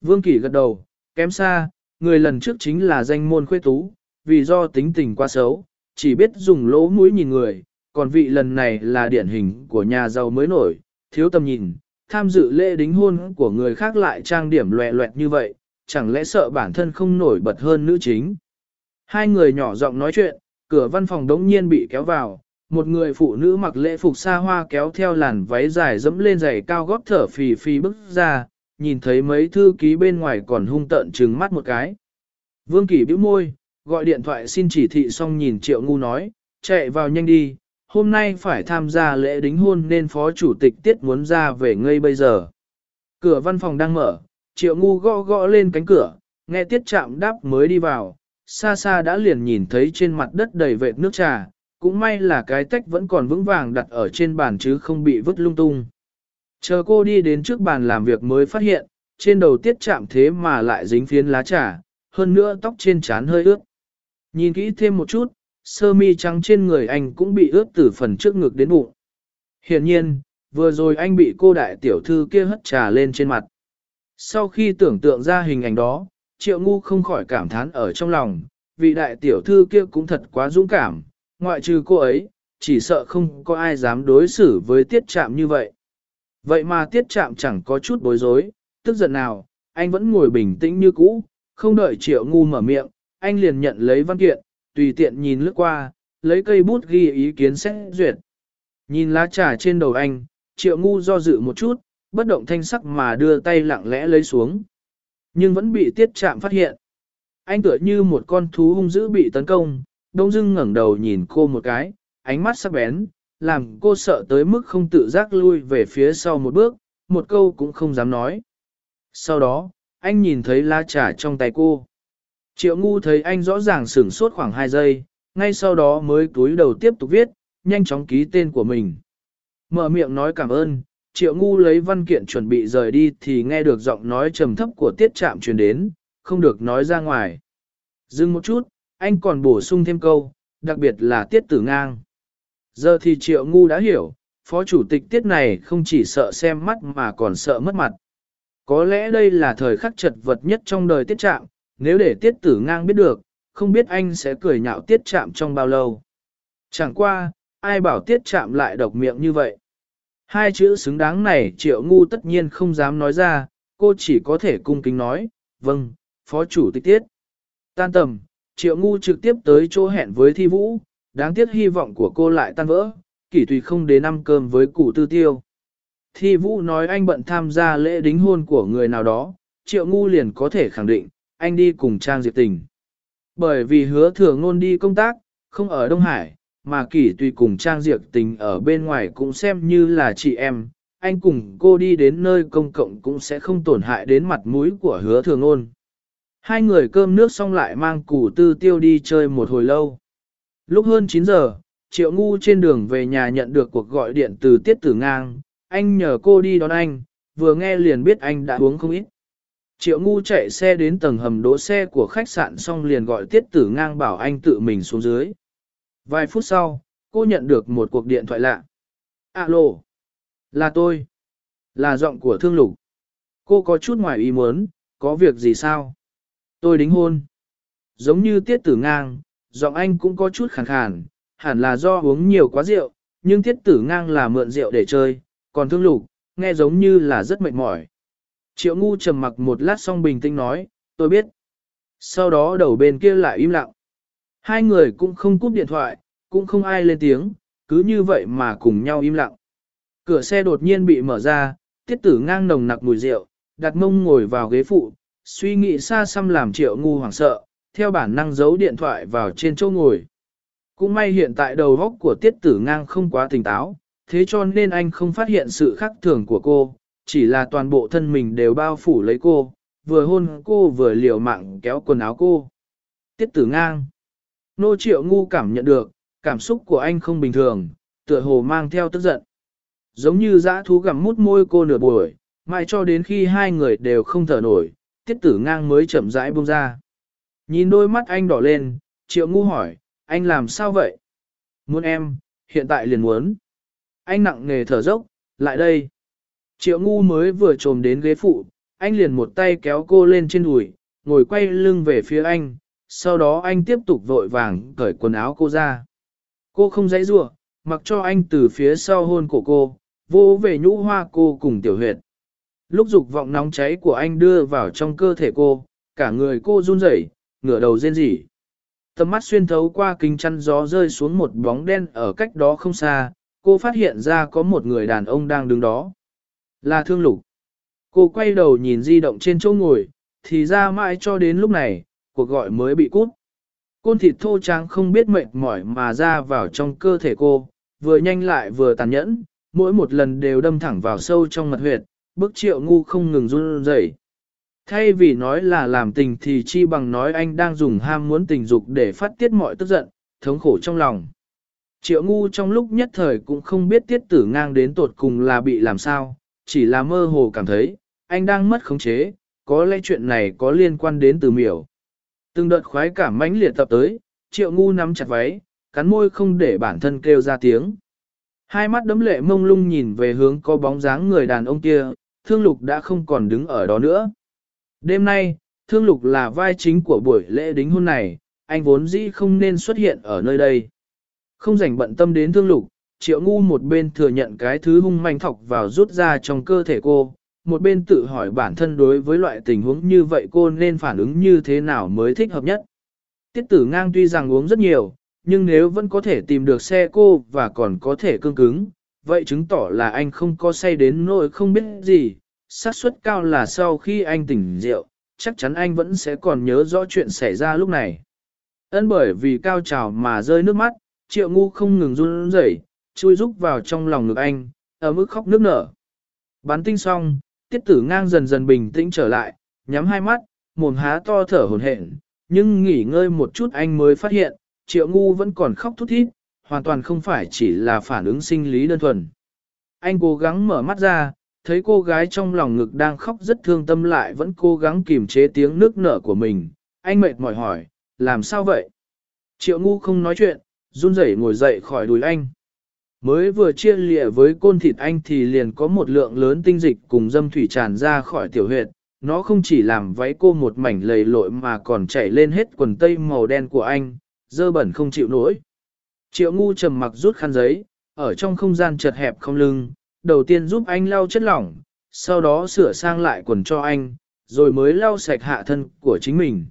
Vương Kỳ gật đầu, kém xa, người lần trước chính là danh môn khuê tú, vì do tính tình quá xấu, chỉ biết dùng lỗ mũi nhìn người, còn vị lần này là điển hình của nhà giàu mới nổi, thiếu tầm nhìn, tham dự lễ đính hôn của người khác lại trang điểm loẹ loẹt như vậy, chẳng lẽ sợ bản thân không nổi bật hơn nữ chính. Hai người nhỏ giọng nói chuyện, cửa văn phòng đống nhiên bị kéo vào, một người phụ nữ mặc lễ phục xa hoa kéo theo làn váy dài dẫm lên giày cao gót thở phì phì bước ra, nhìn thấy mấy thư ký bên ngoài còn hung tợn trừng mắt một cái. Vương kỳ bĩu môi, gọi điện thoại xin chỉ thị xong nhìn Triệu Ngu nói, chạy vào nhanh đi, hôm nay phải tham gia lễ đính hôn nên phó chủ tịch tiết muốn ra về ngay bây giờ. Cửa văn phòng đang mở, Triệu Ngu gõ gõ lên cánh cửa, nghe tiết chạm đáp mới đi vào, xa xa đã liền nhìn thấy trên mặt đất đầy vệt nước trà, cũng may là cái tách vẫn còn vững vàng đặt ở trên bàn chứ không bị vứt lung tung. Chờ cô đi đến trước bàn làm việc mới phát hiện, trên đầu tiết chạm thế mà lại dính phiến lá trà, hơn nữa tóc trên trán hơi ướt. Nhìn kỹ thêm một chút, sơ mi trắng trên người anh cũng bị ướt từ phần trước ngực đến bụng. Hiện nhiên, vừa rồi anh bị cô đại tiểu thư kia hất trà lên trên mặt. Sau khi tưởng tượng ra hình ảnh đó, triệu ngu không khỏi cảm thán ở trong lòng, vị đại tiểu thư kia cũng thật quá dũng cảm, ngoại trừ cô ấy, chỉ sợ không có ai dám đối xử với tiết chạm như vậy. Vậy mà tiết chạm chẳng có chút bối rối, tức giận nào, anh vẫn ngồi bình tĩnh như cũ, không đợi triệu ngu mở miệng, anh liền nhận lấy văn kiện, tùy tiện nhìn lướt qua, lấy cây bút ghi ý kiến xét duyệt. Nhìn lá trà trên đầu anh, triệu ngu do dự một chút, bất động thanh sắc mà đưa tay lặng lẽ lấy xuống. Nhưng vẫn bị tiết chạm phát hiện. Anh tựa như một con thú hung dữ bị tấn công, đông dưng ngẩng đầu nhìn cô một cái, ánh mắt sắc bén, làm cô sợ tới mức không tự giác lui về phía sau một bước, một câu cũng không dám nói. Sau đó, anh nhìn thấy lá trà trong tay cô. Triệu ngu thấy anh rõ ràng sửng sốt khoảng 2 giây, ngay sau đó mới túi đầu tiếp tục viết, nhanh chóng ký tên của mình. Mở miệng nói cảm ơn, triệu ngu lấy văn kiện chuẩn bị rời đi thì nghe được giọng nói trầm thấp của tiết trạm truyền đến, không được nói ra ngoài. Dừng một chút, anh còn bổ sung thêm câu, đặc biệt là tiết tử ngang. Giờ thì triệu ngu đã hiểu, phó chủ tịch tiết này không chỉ sợ xem mắt mà còn sợ mất mặt. Có lẽ đây là thời khắc chật vật nhất trong đời tiết trạm, nếu để tiết tử ngang biết được, không biết anh sẽ cười nhạo tiết trạm trong bao lâu. Chẳng qua, ai bảo tiết trạm lại độc miệng như vậy. Hai chữ xứng đáng này triệu ngu tất nhiên không dám nói ra, cô chỉ có thể cung kính nói, vâng, phó chủ tịch tiết. Tan tầm, triệu ngu trực tiếp tới chỗ hẹn với thi vũ, đáng tiếc hy vọng của cô lại tan vỡ, kỷ tùy không đến ăn cơm với cụ tư tiêu. Thi vũ nói anh bận tham gia lễ đính hôn của người nào đó, triệu ngu liền có thể khẳng định, anh đi cùng Trang Diệp Tình. Bởi vì hứa thừa ngôn đi công tác, không ở Đông Hải, mà kỷ tùy cùng Trang Diệp Tình ở bên ngoài cũng xem như là chị em, anh cùng cô đi đến nơi công cộng cũng sẽ không tổn hại đến mặt mũi của hứa thừa ngôn. Hai người cơm nước xong lại mang củ tư tiêu đi chơi một hồi lâu. Lúc hơn 9 giờ, Triệu Ngu trên đường về nhà nhận được cuộc gọi điện từ Tiết Tử Ngang, anh nhờ cô đi đón anh, vừa nghe liền biết anh đã uống không ít. Triệu Ngu chạy xe đến tầng hầm đỗ xe của khách sạn xong liền gọi Tiết Tử Ngang bảo anh tự mình xuống dưới. Vài phút sau, cô nhận được một cuộc điện thoại lạ. Alo, là tôi. Là giọng của Thương Lục. Cô có chút ngoài ý muốn, có việc gì sao? Tôi đính hôn. Giống như Tiết Tử Ngang, giọng anh cũng có chút khàn khàn, hẳn là do uống nhiều quá rượu, nhưng Tiết Tử Ngang là mượn rượu để chơi, còn Thương Lục, nghe giống như là rất mệt mỏi. Triệu ngu trầm mặc một lát xong bình tĩnh nói, tôi biết. Sau đó đầu bên kia lại im lặng. Hai người cũng không cúp điện thoại, cũng không ai lên tiếng, cứ như vậy mà cùng nhau im lặng. Cửa xe đột nhiên bị mở ra, tiết tử ngang nồng nặc mùi rượu, đặt mông ngồi vào ghế phụ, suy nghĩ xa xăm làm triệu ngu hoảng sợ, theo bản năng giấu điện thoại vào trên chỗ ngồi. Cũng may hiện tại đầu góc của tiết tử ngang không quá tỉnh táo, thế cho nên anh không phát hiện sự khác thường của cô, chỉ là toàn bộ thân mình đều bao phủ lấy cô, vừa hôn cô vừa liều mạng kéo quần áo cô. Tiết tử ngang. Nô triệu ngu cảm nhận được, cảm xúc của anh không bình thường, tựa hồ mang theo tức giận. Giống như dã thú gặm mút môi cô nửa buổi, mãi cho đến khi hai người đều không thở nổi, tiết tử ngang mới chậm rãi buông ra. Nhìn đôi mắt anh đỏ lên, triệu ngu hỏi, anh làm sao vậy? Muốn em, hiện tại liền muốn. Anh nặng nghề thở dốc, lại đây. Triệu ngu mới vừa trồm đến ghế phụ, anh liền một tay kéo cô lên trên đùi, ngồi quay lưng về phía anh, sau đó anh tiếp tục vội vàng cởi quần áo cô ra. Cô không dãy rủa, mặc cho anh từ phía sau hôn cổ cô, vô về nhũ hoa cô cùng tiểu huyệt. Lúc dục vọng nóng cháy của anh đưa vào trong cơ thể cô, cả người cô run rẩy, ngửa đầu rên rỉ. Tầm mắt xuyên thấu qua kính chăn gió rơi xuống một bóng đen ở cách đó không xa, cô phát hiện ra có một người đàn ông đang đứng đó. Là thương lục. Cô quay đầu nhìn di động trên chỗ ngồi, thì ra mãi cho đến lúc này, cuộc gọi mới bị cút. Côn thịt thô trắng không biết mệt mỏi mà ra vào trong cơ thể cô, vừa nhanh lại vừa tàn nhẫn, mỗi một lần đều đâm thẳng vào sâu trong mật huyệt, bức triệu ngu không ngừng run rẩy. Thay vì nói là làm tình thì chi bằng nói anh đang dùng ham muốn tình dục để phát tiết mọi tức giận, thống khổ trong lòng. Triệu ngu trong lúc nhất thời cũng không biết tiết tử ngang đến tột cùng là bị làm sao, chỉ là mơ hồ cảm thấy, anh đang mất khống chế, có lẽ chuyện này có liên quan đến từ miểu. Từng đợt khoái cảm mãnh liệt tập tới, triệu ngu nắm chặt váy, cắn môi không để bản thân kêu ra tiếng. Hai mắt đấm lệ mông lung nhìn về hướng có bóng dáng người đàn ông kia, thương lục đã không còn đứng ở đó nữa. Đêm nay, thương lục là vai chính của buổi lễ đính hôn này, anh vốn dĩ không nên xuất hiện ở nơi đây. Không rảnh bận tâm đến thương lục, triệu ngu một bên thừa nhận cái thứ hung manh thọc vào rút ra trong cơ thể cô, một bên tự hỏi bản thân đối với loại tình huống như vậy cô nên phản ứng như thế nào mới thích hợp nhất. Tiết tử ngang tuy rằng uống rất nhiều, nhưng nếu vẫn có thể tìm được xe cô và còn có thể cương cứng, vậy chứng tỏ là anh không có say đến nỗi không biết gì, xác suất cao là sau khi anh tỉnh rượu, chắc chắn anh vẫn sẽ còn nhớ rõ chuyện xảy ra lúc này. Ân bởi vì cao trào mà rơi nước mắt, triệu ngu không ngừng run rẩy, chui rúc vào trong lòng ngực anh, ở mức khóc nước nở. Bắn tinh xong, tiết tử ngang dần dần bình tĩnh trở lại, nhắm hai mắt, mồm há to thở hồn hển, nhưng nghỉ ngơi một chút anh mới phát hiện, triệu ngu vẫn còn khóc thút thít, hoàn toàn không phải chỉ là phản ứng sinh lý đơn thuần. Anh cố gắng mở mắt ra, thấy cô gái trong lòng ngực đang khóc rất thương tâm lại vẫn cố gắng kiềm chế tiếng nước nở của mình. Anh mệt mỏi hỏi, làm sao vậy? Triệu ngu không nói chuyện, run rẩy ngồi dậy khỏi đùi anh. Mới vừa chia lịa với côn thịt anh thì liền có một lượng lớn tinh dịch cùng dâm thủy tràn ra khỏi tiểu huyệt. Nó không chỉ làm váy cô một mảnh lầy lội mà còn chảy lên hết quần tây màu đen của anh, dơ bẩn không chịu nổi. Triệu ngu trầm mặc rút khăn giấy, ở trong không gian chật hẹp không lưng, đầu tiên giúp anh lau chất lỏng, sau đó sửa sang lại quần cho anh, rồi mới lau sạch hạ thân của chính mình.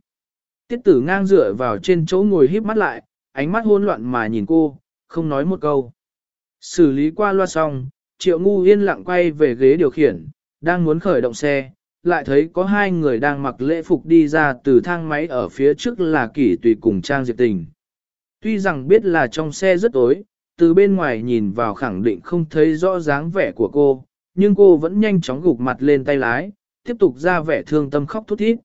Tiết tử ngang dựa vào trên chỗ ngồi híp mắt lại, ánh mắt hỗn loạn mà nhìn cô, không nói một câu. Xử lý qua loa xong, triệu ngu yên lặng quay về ghế điều khiển, đang muốn khởi động xe, lại thấy có hai người đang mặc lễ phục đi ra từ thang máy ở phía trước là kỷ tùy cùng Trang Diệp Tình. Tuy rằng biết là trong xe rất tối, từ bên ngoài nhìn vào khẳng định không thấy rõ dáng vẻ của cô, nhưng cô vẫn nhanh chóng gục mặt lên tay lái, tiếp tục ra vẻ thương tâm khóc thút thít.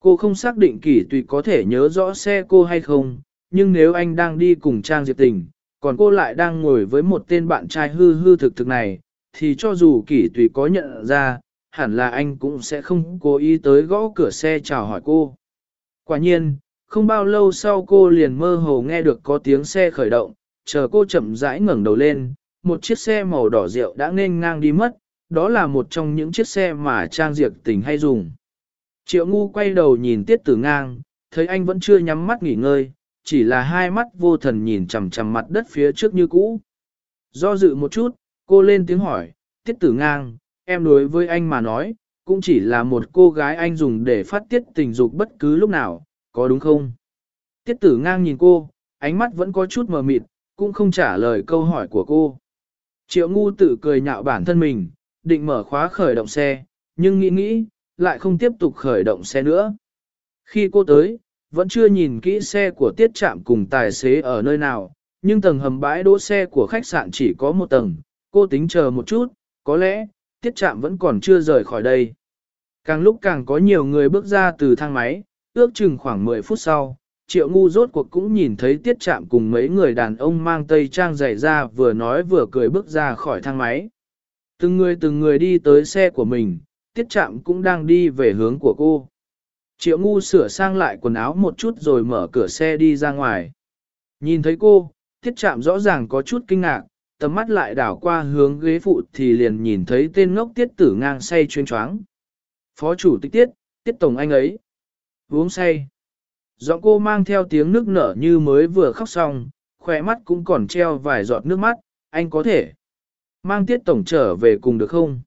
Cô không xác định kỷ tùy có thể nhớ rõ xe cô hay không, nhưng nếu anh đang đi cùng Trang Diệp Tình, còn cô lại đang ngồi với một tên bạn trai hư hư thực thực này, thì cho dù kỷ tùy có nhận ra, hẳn là anh cũng sẽ không cố ý tới gõ cửa xe chào hỏi cô. Quả nhiên, không bao lâu sau cô liền mơ hồ nghe được có tiếng xe khởi động, chờ cô chậm rãi ngẩng đầu lên, một chiếc xe màu đỏ rượu đã nên ngang đi mất, đó là một trong những chiếc xe mà Trang Diệp tình hay dùng. Triệu ngu quay đầu nhìn tiết tử ngang, thấy anh vẫn chưa nhắm mắt nghỉ ngơi, chỉ là hai mắt vô thần nhìn chằm chằm mặt đất phía trước như cũ. Do dự một chút, cô lên tiếng hỏi, tiết tử ngang, em đối với anh mà nói, cũng chỉ là một cô gái anh dùng để phát tiết tình dục bất cứ lúc nào, có đúng không? Tiết tử ngang nhìn cô, ánh mắt vẫn có chút mờ mịt, cũng không trả lời câu hỏi của cô. Triệu ngu tự cười nhạo bản thân mình, định mở khóa khởi động xe, nhưng nghĩ nghĩ, lại không tiếp tục khởi động xe nữa. Khi cô tới, vẫn chưa nhìn kỹ xe của tiết trạm cùng tài xế ở nơi nào, nhưng tầng hầm bãi đỗ xe của khách sạn chỉ có một tầng, cô tính chờ một chút, có lẽ, tiết trạm vẫn còn chưa rời khỏi đây. Càng lúc càng có nhiều người bước ra từ thang máy, ước chừng khoảng 10 phút sau, triệu ngu rốt cuộc cũng nhìn thấy tiết chạm cùng mấy người đàn ông mang tây trang dày ra vừa nói vừa cười bước ra khỏi thang máy. Từng người từng người đi tới xe của mình, tiết chạm cũng đang đi về hướng của cô. Triệu ngu sửa sang lại quần áo một chút rồi mở cửa xe đi ra ngoài. Nhìn thấy cô, tiết chạm rõ ràng có chút kinh ngạc, tầm mắt lại đảo qua hướng ghế phụ thì liền nhìn thấy tên ngốc tiết tử ngang say chuyên choáng. Phó chủ tịch tiết, tiết tổng anh ấy. Uống say. Giọng cô mang theo tiếng nước nở như mới vừa khóc xong, khỏe mắt cũng còn treo vài giọt nước mắt, anh có thể. Mang tiết tổng trở về cùng được không?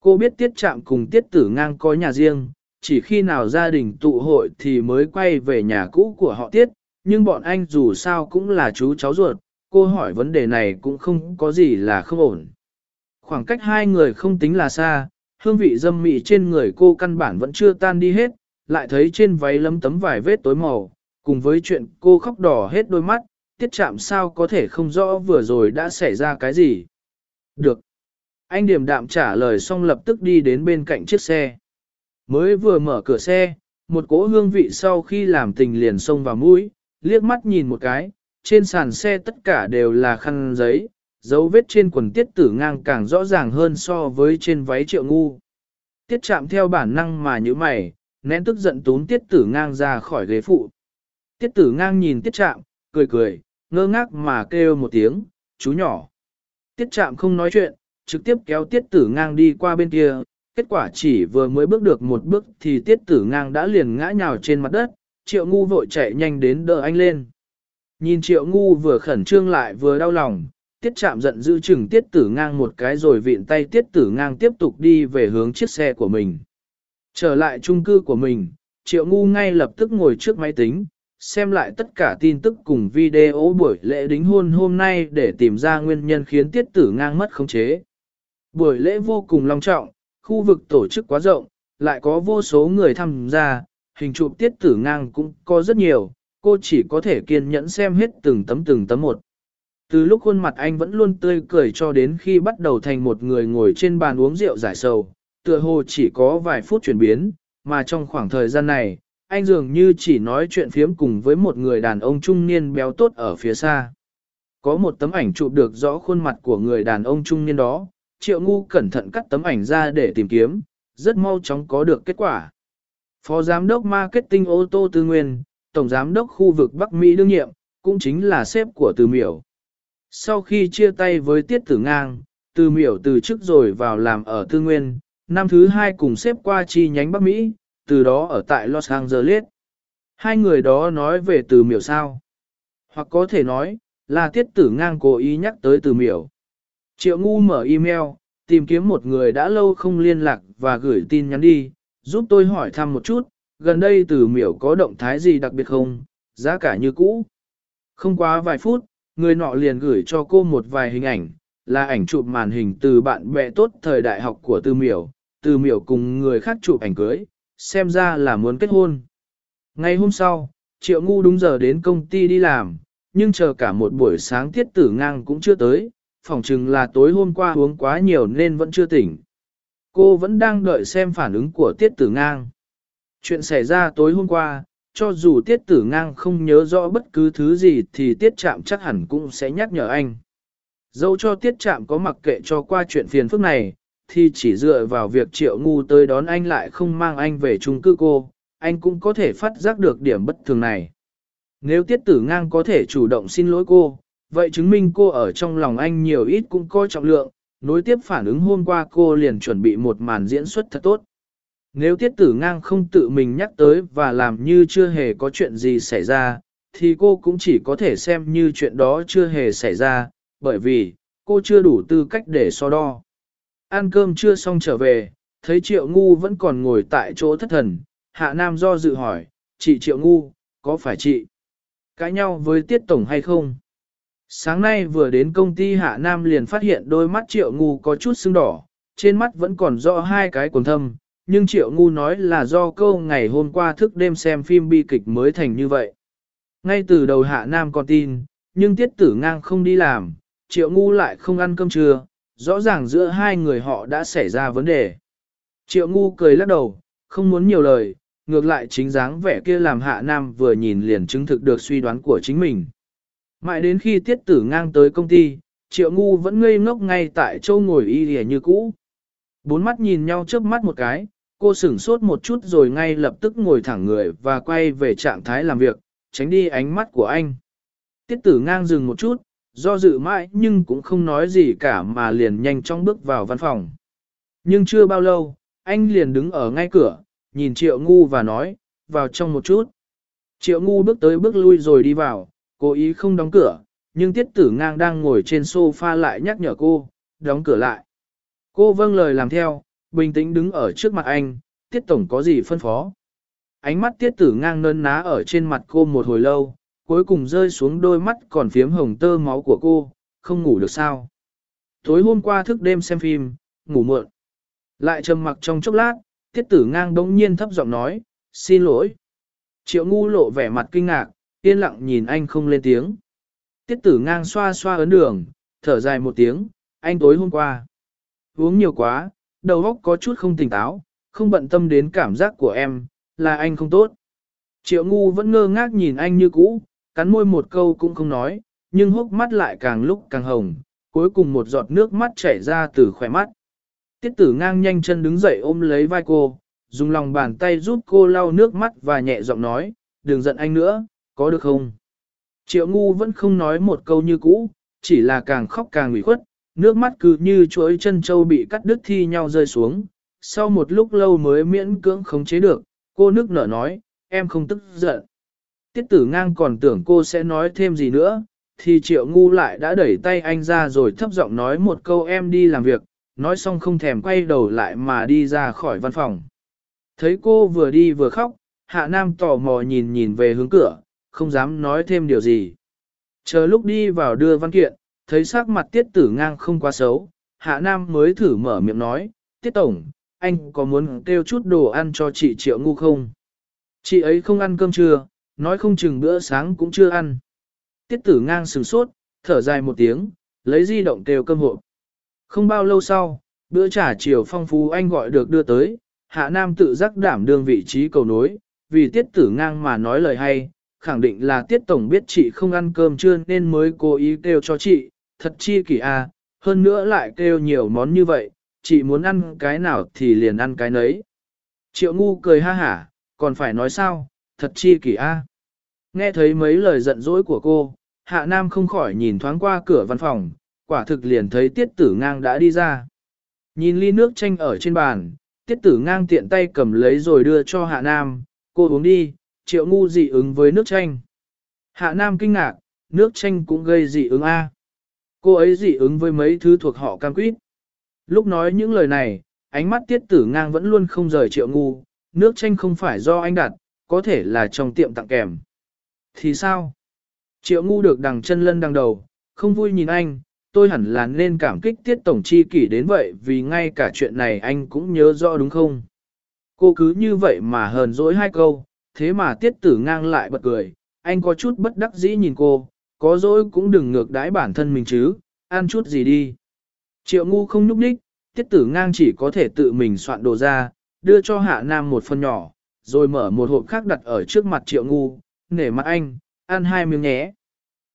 Cô biết tiết chạm cùng tiết tử ngang có nhà riêng, chỉ khi nào gia đình tụ hội thì mới quay về nhà cũ của họ tiết, nhưng bọn anh dù sao cũng là chú cháu ruột, cô hỏi vấn đề này cũng không có gì là không ổn. Khoảng cách hai người không tính là xa, hương vị dâm mị trên người cô căn bản vẫn chưa tan đi hết, lại thấy trên váy lấm tấm vài vết tối màu, cùng với chuyện cô khóc đỏ hết đôi mắt, tiết chạm sao có thể không rõ vừa rồi đã xảy ra cái gì. Được. Anh điểm đạm trả lời xong lập tức đi đến bên cạnh chiếc xe. Mới vừa mở cửa xe, một cỗ hương vị sau khi làm tình liền xông vào mũi, liếc mắt nhìn một cái, trên sàn xe tất cả đều là khăn giấy, dấu vết trên quần tiết tử ngang càng rõ ràng hơn so với trên váy triệu ngu. Tiết chạm theo bản năng mà như mày, nén tức giận tún tiết tử ngang ra khỏi ghế phụ. Tiết tử ngang nhìn tiết trạm, cười cười, ngơ ngác mà kêu một tiếng, chú nhỏ. Tiết trạm không nói chuyện, trực tiếp kéo tiết tử ngang đi qua bên kia, kết quả chỉ vừa mới bước được một bước thì tiết tử ngang đã liền ngã nhào trên mặt đất, triệu ngu vội chạy nhanh đến đỡ anh lên. Nhìn triệu ngu vừa khẩn trương lại vừa đau lòng, tiết chạm giận dữ chừng tiết tử ngang một cái rồi vịn tay tiết tử ngang tiếp tục đi về hướng chiếc xe của mình. Trở lại chung cư của mình, triệu ngu ngay lập tức ngồi trước máy tính, xem lại tất cả tin tức cùng video buổi lễ đính hôn hôm nay để tìm ra nguyên nhân khiến tiết tử ngang mất khống chế. Buổi lễ vô cùng long trọng, khu vực tổ chức quá rộng, lại có vô số người tham gia, hình chụp tiết tử ngang cũng có rất nhiều, cô chỉ có thể kiên nhẫn xem hết từng tấm từng tấm một. Từ lúc khuôn mặt anh vẫn luôn tươi cười cho đến khi bắt đầu thành một người ngồi trên bàn uống rượu giải sầu, tựa hồ chỉ có vài phút chuyển biến, mà trong khoảng thời gian này, anh dường như chỉ nói chuyện phiếm cùng với một người đàn ông trung niên béo tốt ở phía xa. Có một tấm ảnh chụp được rõ khuôn mặt của người đàn ông trung niên đó, triệu ngu cẩn thận cắt tấm ảnh ra để tìm kiếm, rất mau chóng có được kết quả. Phó Giám đốc Marketing ô tô Tư Nguyên, Tổng Giám đốc khu vực Bắc Mỹ đương nhiệm, cũng chính là sếp của Từ Miểu. Sau khi chia tay với Tiết Tử Ngang, Từ Miểu từ chức rồi vào làm ở Tư Nguyên, năm thứ hai cùng xếp qua chi nhánh Bắc Mỹ, từ đó ở tại Los Angeles. Hai người đó nói về Từ Miểu sao? Hoặc có thể nói, là Tiết Tử Ngang cố ý nhắc tới Từ Miểu. Triệu Ngu mở email, tìm kiếm một người đã lâu không liên lạc và gửi tin nhắn đi, giúp tôi hỏi thăm một chút, gần đây từ miểu có động thái gì đặc biệt không, giá cả như cũ. Không quá vài phút, người nọ liền gửi cho cô một vài hình ảnh, là ảnh chụp màn hình từ bạn bè tốt thời đại học của Tư Miểu, Tư Miểu cùng người khác chụp ảnh cưới, xem ra là muốn kết hôn. Ngày hôm sau, Triệu Ngu đúng giờ đến công ty đi làm, nhưng chờ cả một buổi sáng tiết tử ngang cũng chưa tới, phỏng chừng là tối hôm qua uống quá nhiều nên vẫn chưa tỉnh. Cô vẫn đang đợi xem phản ứng của tiết tử ngang. Chuyện xảy ra tối hôm qua, cho dù tiết tử ngang không nhớ rõ bất cứ thứ gì thì tiết chạm chắc hẳn cũng sẽ nhắc nhở anh. Dẫu cho tiết chạm có mặc kệ cho qua chuyện phiền phức này, thì chỉ dựa vào việc triệu ngu tới đón anh lại không mang anh về chung cư cô, anh cũng có thể phát giác được điểm bất thường này. Nếu tiết tử ngang có thể chủ động xin lỗi cô, vậy chứng minh cô ở trong lòng anh nhiều ít cũng coi trọng lượng, nối tiếp phản ứng hôm qua cô liền chuẩn bị một màn diễn xuất thật tốt. Nếu tiết tử ngang không tự mình nhắc tới và làm như chưa hề có chuyện gì xảy ra, thì cô cũng chỉ có thể xem như chuyện đó chưa hề xảy ra, bởi vì, cô chưa đủ tư cách để so đo. Ăn cơm chưa xong trở về, thấy triệu ngu vẫn còn ngồi tại chỗ thất thần, hạ nam do dự hỏi, chị triệu ngu, có phải chị cãi nhau với tiết tổng hay không? Sáng nay vừa đến công ty Hạ Nam liền phát hiện đôi mắt Triệu Ngu có chút sưng đỏ, trên mắt vẫn còn rõ hai cái quần thâm, nhưng Triệu Ngu nói là do câu ngày hôm qua thức đêm xem phim bi kịch mới thành như vậy. Ngay từ đầu Hạ Nam còn tin, nhưng tiết tử ngang không đi làm, Triệu Ngu lại không ăn cơm trưa, rõ ràng giữa hai người họ đã xảy ra vấn đề. Triệu Ngu cười lắc đầu, không muốn nhiều lời, ngược lại chính dáng vẻ kia làm Hạ Nam vừa nhìn liền chứng thực được suy đoán của chính mình. Mãi đến khi tiết tử ngang tới công ty, triệu ngu vẫn ngây ngốc ngay tại châu ngồi y lìa như cũ. Bốn mắt nhìn nhau chớp mắt một cái, cô sửng sốt một chút rồi ngay lập tức ngồi thẳng người và quay về trạng thái làm việc, tránh đi ánh mắt của anh. Tiết tử ngang dừng một chút, do dự mãi nhưng cũng không nói gì cả mà liền nhanh chóng bước vào văn phòng. Nhưng chưa bao lâu, anh liền đứng ở ngay cửa, nhìn triệu ngu và nói, vào trong một chút. Triệu ngu bước tới bước lui rồi đi vào, cố ý không đóng cửa, nhưng tiết tử ngang đang ngồi trên sofa lại nhắc nhở cô, đóng cửa lại. Cô vâng lời làm theo, bình tĩnh đứng ở trước mặt anh, tiết tổng có gì phân phó. Ánh mắt tiết tử ngang nơn ná ở trên mặt cô một hồi lâu, cuối cùng rơi xuống đôi mắt còn phiếm hồng tơ máu của cô, không ngủ được sao. Tối hôm qua thức đêm xem phim, ngủ muộn. Lại trầm mặc trong chốc lát, tiết tử ngang đống nhiên thấp giọng nói, xin lỗi. Triệu ngu lộ vẻ mặt kinh ngạc, yên lặng nhìn anh không lên tiếng. Tiết tử ngang xoa xoa ấn đường, thở dài một tiếng, anh tối hôm qua. Uống nhiều quá, đầu óc có chút không tỉnh táo, không bận tâm đến cảm giác của em, là anh không tốt. Triệu ngu vẫn ngơ ngác nhìn anh như cũ, cắn môi một câu cũng không nói, nhưng hốc mắt lại càng lúc càng hồng, cuối cùng một giọt nước mắt chảy ra từ khỏe mắt. Tiết tử ngang nhanh chân đứng dậy ôm lấy vai cô, dùng lòng bàn tay giúp cô lau nước mắt và nhẹ giọng nói, đừng giận anh nữa, có được không? Triệu ngu vẫn không nói một câu như cũ, chỉ là càng khóc càng ủy khuất, nước mắt cứ như chuỗi chân châu bị cắt đứt thi nhau rơi xuống. Sau một lúc lâu mới miễn cưỡng khống chế được, cô nước nở nói, em không tức giận. Tiết tử ngang còn tưởng cô sẽ nói thêm gì nữa, thì triệu ngu lại đã đẩy tay anh ra rồi thấp giọng nói một câu em đi làm việc, nói xong không thèm quay đầu lại mà đi ra khỏi văn phòng. Thấy cô vừa đi vừa khóc, hạ nam tò mò nhìn nhìn về hướng cửa, không dám nói thêm điều gì. Chờ lúc đi vào đưa văn kiện, thấy sắc mặt tiết tử ngang không quá xấu, hạ nam mới thử mở miệng nói, tiết tổng, anh có muốn kêu chút đồ ăn cho chị triệu ngu không? Chị ấy không ăn cơm trưa, nói không chừng bữa sáng cũng chưa ăn. Tiết tử ngang sừng sốt, thở dài một tiếng, lấy di động kêu cơm hộp. Không bao lâu sau, bữa trà chiều phong phú anh gọi được đưa tới, hạ nam tự giác đảm đương vị trí cầu nối, vì tiết tử ngang mà nói lời hay, khẳng định là tiết tổng biết chị không ăn cơm trưa nên mới cố ý kêu cho chị, thật chi kỳ a, à, hơn nữa lại kêu nhiều món như vậy, chị muốn ăn cái nào thì liền ăn cái nấy. Triệu ngu cười ha hả, còn phải nói sao, thật chi kỷ a. Nghe thấy mấy lời giận dỗi của cô, hạ nam không khỏi nhìn thoáng qua cửa văn phòng, quả thực liền thấy tiết tử ngang đã đi ra. Nhìn ly nước chanh ở trên bàn, tiết tử ngang tiện tay cầm lấy rồi đưa cho hạ nam, cô uống đi, triệu ngu dị ứng với nước chanh. Hạ nam kinh ngạc, nước chanh cũng gây dị ứng A. Cô ấy dị ứng với mấy thứ thuộc họ cam quýt. Lúc nói những lời này, ánh mắt tiết tử ngang vẫn luôn không rời triệu ngu, nước chanh không phải do anh đặt, có thể là trong tiệm tặng kèm. Thì sao? Triệu ngu được đằng chân lân đằng đầu, không vui nhìn anh, tôi hẳn là nên cảm kích tiết tổng chi kỷ đến vậy vì ngay cả chuyện này anh cũng nhớ rõ đúng không? Cô cứ như vậy mà hờn dỗi hai câu, thế mà tiết tử ngang lại bật cười, anh có chút bất đắc dĩ nhìn cô, có dỗi cũng đừng ngược đãi bản thân mình chứ, ăn chút gì đi. Triệu ngu không nhúc đích, tiết tử ngang chỉ có thể tự mình soạn đồ ra, đưa cho hạ nam một phần nhỏ, rồi mở một hộp khác đặt ở trước mặt triệu ngu, nể mặt anh, ăn hai miếng nhé.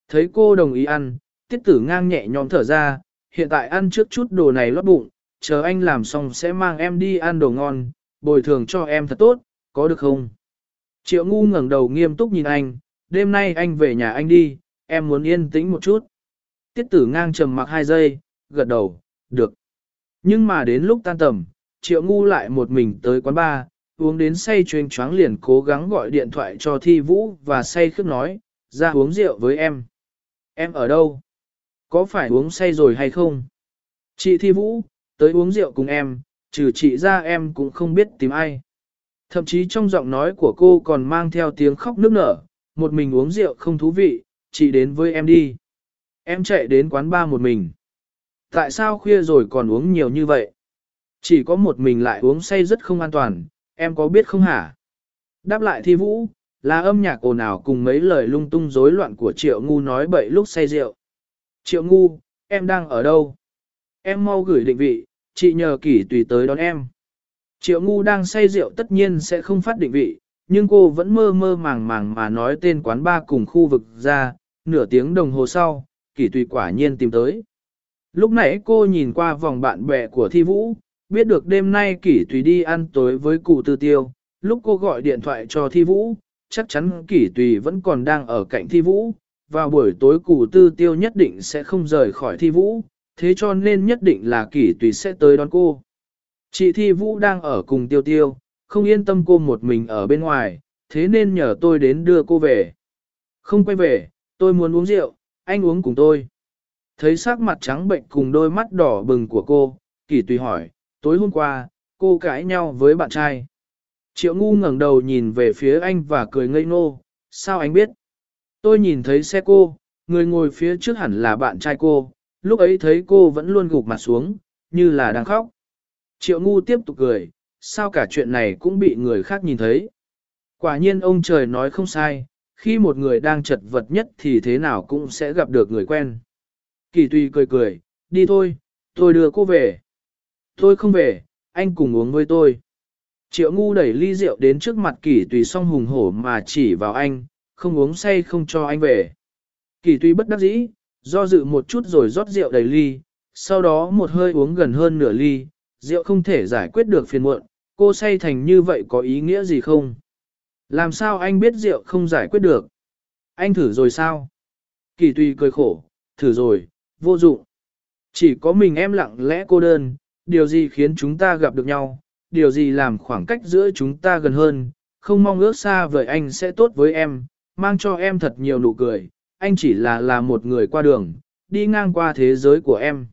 Thấy cô đồng ý ăn, tiết tử ngang nhẹ nhõm thở ra, hiện tại ăn trước chút đồ này lót bụng, chờ anh làm xong sẽ mang em đi ăn đồ ngon, bồi thường cho em thật tốt, có được không? Triệu ngu ngẩng đầu nghiêm túc nhìn anh, đêm nay anh về nhà anh đi, em muốn yên tĩnh một chút. Tiết tử ngang trầm mặc hai giây, gật đầu, được. Nhưng mà đến lúc tan tầm, triệu ngu lại một mình tới quán bar, uống đến say chuyên choáng liền cố gắng gọi điện thoại cho thi vũ và say khước nói, ra uống rượu với em. Em ở đâu? Có phải uống say rồi hay không? Chị thi vũ, tới uống rượu cùng em, trừ chị ra em cũng không biết tìm ai. Thậm chí trong giọng nói của cô còn mang theo tiếng khóc nức nở, một mình uống rượu không thú vị, chị đến với em đi. Em chạy đến quán bar một mình. Tại sao khuya rồi còn uống nhiều như vậy? Chỉ có một mình lại uống say rất không an toàn, em có biết không hả? Đáp lại thi vũ, là âm nhạc ồn ào cùng mấy lời lung tung rối loạn của triệu ngu nói bậy lúc say rượu. Triệu ngu, em đang ở đâu? Em mau gửi định vị, chị nhờ kỷ tùy tới đón em. Triệu ngu đang say rượu tất nhiên sẽ không phát định vị, nhưng cô vẫn mơ mơ màng màng mà nói tên quán ba cùng khu vực ra, nửa tiếng đồng hồ sau, kỷ tùy quả nhiên tìm tới. Lúc nãy cô nhìn qua vòng bạn bè của thi vũ, biết được đêm nay kỷ tùy đi ăn tối với cụ tư tiêu, lúc cô gọi điện thoại cho thi vũ, chắc chắn kỷ tùy vẫn còn đang ở cạnh thi vũ, vào buổi tối cụ tư tiêu nhất định sẽ không rời khỏi thi vũ, thế cho nên nhất định là kỷ tùy sẽ tới đón cô. Chị Thi Vũ đang ở cùng tiêu tiêu, không yên tâm cô một mình ở bên ngoài, thế nên nhờ tôi đến đưa cô về. Không quay về, tôi muốn uống rượu, anh uống cùng tôi. Thấy sắc mặt trắng bệnh cùng đôi mắt đỏ bừng của cô, kỷ tùy hỏi, tối hôm qua, cô cãi nhau với bạn trai. Triệu ngu ngẩng đầu nhìn về phía anh và cười ngây ngô, sao anh biết? Tôi nhìn thấy xe cô, người ngồi phía trước hẳn là bạn trai cô, lúc ấy thấy cô vẫn luôn gục mặt xuống, như là đang khóc. Triệu ngu tiếp tục cười, sao cả chuyện này cũng bị người khác nhìn thấy. Quả nhiên ông trời nói không sai, khi một người đang chật vật nhất thì thế nào cũng sẽ gặp được người quen. Kỳ tùy cười cười, đi thôi, tôi đưa cô về. Tôi không về, anh cùng uống với tôi. Triệu ngu đẩy ly rượu đến trước mặt kỳ tùy song hùng hổ mà chỉ vào anh, không uống say không cho anh về. Kỳ tùy bất đắc dĩ, do dự một chút rồi rót rượu đầy ly, sau đó một hơi uống gần hơn nửa ly, rượu không thể giải quyết được phiền muộn, cô say thành như vậy có ý nghĩa gì không? Làm sao anh biết rượu không giải quyết được? Anh thử rồi sao? Kỳ tùy cười khổ, thử rồi, vô dụng. Chỉ có mình em lặng lẽ cô đơn, điều gì khiến chúng ta gặp được nhau, điều gì làm khoảng cách giữa chúng ta gần hơn, không mong ước xa vời anh sẽ tốt với em, mang cho em thật nhiều nụ cười, anh chỉ là là một người qua đường, đi ngang qua thế giới của em.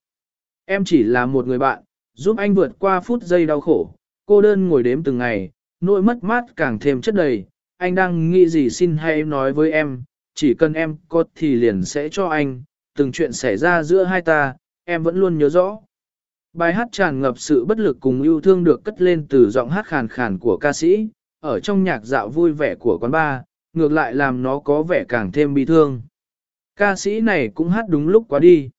Em chỉ là một người bạn, giúp anh vượt qua phút giây đau khổ, cô đơn ngồi đếm từng ngày, nỗi mất mát càng thêm chất đầy, anh đang nghĩ gì xin hãy nói với em, chỉ cần em có thì liền sẽ cho anh, từng chuyện xảy ra giữa hai ta, em vẫn luôn nhớ rõ. Bài hát tràn ngập sự bất lực cùng yêu thương được cất lên từ giọng hát khàn khàn của ca sĩ, ở trong nhạc dạo vui vẻ của quán bar, ngược lại làm nó có vẻ càng thêm bi thương. Ca sĩ này cũng hát đúng lúc quá đi.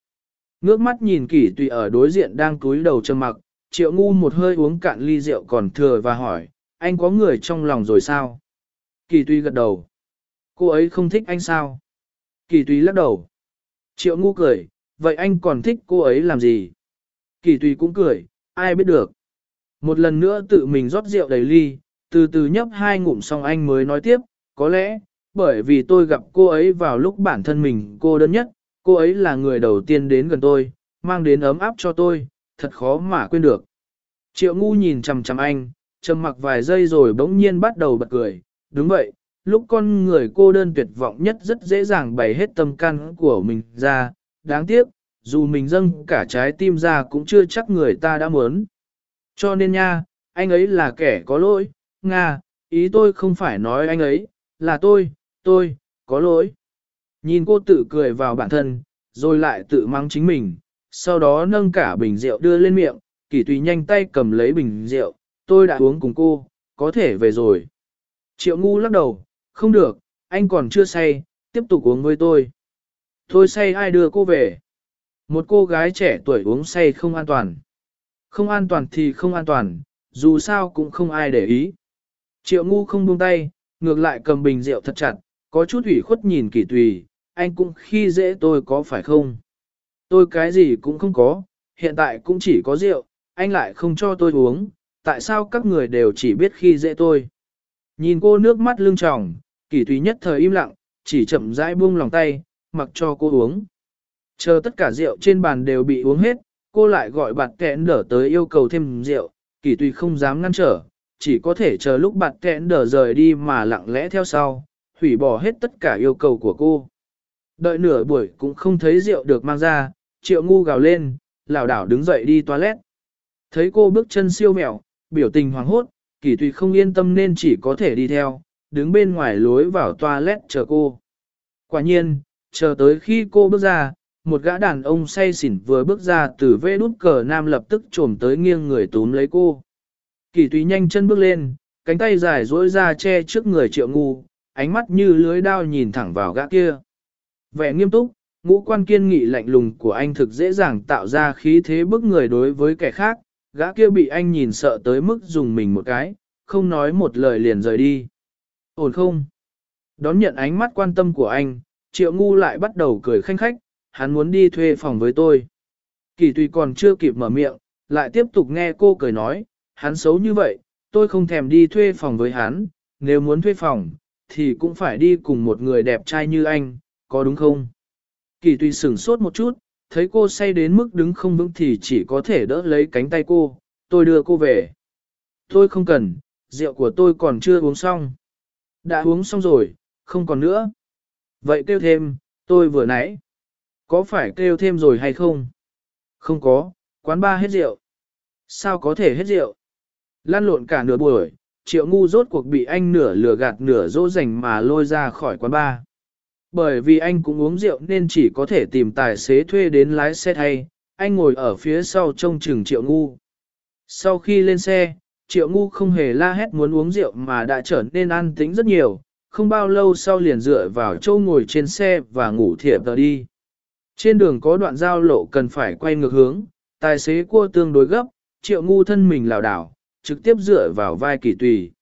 Ngước mắt nhìn kỷ tùy ở đối diện đang cúi đầu trầm mặc, triệu ngu một hơi uống cạn ly rượu còn thừa và hỏi, anh có người trong lòng rồi sao? Kỳ tùy gật đầu. Cô ấy không thích anh sao? Kỳ tùy lắc đầu. Triệu ngu cười, vậy anh còn thích cô ấy làm gì? Kỳ tùy cũng cười, ai biết được. Một lần nữa tự mình rót rượu đầy ly, từ từ nhấp hai ngụm xong anh mới nói tiếp, có lẽ, bởi vì tôi gặp cô ấy vào lúc bản thân mình cô đơn nhất, cô ấy là người đầu tiên đến gần tôi, mang đến ấm áp cho tôi, thật khó mà quên được. Triệu ngu nhìn chằm chằm anh, trầm mặc vài giây rồi bỗng nhiên bắt đầu bật cười, đúng vậy, lúc con người cô đơn tuyệt vọng nhất rất dễ dàng bày hết tâm can của mình ra, đáng tiếc, dù mình dâng cả trái tim ra cũng chưa chắc người ta đã muốn. Cho nên nha, anh ấy là kẻ có lỗi, Nga, ý tôi không phải nói anh ấy, là tôi, tôi, có lỗi. Nhìn cô tự cười vào bản thân, rồi lại tự mắng chính mình, sau đó nâng cả bình rượu đưa lên miệng, kỳ tùy nhanh tay cầm lấy bình rượu, tôi đã uống cùng cô, có thể về rồi. Triệu ngu lắc đầu, không được, anh còn chưa say, tiếp tục uống với tôi. Tôi say ai đưa cô về? Một cô gái trẻ tuổi uống say không an toàn. Không an toàn thì không an toàn, dù sao cũng không ai để ý. Triệu ngu không buông tay, ngược lại cầm bình rượu thật chặt, có chút ủy khuất nhìn kỳ tùy, anh cũng khi dễ tôi có phải không? Tôi cái gì cũng không có, hiện tại cũng chỉ có rượu, anh lại không cho tôi uống, tại sao các người đều chỉ biết khi dễ tôi? Nhìn cô nước mắt lưng tròng, kỳ tùy nhất thời im lặng, chỉ chậm rãi buông lòng tay, mặc cho cô uống. Chờ tất cả rượu trên bàn đều bị uống hết, cô lại gọi bạt kẹn đỡ tới yêu cầu thêm rượu, kỳ tùy không dám ngăn trở, chỉ có thể chờ lúc bạt kẹn đỡ rời đi mà lặng lẽ theo sau, hủy bỏ hết tất cả yêu cầu của cô. Đợi nửa buổi cũng không thấy rượu được mang ra, triệu ngu gào lên, lảo đảo đứng dậy đi toilet. Thấy cô bước chân siêu mẹo, biểu tình hoảng hốt, kỳ tùy không yên tâm nên chỉ có thể đi theo, đứng bên ngoài lối vào toilet chờ cô. Quả nhiên, chờ tới khi cô bước ra, một gã đàn ông say xỉn vừa bước ra từ vê đút cờ nam lập tức trồm tới nghiêng người túm lấy cô. Kỳ tùy nhanh chân bước lên, cánh tay dài dỗi ra che trước người triệu ngu, ánh mắt như lưới đao nhìn thẳng vào gã kia. Vẻ nghiêm túc, ngũ quan kiên nghị lạnh lùng của anh thực dễ dàng tạo ra khí thế bức người đối với kẻ khác, gã kia bị anh nhìn sợ tới mức dùng mình một cái, không nói một lời liền rời đi. Ổn không? Đón nhận ánh mắt quan tâm của anh, triệu ngu lại bắt đầu cười khanh khách, hắn muốn đi thuê phòng với tôi. Kỳ tùy còn chưa kịp mở miệng, lại tiếp tục nghe cô cười nói, hắn xấu như vậy, tôi không thèm đi thuê phòng với hắn, nếu muốn thuê phòng, thì cũng phải đi cùng một người đẹp trai như anh, có đúng không? Kỳ tùy sửng sốt một chút, thấy cô say đến mức đứng không vững thì chỉ có thể đỡ lấy cánh tay cô, tôi đưa cô về. Tôi không cần, rượu của tôi còn chưa uống xong. Đã uống xong rồi, không còn nữa. Vậy kêu thêm, tôi vừa nãy. Có phải kêu thêm rồi hay không? Không có, quán ba hết rượu. Sao có thể hết rượu? Lan lộn cả nửa buổi, triệu ngu rốt cuộc bị anh nửa lừa gạt nửa dỗ dành mà lôi ra khỏi quán ba. Bởi vì anh cũng uống rượu nên chỉ có thể tìm tài xế thuê đến lái xe thay, anh ngồi ở phía sau trông chừng triệu ngu. Sau khi lên xe, triệu ngu không hề la hét muốn uống rượu mà đã trở nên an tĩnh rất nhiều, không bao lâu sau liền dựa vào châu ngồi trên xe và ngủ thiệp tờ đi. Trên đường có đoạn giao lộ cần phải quay ngược hướng, tài xế cua tương đối gấp, triệu ngu thân mình lảo đảo, trực tiếp dựa vào vai kỷ tùy.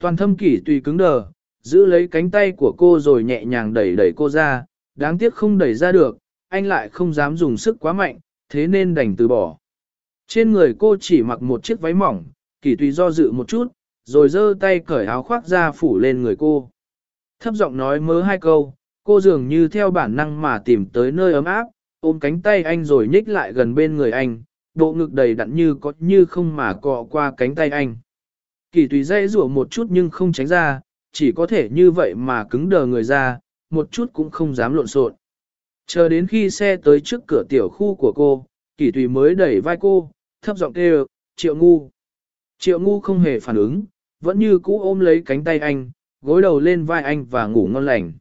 Toàn thâm kỷ tùy cứng đờ, giữ lấy cánh tay của cô rồi nhẹ nhàng đẩy đẩy cô ra, đáng tiếc không đẩy ra được, anh lại không dám dùng sức quá mạnh, thế nên đành từ bỏ. Trên người cô chỉ mặc một chiếc váy mỏng, kỷ tùy do dự một chút, rồi giơ tay cởi áo khoác ra phủ lên người cô. Thấp giọng nói mớ hai câu, cô dường như theo bản năng mà tìm tới nơi ấm áp, ôm cánh tay anh rồi nhích lại gần bên người anh, bộ ngực đầy đặn như có như không mà cọ qua cánh tay anh. Kỳ tùy dây rủa một chút nhưng không tránh ra, chỉ có thể như vậy mà cứng đờ người ra, một chút cũng không dám lộn xộn. Chờ đến khi xe tới trước cửa tiểu khu của cô, kỳ tùy mới đẩy vai cô, thấp giọng kêu, triệu ngu. Triệu ngu không hề phản ứng, vẫn như cũ ôm lấy cánh tay anh, gối đầu lên vai anh và ngủ ngon lành.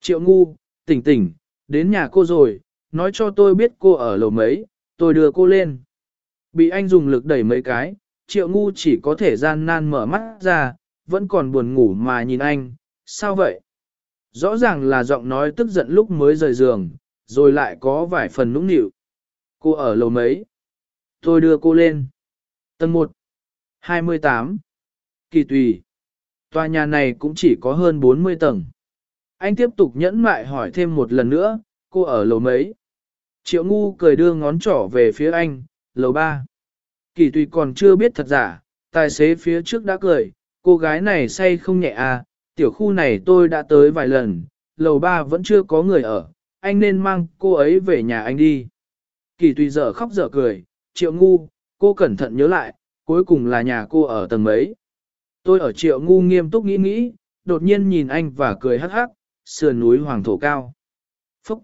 Triệu ngu, tỉnh tỉnh, đến nhà cô rồi, nói cho tôi biết cô ở lầu mấy, tôi đưa cô lên. Bị anh dùng lực đẩy mấy cái, triệu ngu chỉ có thể gian nan mở mắt ra, vẫn còn buồn ngủ mà nhìn anh, sao vậy? Rõ ràng là giọng nói tức giận lúc mới rời giường, rồi lại có vài phần nũng nịu. Cô ở lầu mấy? Tôi đưa cô lên. Tầng 1. 28. Kỳ tùy. Tòa nhà này cũng chỉ có hơn 40 tầng. Anh tiếp tục nhẫn mại hỏi thêm một lần nữa, cô ở lầu mấy? Triệu ngu cười đưa ngón trỏ về phía anh, lầu ba. Kỳ tùy còn chưa biết thật giả, tài xế phía trước đã cười, cô gái này say không nhẹ à, tiểu khu này tôi đã tới vài lần, lầu ba vẫn chưa có người ở, anh nên mang cô ấy về nhà anh đi. Kỳ tùy dở khóc dở cười, triệu ngu, cô cẩn thận nhớ lại, cuối cùng là nhà cô ở tầng mấy. Tôi ở triệu ngu nghiêm túc nghĩ nghĩ, đột nhiên nhìn anh và cười hắc hắc, sườn núi hoàng thổ cao. Phúc!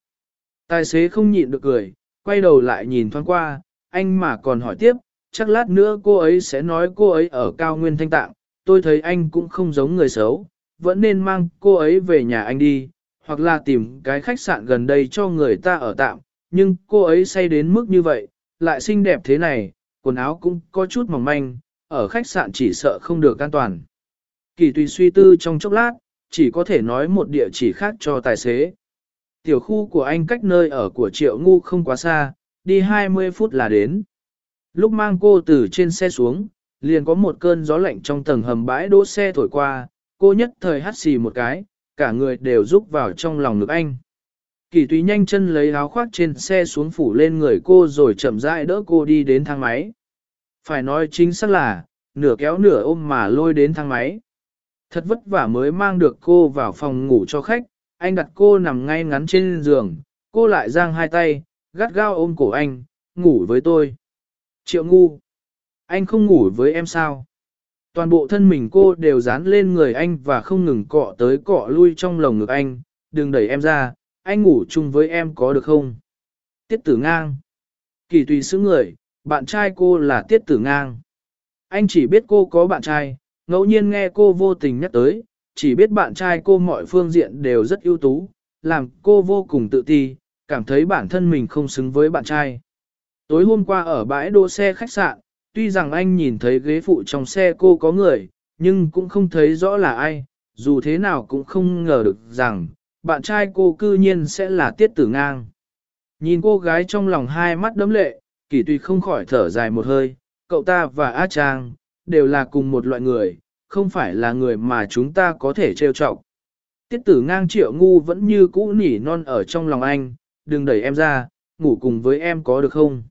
Tài xế không nhịn được cười, quay đầu lại nhìn thoáng qua, anh mà còn hỏi tiếp, chắc lát nữa cô ấy sẽ nói cô ấy ở cao nguyên thanh tạng, tôi thấy anh cũng không giống người xấu, vẫn nên mang cô ấy về nhà anh đi, hoặc là tìm cái khách sạn gần đây cho người ta ở tạm, nhưng cô ấy say đến mức như vậy, lại xinh đẹp thế này, quần áo cũng có chút mỏng manh, ở khách sạn chỉ sợ không được an toàn. Kỳ tùy suy tư trong chốc lát, chỉ có thể nói một địa chỉ khác cho tài xế. Tiểu khu của anh cách nơi ở của Triệu Ngu không quá xa, đi 20 phút là đến. Lúc mang cô từ trên xe xuống, liền có một cơn gió lạnh trong tầng hầm bãi đỗ xe thổi qua, cô nhất thời hắt xì một cái, cả người đều rúc vào trong lòng ngực anh. Kỳ tùy nhanh chân lấy áo khoác trên xe xuống phủ lên người cô rồi chậm rãi đỡ cô đi đến thang máy. Phải nói chính xác là, nửa kéo nửa ôm mà lôi đến thang máy. Thật vất vả mới mang được cô vào phòng ngủ cho khách, anh đặt cô nằm ngay ngắn trên giường, cô lại giang hai tay, gắt gao ôm cổ anh, ngủ với tôi. Triệu ngu, anh không ngủ với em sao? Toàn bộ thân mình cô đều dán lên người anh và không ngừng cọ tới cọ lui trong lồng ngực anh, đừng đẩy em ra, anh ngủ chung với em có được không? Tiết tử ngang. Kỳ tùy xứ người, bạn trai cô là Tiết tử ngang. Anh chỉ biết cô có bạn trai, ngẫu nhiên nghe cô vô tình nhắc tới, chỉ biết bạn trai cô mọi phương diện đều rất ưu tú, làm cô vô cùng tự ti, cảm thấy bản thân mình không xứng với bạn trai. Tối hôm qua ở bãi đỗ xe khách sạn, tuy rằng anh nhìn thấy ghế phụ trong xe cô có người, nhưng cũng không thấy rõ là ai, dù thế nào cũng không ngờ được rằng, bạn trai cô cư nhiên sẽ là tiết tử ngang. Nhìn cô gái trong lòng hai mắt đấm lệ, kỳ tùy không khỏi thở dài một hơi, cậu ta và A Trang, đều là cùng một loại người, không phải là người mà chúng ta có thể trêu chọc. Tiết tử ngang triệu ngu vẫn như cũ nỉ non ở trong lòng anh, đừng đẩy em ra, ngủ cùng với em có được không?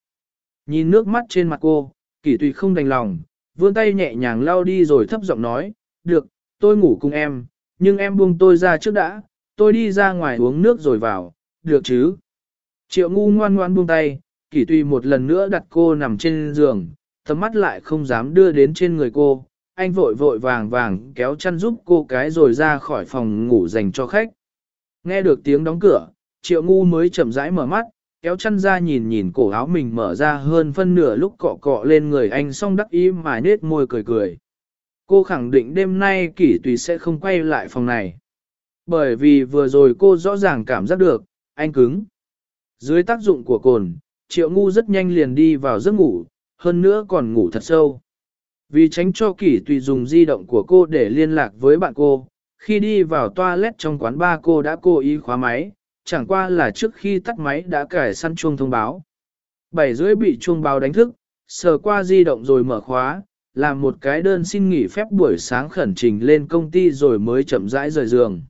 Nhìn nước mắt trên mặt cô, kỷ tùy không đành lòng, vươn tay nhẹ nhàng lau đi rồi thấp giọng nói, được, tôi ngủ cùng em, nhưng em buông tôi ra trước đã, tôi đi ra ngoài uống nước rồi vào, được chứ? Triệu ngu ngoan ngoan buông tay, kỷ tùy một lần nữa đặt cô nằm trên giường, tầm mắt lại không dám đưa đến trên người cô. Anh vội vội vàng vàng kéo chăn giúp cô cái rồi ra khỏi phòng ngủ dành cho khách. Nghe được tiếng đóng cửa, triệu ngu mới chậm rãi mở mắt, kéo chăn ra nhìn nhìn cổ áo mình mở ra hơn phân nửa lúc cọ cọ lên người anh xong đắc ý mà nết môi cười cười. Cô khẳng định đêm nay kỷ tùy sẽ không quay lại phòng này. Bởi vì vừa rồi cô rõ ràng cảm giác được, anh cứng. Dưới tác dụng của cồn, triệu ngu rất nhanh liền đi vào giấc ngủ, hơn nữa còn ngủ thật sâu. Vì tránh cho kỷ tùy dùng di động của cô để liên lạc với bạn cô, khi đi vào toilet trong quán ba cô đã cố ý khóa máy, chẳng qua là trước khi tắt máy đã cải săn chuông thông báo. Bảy rưỡi bị chuông báo đánh thức, sờ qua di động rồi mở khóa, làm một cái đơn xin nghỉ phép buổi sáng khẩn trình lên công ty rồi mới chậm rãi rời giường.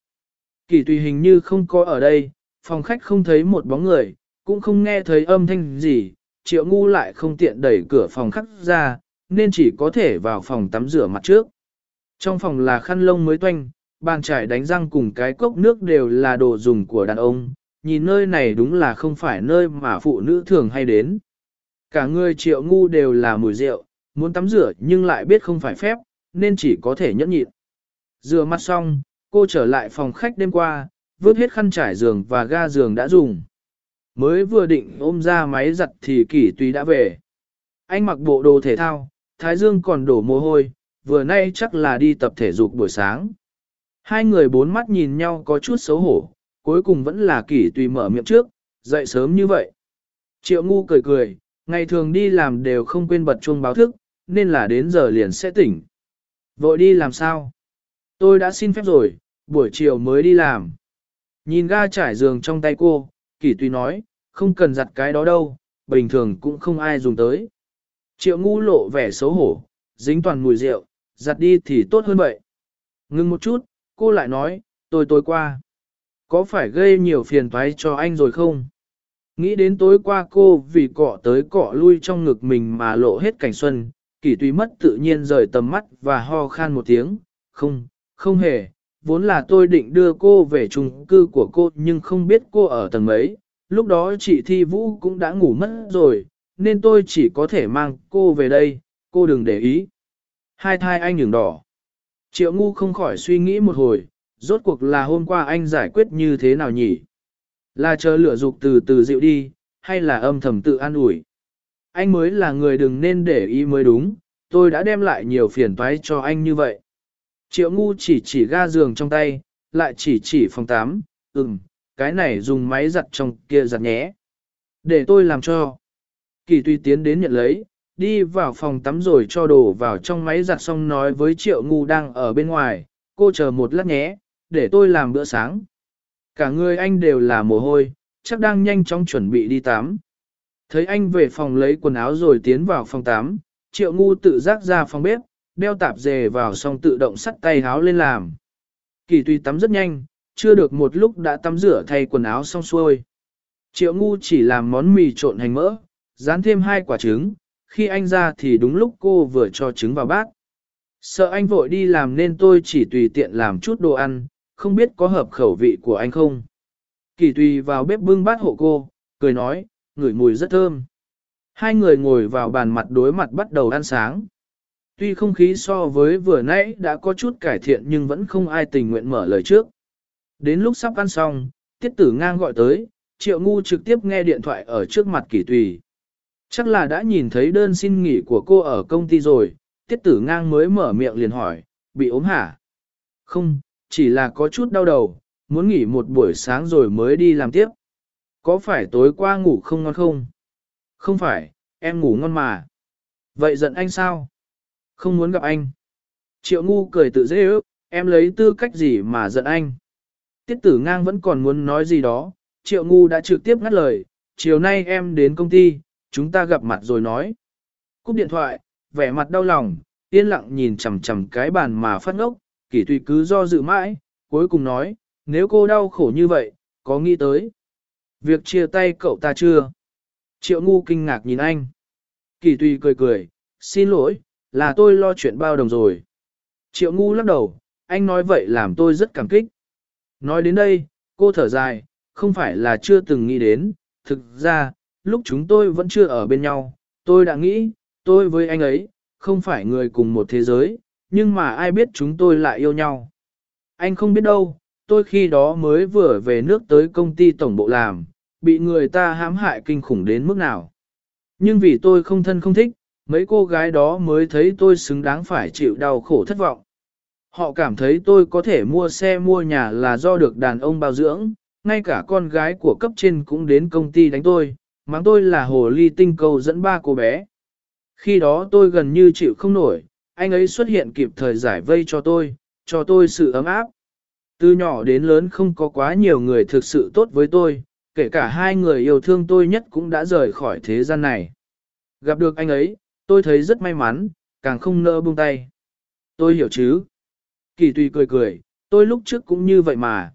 Kỳ tùy hình như không có ở đây, phòng khách không thấy một bóng người, cũng không nghe thấy âm thanh gì, triệu ngu lại không tiện đẩy cửa phòng khách ra, nên chỉ có thể vào phòng tắm rửa mặt trước. Trong phòng là khăn lông mới toanh, bàn trải đánh răng cùng cái cốc nước đều là đồ dùng của đàn ông, nhìn nơi này đúng là không phải nơi mà phụ nữ thường hay đến. Cả người triệu ngu đều là mùi rượu, muốn tắm rửa nhưng lại biết không phải phép, nên chỉ có thể nhẫn nhịn. Rửa mặt xong, cô trở lại phòng khách đêm qua, vớt hết khăn trải giường và ga giường đã dùng. Mới vừa định ôm ra máy giặt thì kỷ tùy đã về. Anh mặc bộ đồ thể thao, thái dương còn đổ mồ hôi, vừa nay chắc là đi tập thể dục buổi sáng. Hai người bốn mắt nhìn nhau có chút xấu hổ, cuối cùng vẫn là kỷ tùy mở miệng trước, dậy sớm như vậy. Triệu ngu cười cười, ngày thường đi làm đều không quên bật chuông báo thức, nên là đến giờ liền sẽ tỉnh. Vội đi làm sao? Tôi đã xin phép rồi, buổi chiều mới đi làm. Nhìn ga trải giường trong tay cô, Kỳ Tuy nói, không cần giặt cái đó đâu, bình thường cũng không ai dùng tới. Triệu ngu lộ vẻ xấu hổ, dính toàn mùi rượu, giặt đi thì tốt hơn vậy. Ngưng một chút, cô lại nói, tôi tối qua. Có phải gây nhiều phiền toái cho anh rồi không? Nghĩ đến tối qua cô vì cọ tới cọ lui trong ngực mình mà lộ hết cảnh xuân, Kỳ tùy mất tự nhiên rời tầm mắt và ho khan một tiếng, không, không hề, vốn là tôi định đưa cô về chung cư của cô nhưng không biết cô ở tầng mấy, lúc đó chị Thi Vũ cũng đã ngủ mất rồi, nên tôi chỉ có thể mang cô về đây, cô đừng để ý. Hai thai anh nhường đỏ. Triệu ngu không khỏi suy nghĩ một hồi, rốt cuộc là hôm qua anh giải quyết như thế nào nhỉ? Là chờ lửa dục từ từ dịu đi, hay là âm thầm tự an ủi? Anh mới là người đừng nên để ý mới đúng, tôi đã đem lại nhiều phiền toái cho anh như vậy. Triệu ngu chỉ chỉ ga giường trong tay, lại chỉ chỉ phòng 8, ừm, cái này dùng máy giặt trong kia giặt nhé. Để tôi làm cho. Kỳ tùy tiến đến nhận lấy, đi vào phòng tắm rồi cho đồ vào trong máy giặt xong nói với triệu ngu đang ở bên ngoài, cô chờ một lát nhé, để tôi làm bữa sáng. Cả người anh đều là mồ hôi, chắc đang nhanh chóng chuẩn bị đi tắm. Thấy anh về phòng lấy quần áo rồi tiến vào phòng tắm, triệu ngu tự giác ra phòng bếp, đeo tạp dề vào xong tự động sắt tay áo lên làm. Kỳ tùy tắm rất nhanh, chưa được một lúc đã tắm rửa thay quần áo xong xuôi. Triệu ngu chỉ làm món mì trộn hành mỡ, dán thêm hai quả trứng, khi anh ra thì đúng lúc cô vừa cho trứng vào bát. Sợ anh vội đi làm nên tôi chỉ tùy tiện làm chút đồ ăn, không biết có hợp khẩu vị của anh không. Kỳ tùy vào bếp bưng bát hộ cô, cười nói, ngửi mùi rất thơm. Hai người ngồi vào bàn mặt đối mặt bắt đầu ăn sáng. Tuy không khí so với vừa nãy đã có chút cải thiện nhưng vẫn không ai tình nguyện mở lời trước. Đến lúc sắp ăn xong, tiết tử ngang gọi tới, triệu ngu trực tiếp nghe điện thoại ở trước mặt kỷ tùy. Chắc là đã nhìn thấy đơn xin nghỉ của cô ở công ty rồi, tiết tử ngang mới mở miệng liền hỏi, bị ốm hả? Không, chỉ là có chút đau đầu, muốn nghỉ một buổi sáng rồi mới đi làm tiếp. Có phải tối qua ngủ không ngon không? Không phải, em ngủ ngon mà. Vậy giận anh sao? Không muốn gặp anh. Triệu ngu cười tự dễ ước, em lấy tư cách gì mà giận anh? Tiết tử ngang vẫn còn muốn nói gì đó, triệu ngu đã trực tiếp ngắt lời, chiều nay em đến công ty, chúng ta gặp mặt rồi nói. Cúp điện thoại, vẻ mặt đau lòng, yên lặng nhìn chằm chằm cái bàn mà phát ngốc, kỷ tùy cứ do dự mãi, cuối cùng nói, nếu cô đau khổ như vậy, có nghĩ tới. Việc chia tay cậu ta chưa? Triệu ngu kinh ngạc nhìn anh. Kỳ tùy cười cười, xin lỗi, là tôi lo chuyện bao đồng rồi. Triệu ngu lắc đầu, anh nói vậy làm tôi rất cảm kích. Nói đến đây, cô thở dài, không phải là chưa từng nghĩ đến, thực ra, lúc chúng tôi vẫn chưa ở bên nhau, tôi đã nghĩ, tôi với anh ấy, không phải người cùng một thế giới, nhưng mà ai biết chúng tôi lại yêu nhau. Anh không biết đâu, tôi khi đó mới vừa về nước tới công ty tổng bộ làm, bị người ta hãm hại kinh khủng đến mức nào. Nhưng vì tôi không thân không thích, mấy cô gái đó mới thấy tôi xứng đáng phải chịu đau khổ thất vọng. Họ cảm thấy tôi có thể mua xe mua nhà là do được đàn ông bao dưỡng, ngay cả con gái của cấp trên cũng đến công ty đánh tôi, mắng tôi là hồ ly tinh cầu dẫn ba cô bé. Khi đó tôi gần như chịu không nổi, anh ấy xuất hiện kịp thời giải vây cho tôi, cho tôi sự ấm áp. Từ nhỏ đến lớn không có quá nhiều người thực sự tốt với tôi, kể cả hai người yêu thương tôi nhất cũng đã rời khỏi thế gian này. Gặp được anh ấy, tôi thấy rất may mắn, càng không nỡ buông tay. Tôi hiểu chứ. Kỳ tùy cười cười, tôi lúc trước cũng như vậy mà.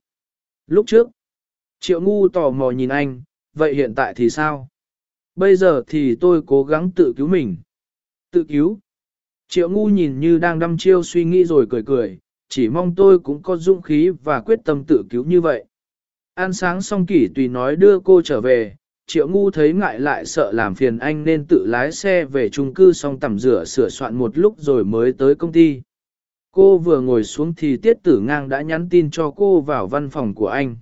Lúc trước, triệu ngu tò mò nhìn anh, vậy hiện tại thì sao? Bây giờ thì tôi cố gắng tự cứu mình. Tự cứu. Triệu ngu nhìn như đang đăm chiêu suy nghĩ rồi cười cười, chỉ mong tôi cũng có dũng khí và quyết tâm tự cứu như vậy. Ăn sáng xong kỷ tùy nói đưa cô trở về, triệu ngu thấy ngại lại sợ làm phiền anh nên tự lái xe về chung cư xong tắm rửa sửa soạn một lúc rồi mới tới công ty. Cô vừa ngồi xuống thì tiết tử ngang đã nhắn tin cho cô vào văn phòng của anh.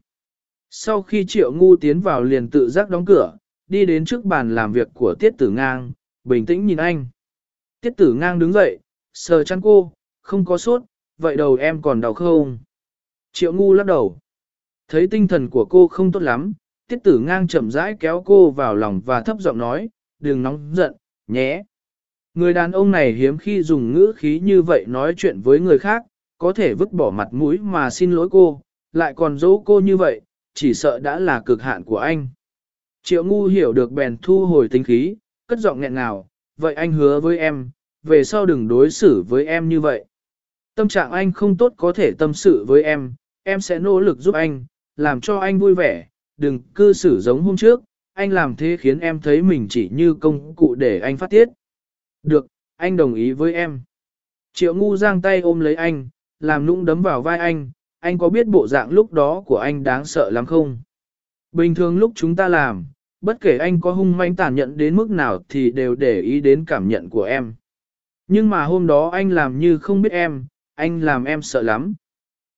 Sau khi triệu ngu tiến vào liền tự giác đóng cửa, đi đến trước bàn làm việc của tiết tử ngang, bình tĩnh nhìn anh. Tiết tử ngang đứng dậy, sờ chăn cô, không có sốt, vậy đầu em còn đau không? Triệu ngu lắc đầu. Thấy tinh thần của cô không tốt lắm, tiết tử ngang chậm rãi kéo cô vào lòng và thấp giọng nói, đừng nóng giận, nhé. Người đàn ông này hiếm khi dùng ngữ khí như vậy nói chuyện với người khác, có thể vứt bỏ mặt mũi mà xin lỗi cô, lại còn dỗ cô như vậy, chỉ sợ đã là cực hạn của anh. Triệu ngu hiểu được bèn thu hồi tính khí, cất giọng nghẹn ngào, vậy anh hứa với em, về sau đừng đối xử với em như vậy. Tâm trạng anh không tốt có thể tâm sự với em, em sẽ nỗ lực giúp anh, làm cho anh vui vẻ, đừng cư xử giống hôm trước, anh làm thế khiến em thấy mình chỉ như công cụ để anh phát tiết. Được, anh đồng ý với em. Triệu ngu giang tay ôm lấy anh, làm nũng đấm vào vai anh, anh có biết bộ dạng lúc đó của anh đáng sợ lắm không? Bình thường lúc chúng ta làm, bất kể anh có hung manh tàn nhẫn đến mức nào thì đều để ý đến cảm nhận của em. Nhưng mà hôm đó anh làm như không biết em, anh làm em sợ lắm.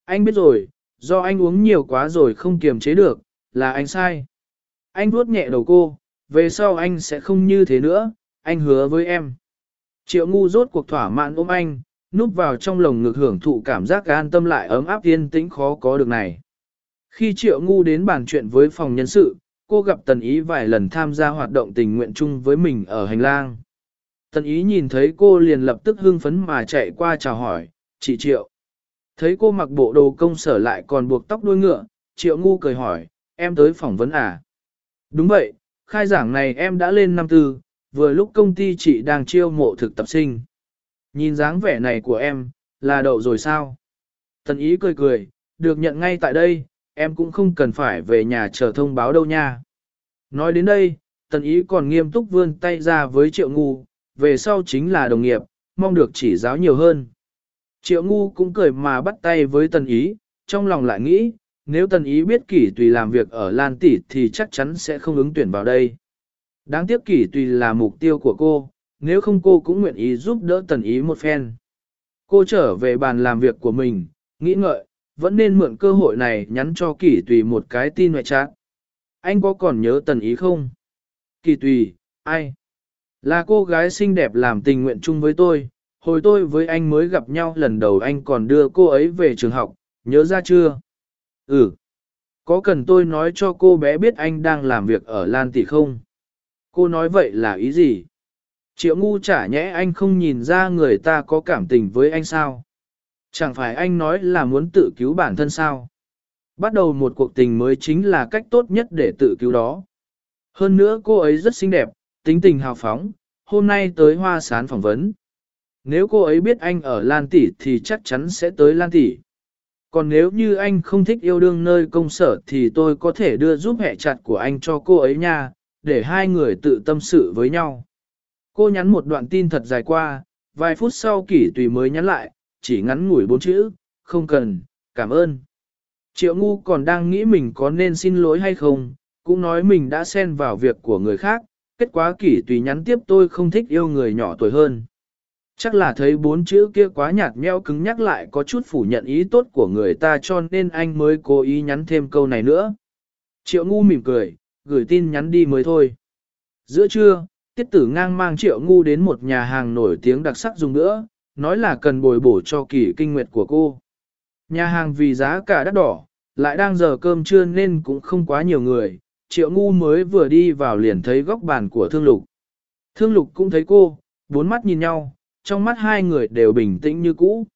Anh biết rồi, do anh uống nhiều quá rồi không kiềm chế được, là anh sai. Anh vuốt nhẹ đầu cô, về sau anh sẽ không như thế nữa, anh hứa với em. Triệu ngu rốt cuộc thỏa mãn ôm anh, núp vào trong lồng ngực hưởng thụ cảm giác an tâm lại ấm áp yên tĩnh khó có được này. Khi triệu ngu đến bàn chuyện với phòng nhân sự, cô gặp tần ý vài lần tham gia hoạt động tình nguyện chung với mình ở hành lang. Tần ý nhìn thấy cô liền lập tức hưng phấn mà chạy qua chào hỏi, chị triệu. Thấy cô mặc bộ đồ công sở lại còn buộc tóc đuôi ngựa, triệu ngu cười hỏi, em tới phỏng vấn à? Đúng vậy, khai giảng này em đã lên năm tư, vừa lúc công ty chị đang chiêu mộ thực tập sinh. Nhìn dáng vẻ này của em, là đậu rồi sao? Tần ý cười cười, được nhận ngay tại đây, em cũng không cần phải về nhà chờ thông báo đâu nha. Nói đến đây, tần ý còn nghiêm túc vươn tay ra với triệu ngu, về sau chính là đồng nghiệp, mong được chỉ giáo nhiều hơn. Triệu ngu cũng cười mà bắt tay với tần ý, trong lòng lại nghĩ, nếu tần ý biết kỷ tùy làm việc ở Lan Tỷ thì chắc chắn sẽ không ứng tuyển vào đây. Đáng tiếc kỷ tùy là mục tiêu của cô, nếu không cô cũng nguyện ý giúp đỡ tần ý một phen. Cô trở về bàn làm việc của mình, nghĩ ngợi, vẫn nên mượn cơ hội này nhắn cho kỷ tùy một cái tin ngoại trạng. Anh có còn nhớ tần ý không? Kỷ tùy, ai? Là cô gái xinh đẹp làm tình nguyện chung với tôi, hồi tôi với anh mới gặp nhau lần đầu anh còn đưa cô ấy về trường học, nhớ ra chưa? Ừ. Có cần tôi nói cho cô bé biết anh đang làm việc ở Lan Tỷ không? Cô nói vậy là ý gì? Triệu ngu chả nhẽ anh không nhìn ra người ta có cảm tình với anh sao? Chẳng phải anh nói là muốn tự cứu bản thân sao? Bắt đầu một cuộc tình mới chính là cách tốt nhất để tự cứu đó. Hơn nữa cô ấy rất xinh đẹp, tính tình hào phóng, hôm nay tới hoa sán phỏng vấn. Nếu cô ấy biết anh ở Lan Tỷ thì chắc chắn sẽ tới Lan Tỷ. Còn nếu như anh không thích yêu đương nơi công sở thì tôi có thể đưa giúp hẹ chặt của anh cho cô ấy nha, để hai người tự tâm sự với nhau. Cô nhắn một đoạn tin thật dài qua, vài phút sau kỷ tùy mới nhắn lại, chỉ ngắn ngủi bốn chữ, không cần, cảm ơn. Triệu ngu còn đang nghĩ mình có nên xin lỗi hay không, cũng nói mình đã xen vào việc của người khác, kết quả kỷ tùy nhắn tiếp tôi không thích yêu người nhỏ tuổi hơn. Chắc là thấy bốn chữ kia quá nhạt nhẽo cứng nhắc lại có chút phủ nhận ý tốt của người ta cho nên anh mới cố ý nhắn thêm câu này nữa. Triệu ngu mỉm cười, gửi tin nhắn đi mới thôi. Giữa trưa, tiết tử ngang mang triệu ngu đến một nhà hàng nổi tiếng đặc sắc dùng nữa, nói là cần bồi bổ cho kỳ kinh nguyệt của cô. Nhà hàng vì giá cả đắt đỏ, lại đang giờ cơm trưa nên cũng không quá nhiều người, triệu ngu mới vừa đi vào liền thấy góc bàn của thương lục. Thương lục cũng thấy cô, bốn mắt nhìn nhau, trong mắt hai người đều bình tĩnh như cũ.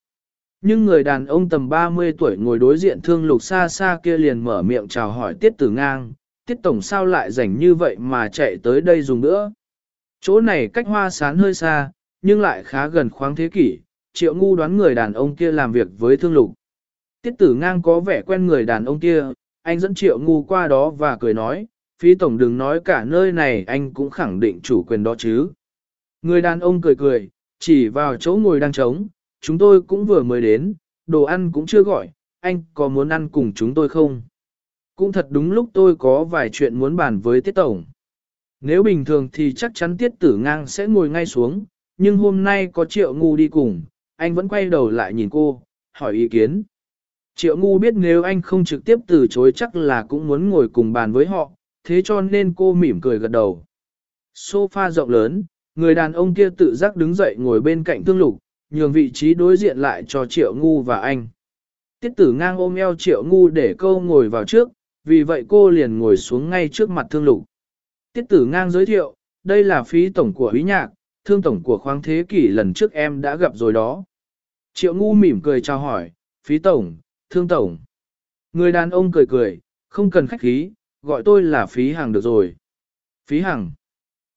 Nhưng người đàn ông tầm 30 tuổi ngồi đối diện thương lục xa xa kia liền mở miệng chào hỏi tiết tử ngang, tiết tổng sao lại rảnh như vậy mà chạy tới đây dùng nữa. Chỗ này cách hoa sán hơi xa, nhưng lại khá gần khoáng thế kỷ, triệu ngu đoán người đàn ông kia làm việc với thương lục. Tiết tử ngang có vẻ quen người đàn ông kia, anh dẫn triệu ngu qua đó và cười nói, phí tổng đừng nói cả nơi này anh cũng khẳng định chủ quyền đó chứ. Người đàn ông cười cười, chỉ vào chỗ ngồi đang trống, chúng tôi cũng vừa mới đến, đồ ăn cũng chưa gọi, anh có muốn ăn cùng chúng tôi không? Cũng thật đúng lúc tôi có vài chuyện muốn bàn với Tiết Tổng. Nếu bình thường thì chắc chắn Tiết Tử Ngang sẽ ngồi ngay xuống, nhưng hôm nay có Triệu Ngu đi cùng, anh vẫn quay đầu lại nhìn cô, hỏi ý kiến. Triệu Ngu biết nếu anh không trực tiếp từ chối chắc là cũng muốn ngồi cùng bàn với họ, thế cho nên cô mỉm cười gật đầu. Sofa rộng lớn, người đàn ông kia tự giác đứng dậy ngồi bên cạnh thương lục, nhường vị trí đối diện lại cho Triệu Ngu và anh. Tiết tử ngang ôm eo Triệu Ngu để câu ngồi vào trước, vì vậy cô liền ngồi xuống ngay trước mặt thương lục. Tiết tử ngang giới thiệu, đây là phí tổng của Húy Nhạc, thương tổng của khoáng thế kỷ lần trước em đã gặp rồi đó. Triệu ngu mỉm cười chào hỏi, phí tổng, thương tổng. Người đàn ông cười cười, không cần khách khí, gọi tôi là phí hàng được rồi. Phí hàng.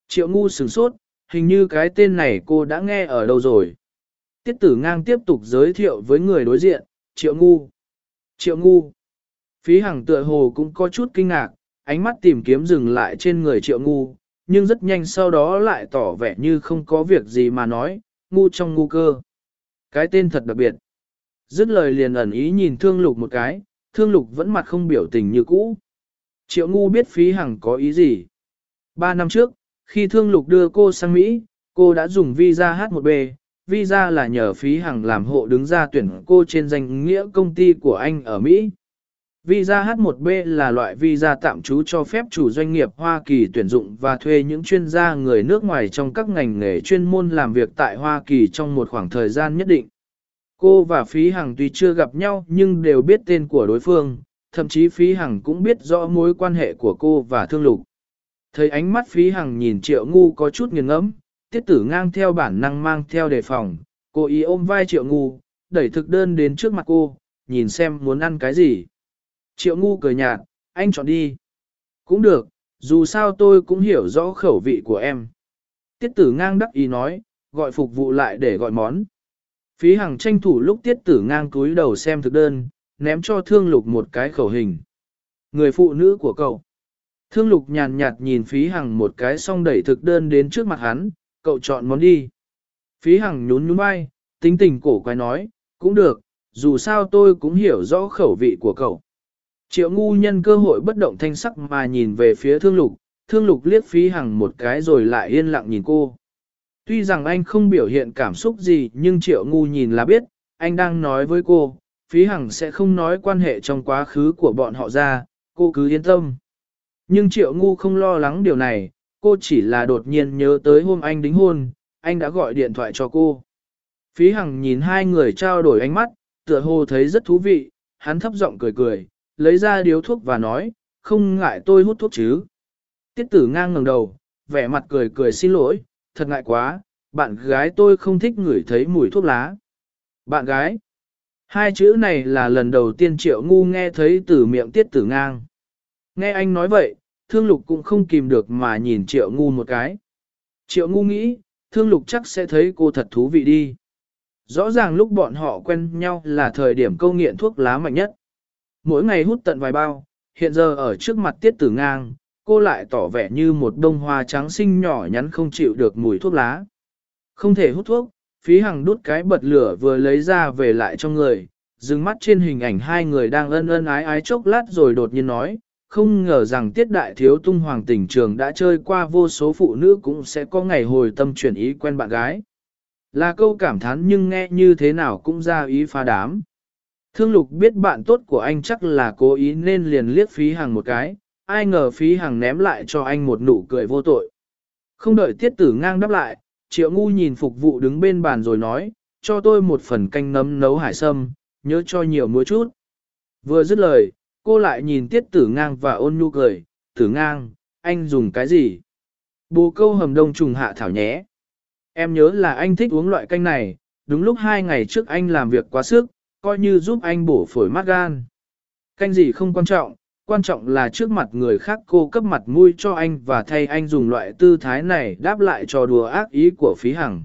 Triệu ngu sửng sốt, hình như cái tên này cô đã nghe ở đâu rồi. Tiết tử ngang tiếp tục giới thiệu với người đối diện, triệu ngu. Triệu ngu. Phí Hằng tựa hồ cũng có chút kinh ngạc, ánh mắt tìm kiếm dừng lại trên người triệu ngu, nhưng rất nhanh sau đó lại tỏ vẻ như không có việc gì mà nói, ngu trong ngu cơ. Cái tên thật đặc biệt. Dứt lời liền ẩn ý nhìn thương lục một cái, thương lục vẫn mặt không biểu tình như cũ. Triệu ngu biết phí hằng có ý gì. Ba năm trước, khi thương lục đưa cô sang Mỹ, cô đã dùng visa H1B. Visa là nhờ phí hằng làm hộ đứng ra tuyển cô trên danh nghĩa công ty của anh ở Mỹ. Visa H1B là loại visa tạm trú cho phép chủ doanh nghiệp Hoa Kỳ tuyển dụng và thuê những chuyên gia người nước ngoài trong các ngành nghề chuyên môn làm việc tại Hoa Kỳ trong một khoảng thời gian nhất định. Cô và Phí Hằng tuy chưa gặp nhau nhưng đều biết tên của đối phương, thậm chí Phí Hằng cũng biết rõ mối quan hệ của cô và Thương Lục. Thấy ánh mắt Phí Hằng nhìn Triệu Ngu có chút nghiền ngẫm, tiết tử ngang theo bản năng mang theo đề phòng, cô ý ôm vai Triệu Ngu, đẩy thực đơn đến trước mặt cô, nhìn xem muốn ăn cái gì. Triệu ngu cười nhạt, anh chọn đi. Cũng được, dù sao tôi cũng hiểu rõ khẩu vị của em. Tiết tử ngang đắc ý nói, gọi phục vụ lại để gọi món. Phí Hằng tranh thủ lúc tiết tử ngang cúi đầu xem thực đơn, ném cho thương lục một cái khẩu hình. Người phụ nữ của cậu. Thương lục nhàn nhạt nhìn phí hằng một cái xong đẩy thực đơn đến trước mặt hắn, cậu chọn món đi. Phí hằng nhún nhún vai, tính tình cổ quái nói, cũng được, dù sao tôi cũng hiểu rõ khẩu vị của cậu. Triệu ngu nhân cơ hội bất động thanh sắc mà nhìn về phía thương lục, thương lục liếc phí hằng một cái rồi lại yên lặng nhìn cô. Tuy rằng anh không biểu hiện cảm xúc gì nhưng triệu ngu nhìn là biết, anh đang nói với cô, phí hằng sẽ không nói quan hệ trong quá khứ của bọn họ ra, cô cứ yên tâm. Nhưng triệu ngu không lo lắng điều này, cô chỉ là đột nhiên nhớ tới hôm anh đính hôn, anh đã gọi điện thoại cho cô. Phí hằng nhìn hai người trao đổi ánh mắt, tựa hồ thấy rất thú vị, hắn thấp giọng cười cười, lấy ra điếu thuốc và nói, không ngại tôi hút thuốc chứ. Tiết tử ngang ngẩng đầu, vẻ mặt cười cười xin lỗi, thật ngại quá, bạn gái tôi không thích ngửi thấy mùi thuốc lá. Bạn gái? Hai chữ này là lần đầu tiên triệu ngu nghe thấy từ miệng tiết tử ngang. Nghe anh nói vậy, thương lục cũng không kìm được mà nhìn triệu ngu một cái. Triệu ngu nghĩ, thương lục chắc sẽ thấy cô thật thú vị đi. Rõ ràng lúc bọn họ quen nhau là thời điểm câu nghiện thuốc lá mạnh nhất mỗi ngày hút tận vài bao, hiện giờ ở trước mặt tiết tử ngang, cô lại tỏ vẻ như một đông hoa trắng xinh nhỏ nhắn không chịu được mùi thuốc lá. Không thể hút thuốc, phí hằng đút cái bật lửa vừa lấy ra về lại trong người, dừng mắt trên hình ảnh hai người đang ân ân ái ái chốc lát rồi đột nhiên nói, không ngờ rằng tiết đại thiếu tung hoàng tỉnh trường đã chơi qua vô số phụ nữ cũng sẽ có ngày hồi tâm chuyển ý quen bạn gái. Là câu cảm thán nhưng nghe như thế nào cũng ra ý phá đám. Thương lục biết bạn tốt của anh chắc là cố ý nên liền liếc phí hàng một cái, ai ngờ phí hàng ném lại cho anh một nụ cười vô tội. Không đợi tiết tử ngang đáp lại, triệu ngu nhìn phục vụ đứng bên bàn rồi nói, cho tôi một phần canh nấm nấu hải sâm, nhớ cho nhiều muối chút. Vừa dứt lời, cô lại nhìn tiết tử ngang và ôn nhu cười, tử ngang, anh dùng cái gì? Bồ câu hầm đông trùng hạ thảo nhé. Em nhớ là anh thích uống loại canh này, đúng lúc hai ngày trước anh làm việc quá sức, coi như giúp anh bổ phổi mát gan. Canh gì không quan trọng, quan trọng là trước mặt người khác cô cấp mặt mũi cho anh và thay anh dùng loại tư thái này đáp lại trò đùa ác ý của phí hằng.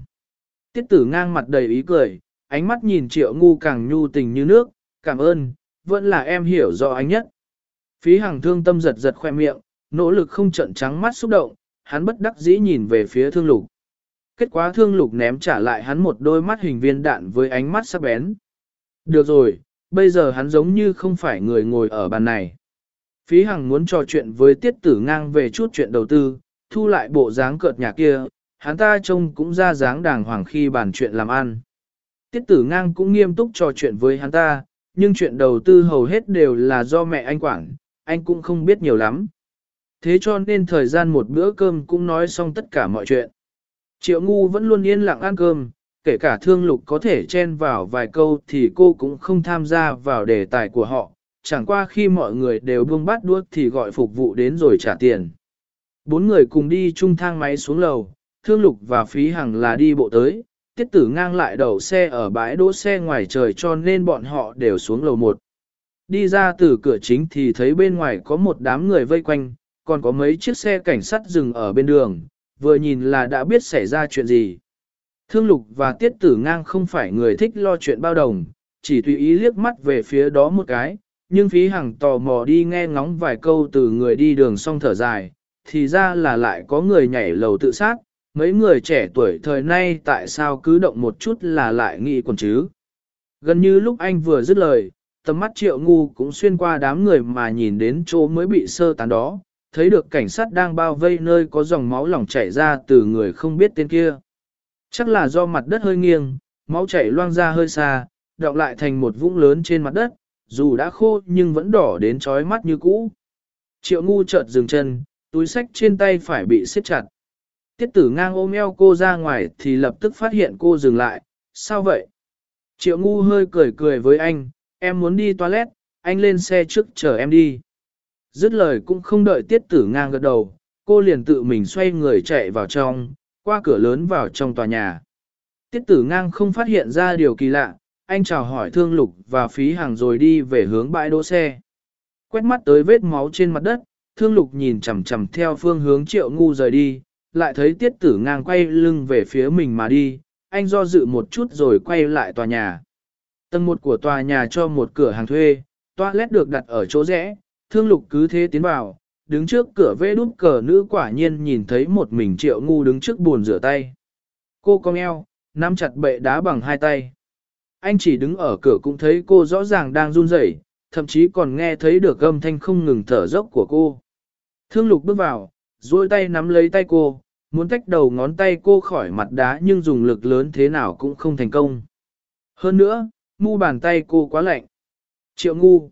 Tiết tử ngang mặt đầy ý cười, ánh mắt nhìn triệu ngu càng nhu tình như nước, cảm ơn, vẫn là em hiểu rõ anh nhất. Phí hằng thương tâm giật giật khoe miệng, nỗ lực không trận trắng mắt xúc động, hắn bất đắc dĩ nhìn về phía thương lục. Kết quả thương lục ném trả lại hắn một đôi mắt hình viên đạn với ánh mắt sắc bén. Được rồi, bây giờ hắn giống như không phải người ngồi ở bàn này. Phí Hằng muốn trò chuyện với tiết tử ngang về chút chuyện đầu tư, thu lại bộ dáng cợt nhà kia, hắn ta trông cũng ra dáng đàng hoàng khi bàn chuyện làm ăn. Tiết tử ngang cũng nghiêm túc trò chuyện với hắn ta, nhưng chuyện đầu tư hầu hết đều là do mẹ anh quản, anh cũng không biết nhiều lắm. Thế cho nên thời gian một bữa cơm cũng nói xong tất cả mọi chuyện. Triệu ngu vẫn luôn yên lặng ăn cơm, kể cả thương lục có thể chen vào vài câu thì cô cũng không tham gia vào đề tài của họ, chẳng qua khi mọi người đều buông bát đuốc thì gọi phục vụ đến rồi trả tiền. Bốn người cùng đi chung thang máy xuống lầu, thương lục và phí hằng là đi bộ tới, tiết tử ngang lại đầu xe ở bãi đỗ xe ngoài trời cho nên bọn họ đều xuống lầu một. Đi ra từ cửa chính thì thấy bên ngoài có một đám người vây quanh, còn có mấy chiếc xe cảnh sát dừng ở bên đường, vừa nhìn là đã biết xảy ra chuyện gì. Thương lục và tiết tử ngang không phải người thích lo chuyện bao đồng, chỉ tùy ý liếc mắt về phía đó một cái, nhưng phí hằng tò mò đi nghe ngóng vài câu từ người đi đường xong thở dài, thì ra là lại có người nhảy lầu tự sát, mấy người trẻ tuổi thời nay tại sao cứ động một chút là lại nghĩ còn chứ. Gần như lúc anh vừa dứt lời, tầm mắt triệu ngu cũng xuyên qua đám người mà nhìn đến chỗ mới bị sơ tán đó, thấy được cảnh sát đang bao vây nơi có dòng máu lỏng chảy ra từ người không biết tên kia. Chắc là do mặt đất hơi nghiêng, máu chảy loang ra hơi xa, đọng lại thành một vũng lớn trên mặt đất, dù đã khô nhưng vẫn đỏ đến chói mắt như cũ. Triệu ngu chợt dừng chân, túi sách trên tay phải bị siết chặt. Tiết tử ngang ôm eo cô ra ngoài thì lập tức phát hiện cô dừng lại, sao vậy? Triệu ngu hơi cười cười với anh, em muốn đi toilet, anh lên xe trước chờ em đi. Dứt lời cũng không đợi tiết tử ngang gật đầu, cô liền tự mình xoay người chạy vào trong, qua cửa lớn vào trong tòa nhà. Tiết tử ngang không phát hiện ra điều kỳ lạ, anh chào hỏi thương lục và phí hàng rồi đi về hướng bãi đỗ xe. Quét mắt tới vết máu trên mặt đất, thương lục nhìn chằm chằm theo phương hướng triệu ngu rời đi, lại thấy tiết tử ngang quay lưng về phía mình mà đi, anh do dự một chút rồi quay lại tòa nhà. Tầng một của tòa nhà cho một cửa hàng thuê, toilet được đặt ở chỗ rẽ, thương lục cứ thế tiến vào, đứng trước cửa vê đút cờ nữ quả nhiên nhìn thấy một mình triệu ngu đứng trước buồn rửa tay. Cô cong eo, nắm chặt bệ đá bằng hai tay. Anh chỉ đứng ở cửa cũng thấy cô rõ ràng đang run rẩy, thậm chí còn nghe thấy được âm thanh không ngừng thở dốc của cô. Thương lục bước vào, duỗi tay nắm lấy tay cô, muốn tách đầu ngón tay cô khỏi mặt đá nhưng dùng lực lớn thế nào cũng không thành công. Hơn nữa, mu bàn tay cô quá lạnh. Triệu ngu.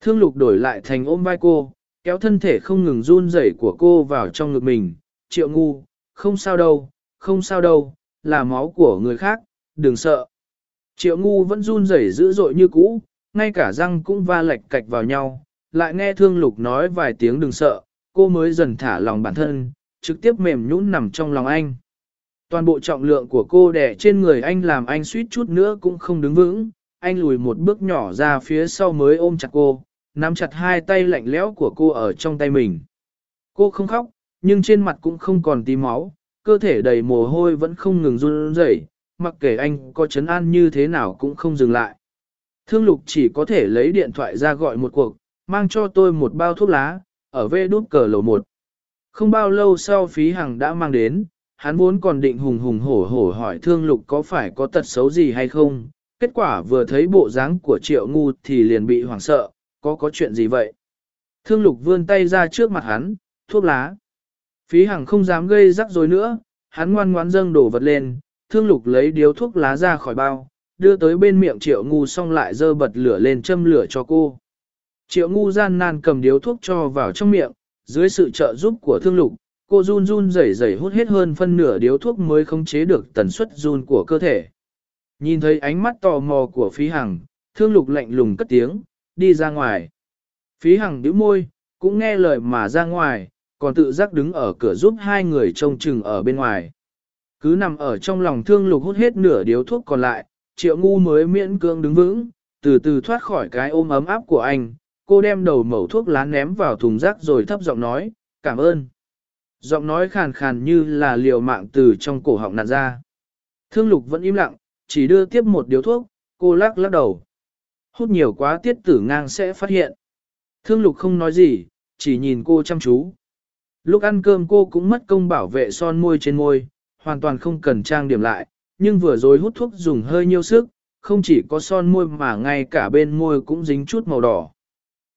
Thương lục đổi lại thành ôm vai cô, kéo thân thể không ngừng run rẩy của cô vào trong ngực mình. Triệu ngu, không sao đâu, không sao đâu, là máu của người khác, đừng sợ. Triệu ngu vẫn run rẩy dữ dội như cũ, ngay cả răng cũng va lệch cạch vào nhau, lại nghe thương lục nói vài tiếng đừng sợ, cô mới dần thả lòng bản thân, trực tiếp mềm nhũn nằm trong lòng anh. Toàn bộ trọng lượng của cô đè trên người anh làm anh suýt chút nữa cũng không đứng vững, anh lùi một bước nhỏ ra phía sau mới ôm chặt cô, nắm chặt hai tay lạnh lẽo của cô ở trong tay mình. Cô không khóc, nhưng trên mặt cũng không còn tí máu, cơ thể đầy mồ hôi vẫn không ngừng run rẩy, mặc kệ anh có chấn an như thế nào cũng không dừng lại. Thương lục chỉ có thể lấy điện thoại ra gọi một cuộc, mang cho tôi một bao thuốc lá, ở vê đút cờ lầu một. Không bao lâu sau phí hằng đã mang đến, hắn vốn còn định hùng hùng hổ hổ hỏi thương lục có phải có tật xấu gì hay không, kết quả vừa thấy bộ dáng của triệu ngu thì liền bị hoảng sợ, có có chuyện gì vậy? Thương lục vươn tay ra trước mặt hắn, thuốc lá. Phí hằng không dám gây rắc rối nữa, hắn ngoan ngoãn dâng đổ vật lên, thương lục lấy điếu thuốc lá ra khỏi bao, đưa tới bên miệng triệu ngu xong lại dơ bật lửa lên châm lửa cho cô. Triệu ngu gian nan cầm điếu thuốc cho vào trong miệng, dưới sự trợ giúp của thương lục, cô run run rẩy rẩy hút hết hơn phân nửa điếu thuốc mới khống chế được tần suất run của cơ thể. Nhìn thấy ánh mắt tò mò của phí hằng, thương lục lạnh lùng cất tiếng, đi ra ngoài. Phí hằng nhíu môi, cũng nghe lời mà ra ngoài, còn tự giác đứng ở cửa giúp hai người trông chừng ở bên ngoài. Cứ nằm ở trong lòng thương lục hút hết nửa điếu thuốc còn lại, triệu ngu mới miễn cưỡng đứng vững, từ từ thoát khỏi cái ôm ấm áp của anh. Cô đem đầu mẩu thuốc lá ném vào thùng rác rồi thấp giọng nói, cảm ơn. Giọng nói khàn khàn như là liều mạng từ trong cổ họng nạt ra. Thương lục vẫn im lặng, chỉ đưa tiếp một điếu thuốc, cô lắc lắc đầu. Hút nhiều quá tiết tử ngang sẽ phát hiện. Thương lục không nói gì, chỉ nhìn cô chăm chú. Lúc ăn cơm cô cũng mất công bảo vệ son môi trên môi, hoàn toàn không cần trang điểm lại, nhưng vừa rồi hút thuốc dùng hơi nhiều sức, không chỉ có son môi mà ngay cả bên môi cũng dính chút màu đỏ.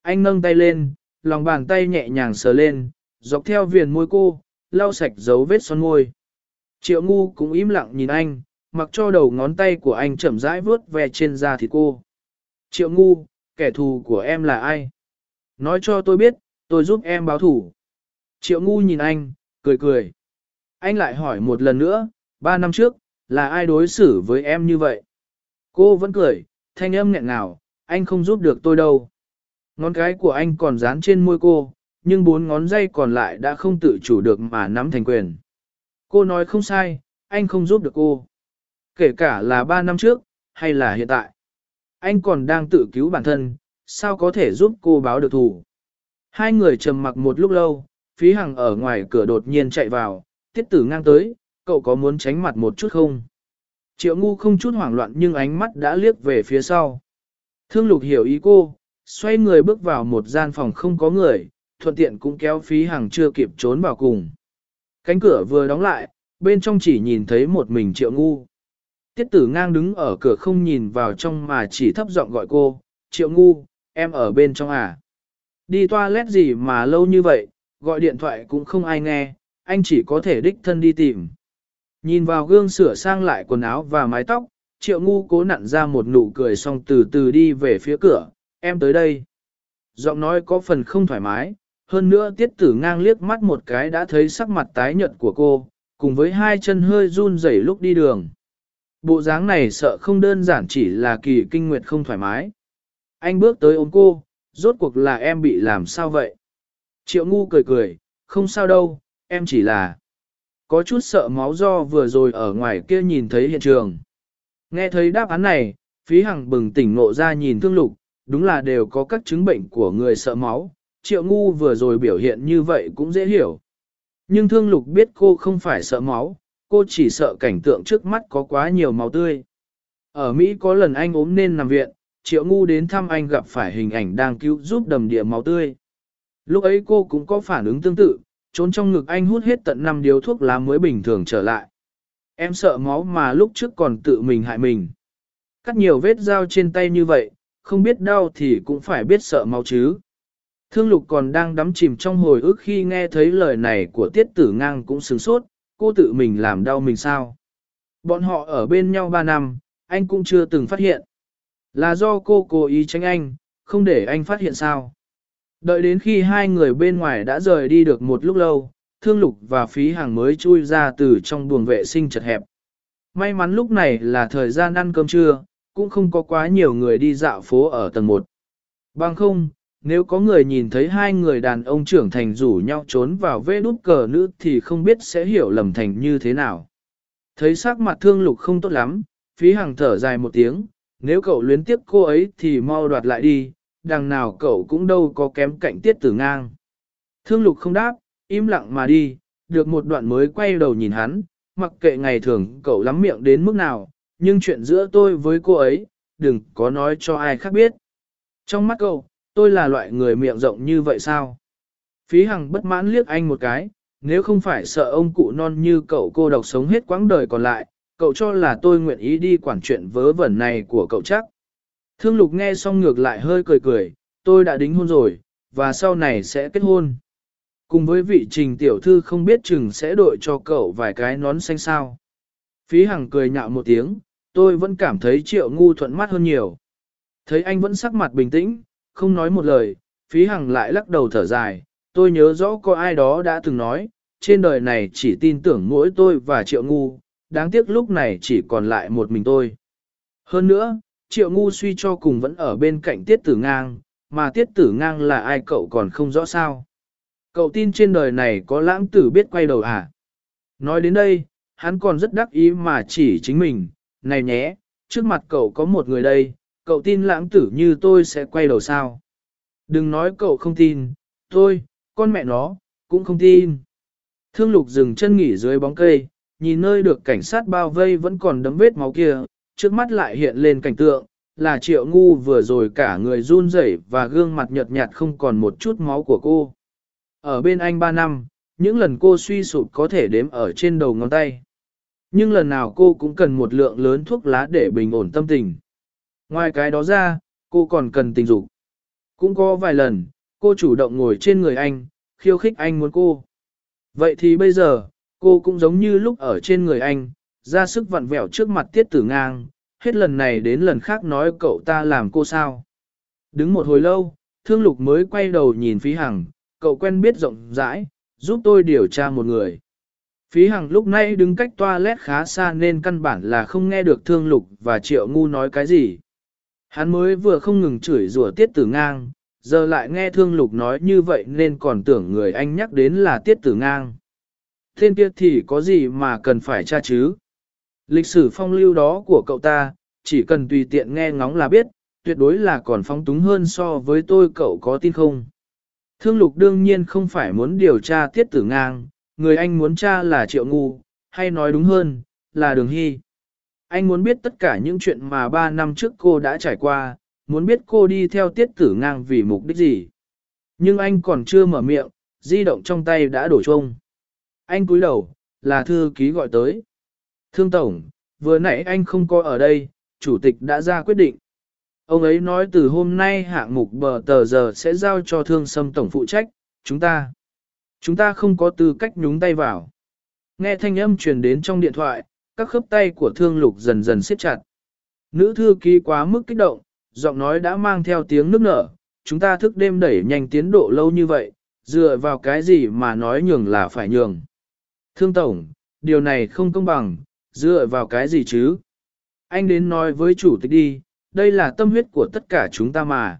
Anh nâng tay lên, lòng bàn tay nhẹ nhàng sờ lên, dọc theo viền môi cô, lau sạch dấu vết son môi. Triệu ngu cũng im lặng nhìn anh, mặc cho đầu ngón tay của anh chậm rãi vướt ve trên da thịt cô. Triệu ngu, kẻ thù của em là ai? Nói cho tôi biết, tôi giúp em báo thủ. Triệu ngu nhìn anh, cười cười. Anh lại hỏi một lần nữa, ba năm trước, là ai đối xử với em như vậy? Cô vẫn cười, thanh âm nghẹn ngào, anh không giúp được tôi đâu. Ngón cái của anh còn dán trên môi cô, nhưng bốn ngón dây còn lại đã không tự chủ được mà nắm thành quyền. Cô nói không sai, anh không giúp được cô. Kể cả là ba năm trước, hay là hiện tại. Anh còn đang tự cứu bản thân, sao có thể giúp cô báo được thù. Hai người trầm mặc một lúc lâu, phí hằng ở ngoài cửa đột nhiên chạy vào, tiết tử ngang tới, cậu có muốn tránh mặt một chút không? Triệu ngu không chút hoảng loạn nhưng ánh mắt đã liếc về phía sau. Thương lục hiểu ý cô, xoay người bước vào một gian phòng không có người, thuận tiện cũng kéo phí hằng chưa kịp trốn vào cùng. Cánh cửa vừa đóng lại, bên trong chỉ nhìn thấy một mình triệu ngu. Tiết tử ngang đứng ở cửa không nhìn vào trong mà chỉ thấp giọng gọi cô, triệu ngu, em ở bên trong à? Đi toilet gì mà lâu như vậy, gọi điện thoại cũng không ai nghe, anh chỉ có thể đích thân đi tìm. Nhìn vào gương sửa sang lại quần áo và mái tóc, triệu ngu cố nặn ra một nụ cười xong từ từ đi về phía cửa, em tới đây. Giọng nói có phần không thoải mái, hơn nữa tiết tử ngang liếc mắt một cái đã thấy sắc mặt tái nhợt của cô, cùng với hai chân hơi run rẩy lúc đi đường. Bộ dáng này sợ không đơn giản chỉ là kỳ kinh nguyệt không thoải mái. Anh bước tới ôm cô, rốt cuộc là em bị làm sao vậy? Triệu ngu cười cười, không sao đâu, em chỉ là có chút sợ máu do vừa rồi ở ngoài kia nhìn thấy hiện trường. Nghe thấy đáp án này, phí hằng bừng tỉnh ngộ ra nhìn thương lục, đúng là đều có các chứng bệnh của người sợ máu, triệu ngu vừa rồi biểu hiện như vậy cũng dễ hiểu. Nhưng thương lục biết cô không phải sợ máu, cô chỉ sợ cảnh tượng trước mắt có quá nhiều máu tươi. Ở Mỹ có lần anh ốm nên nằm viện, triệu ngu đến thăm anh gặp phải hình ảnh đang cứu giúp đầm địa máu tươi. Lúc ấy cô cũng có phản ứng tương tự, trốn trong ngực anh hút hết tận 5 điếu thuốc lá mới bình thường trở lại. Em sợ máu mà lúc trước còn tự mình hại mình. Cắt nhiều vết dao trên tay như vậy, không biết đau thì cũng phải biết sợ máu chứ. Thương lục còn đang đắm chìm trong hồi ức khi nghe thấy lời này của tiết tử ngang cũng sướng sốt, cô tự mình làm đau mình sao. Bọn họ ở bên nhau 3 năm, anh cũng chưa từng phát hiện. Là do cô cố ý tránh anh, không để anh phát hiện sao. Đợi đến khi hai người bên ngoài đã rời đi được một lúc lâu, thương lục và phí hàng mới chui ra từ trong buồng vệ sinh chật hẹp. May mắn lúc này là thời gian ăn cơm trưa, cũng không có quá nhiều người đi dạo phố ở tầng 1. Bằng không, nếu có người nhìn thấy hai người đàn ông trưởng thành rủ nhau trốn vào vê đút cờ nữ thì không biết sẽ hiểu lầm thành như thế nào. Thấy sắc mặt thương lục không tốt lắm, phí hàng thở dài một tiếng, nếu cậu luyến tiếp cô ấy thì mau đoạt lại đi, đằng nào cậu cũng đâu có kém cạnh tiết tử ngang. Thương lục không đáp, im lặng mà đi, được một đoạn mới quay đầu nhìn hắn, mặc kệ ngày thường cậu lắm miệng đến mức nào, nhưng chuyện giữa tôi với cô ấy, đừng có nói cho ai khác biết. Trong mắt cậu, tôi là loại người miệng rộng như vậy sao? Phí Hằng bất mãn liếc anh một cái, nếu không phải sợ ông cụ non như cậu cô độc sống hết quãng đời còn lại, cậu cho là tôi nguyện ý đi quản chuyện vớ vẩn này của cậu chắc. Thương lục nghe xong ngược lại hơi cười cười, tôi đã đính hôn rồi, và sau này sẽ kết hôn. Cùng với vị trình tiểu thư không biết chừng sẽ đội cho cậu vài cái nón xanh sao. Phí Hằng cười nhạo một tiếng, tôi vẫn cảm thấy triệu ngu thuận mắt hơn nhiều. Thấy anh vẫn sắc mặt bình tĩnh, không nói một lời, Phí Hằng lại lắc đầu thở dài, tôi nhớ rõ có ai đó đã từng nói, trên đời này chỉ tin tưởng mỗi tôi và triệu ngu, đáng tiếc lúc này chỉ còn lại một mình tôi. Hơn nữa, triệu ngu suy cho cùng vẫn ở bên cạnh tiết tử ngang, mà tiết tử ngang là ai cậu còn không rõ sao. Cậu tin trên đời này có lãng tử biết quay đầu à? Nói đến đây, hắn còn rất đắc ý mà chỉ chính mình, này nhé, trước mặt cậu có một người đây, cậu tin lãng tử như tôi sẽ quay đầu sao? Đừng nói cậu không tin, tôi, con mẹ nó, cũng không tin. Thương lục dừng chân nghỉ dưới bóng cây, nhìn nơi được cảnh sát bao vây vẫn còn đấm vết máu kia, trước mắt lại hiện lên cảnh tượng, là triệu ngu vừa rồi cả người run rẩy và gương mặt nhợt nhạt không còn một chút máu của cô. Ở bên anh ba năm, những lần cô suy sụp có thể đếm ở trên đầu ngón tay. Nhưng lần nào cô cũng cần một lượng lớn thuốc lá để bình ổn tâm tình. Ngoài cái đó ra, cô còn cần tình dục. Cũng có vài lần, cô chủ động ngồi trên người anh, khiêu khích anh muốn cô. Vậy thì bây giờ, cô cũng giống như lúc ở trên người anh, ra sức vặn vẹo trước mặt tiết tử ngang, hết lần này đến lần khác nói cậu ta làm cô sao. Đứng một hồi lâu, thương lục mới quay đầu nhìn phí hằng, cậu quen biết rộng rãi, giúp tôi điều tra một người. Phí hằng lúc này đứng cách toilet khá xa nên căn bản là không nghe được thương lục và triệu ngu nói cái gì. Hắn mới vừa không ngừng chửi rủa tiết tử ngang, giờ lại nghe thương lục nói như vậy nên còn tưởng người anh nhắc đến là tiết tử ngang. Thiên kia thì có gì mà cần phải tra chứ? Lịch sử phong lưu đó của cậu ta, chỉ cần tùy tiện nghe ngóng là biết, tuyệt đối là còn phong túng hơn so với tôi cậu có tin không? Thương lục đương nhiên không phải muốn điều tra tiết tử ngang, người anh muốn tra là triệu ngu, hay nói đúng hơn, là đường hy. Anh muốn biết tất cả những chuyện mà ba năm trước cô đã trải qua, muốn biết cô đi theo tiết tử ngang vì mục đích gì. Nhưng anh còn chưa mở miệng, di động trong tay đã đổ chuông. Anh cúi đầu, là thư ký gọi tới. Thương Tổng, vừa nãy anh không có ở đây, chủ tịch đã ra quyết định. Ông ấy nói từ hôm nay hạng mục bờ tờ giờ sẽ giao cho thương sâm tổng phụ trách, chúng ta. Chúng ta không có tư cách nhúng tay vào. Nghe thanh âm truyền đến trong điện thoại, các khớp tay của thương lục dần dần siết chặt. Nữ thư ký quá mức kích động, giọng nói đã mang theo tiếng nước nở, chúng ta thức đêm đẩy nhanh tiến độ lâu như vậy, dựa vào cái gì mà nói nhường là phải nhường. Thương Tổng, điều này không công bằng, dựa vào cái gì chứ? Anh đến nói với chủ tịch đi, đây là tâm huyết của tất cả chúng ta mà.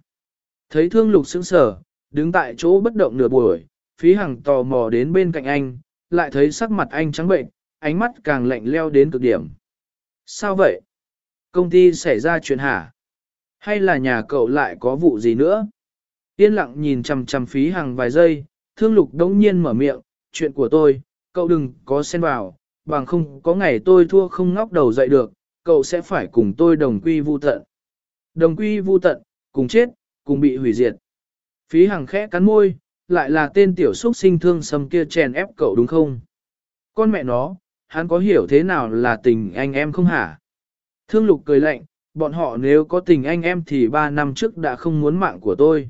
Thấy thương lục sững sờ, đứng tại chỗ bất động nửa buổi, phí hằng tò mò đến bên cạnh anh, lại thấy sắc mặt anh trắng bệnh, ánh mắt càng lạnh leo đến cực điểm. Sao vậy? Công ty xảy ra chuyện hả? Hay là nhà cậu lại có vụ gì nữa? Yên lặng nhìn chằm chằm phí hằng vài giây, thương lục đống nhiên mở miệng, chuyện của tôi, cậu đừng có xen vào, bằng không có ngày tôi thua không ngóc đầu dậy được, cậu sẽ phải cùng tôi đồng quy vu tận. Đồng quy vu tận, cùng chết, cùng bị hủy diệt. Phí hằng khẽ cắn môi, lại là tên tiểu xuất sinh thương sầm kia chèn ép cậu đúng không? Con mẹ nó, hắn có hiểu thế nào là tình anh em không hả? Thương lục cười lạnh, bọn họ nếu có tình anh em thì ba năm trước đã không muốn mạng của tôi.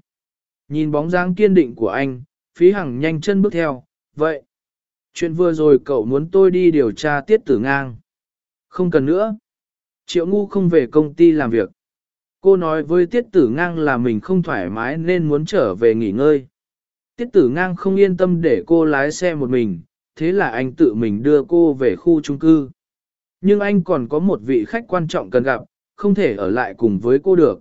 Nhìn bóng dáng kiên định của anh, phí hằng nhanh chân bước theo, vậy. Chuyện vừa rồi cậu muốn tôi đi điều tra tiết tử ngang. Không cần nữa. Triệu ngu không về công ty làm việc. Cô nói với tiết tử ngang là mình không thoải mái nên muốn trở về nghỉ ngơi. Tiết tử ngang không yên tâm để cô lái xe một mình, thế là anh tự mình đưa cô về khu trung cư. Nhưng anh còn có một vị khách quan trọng cần gặp, không thể ở lại cùng với cô được.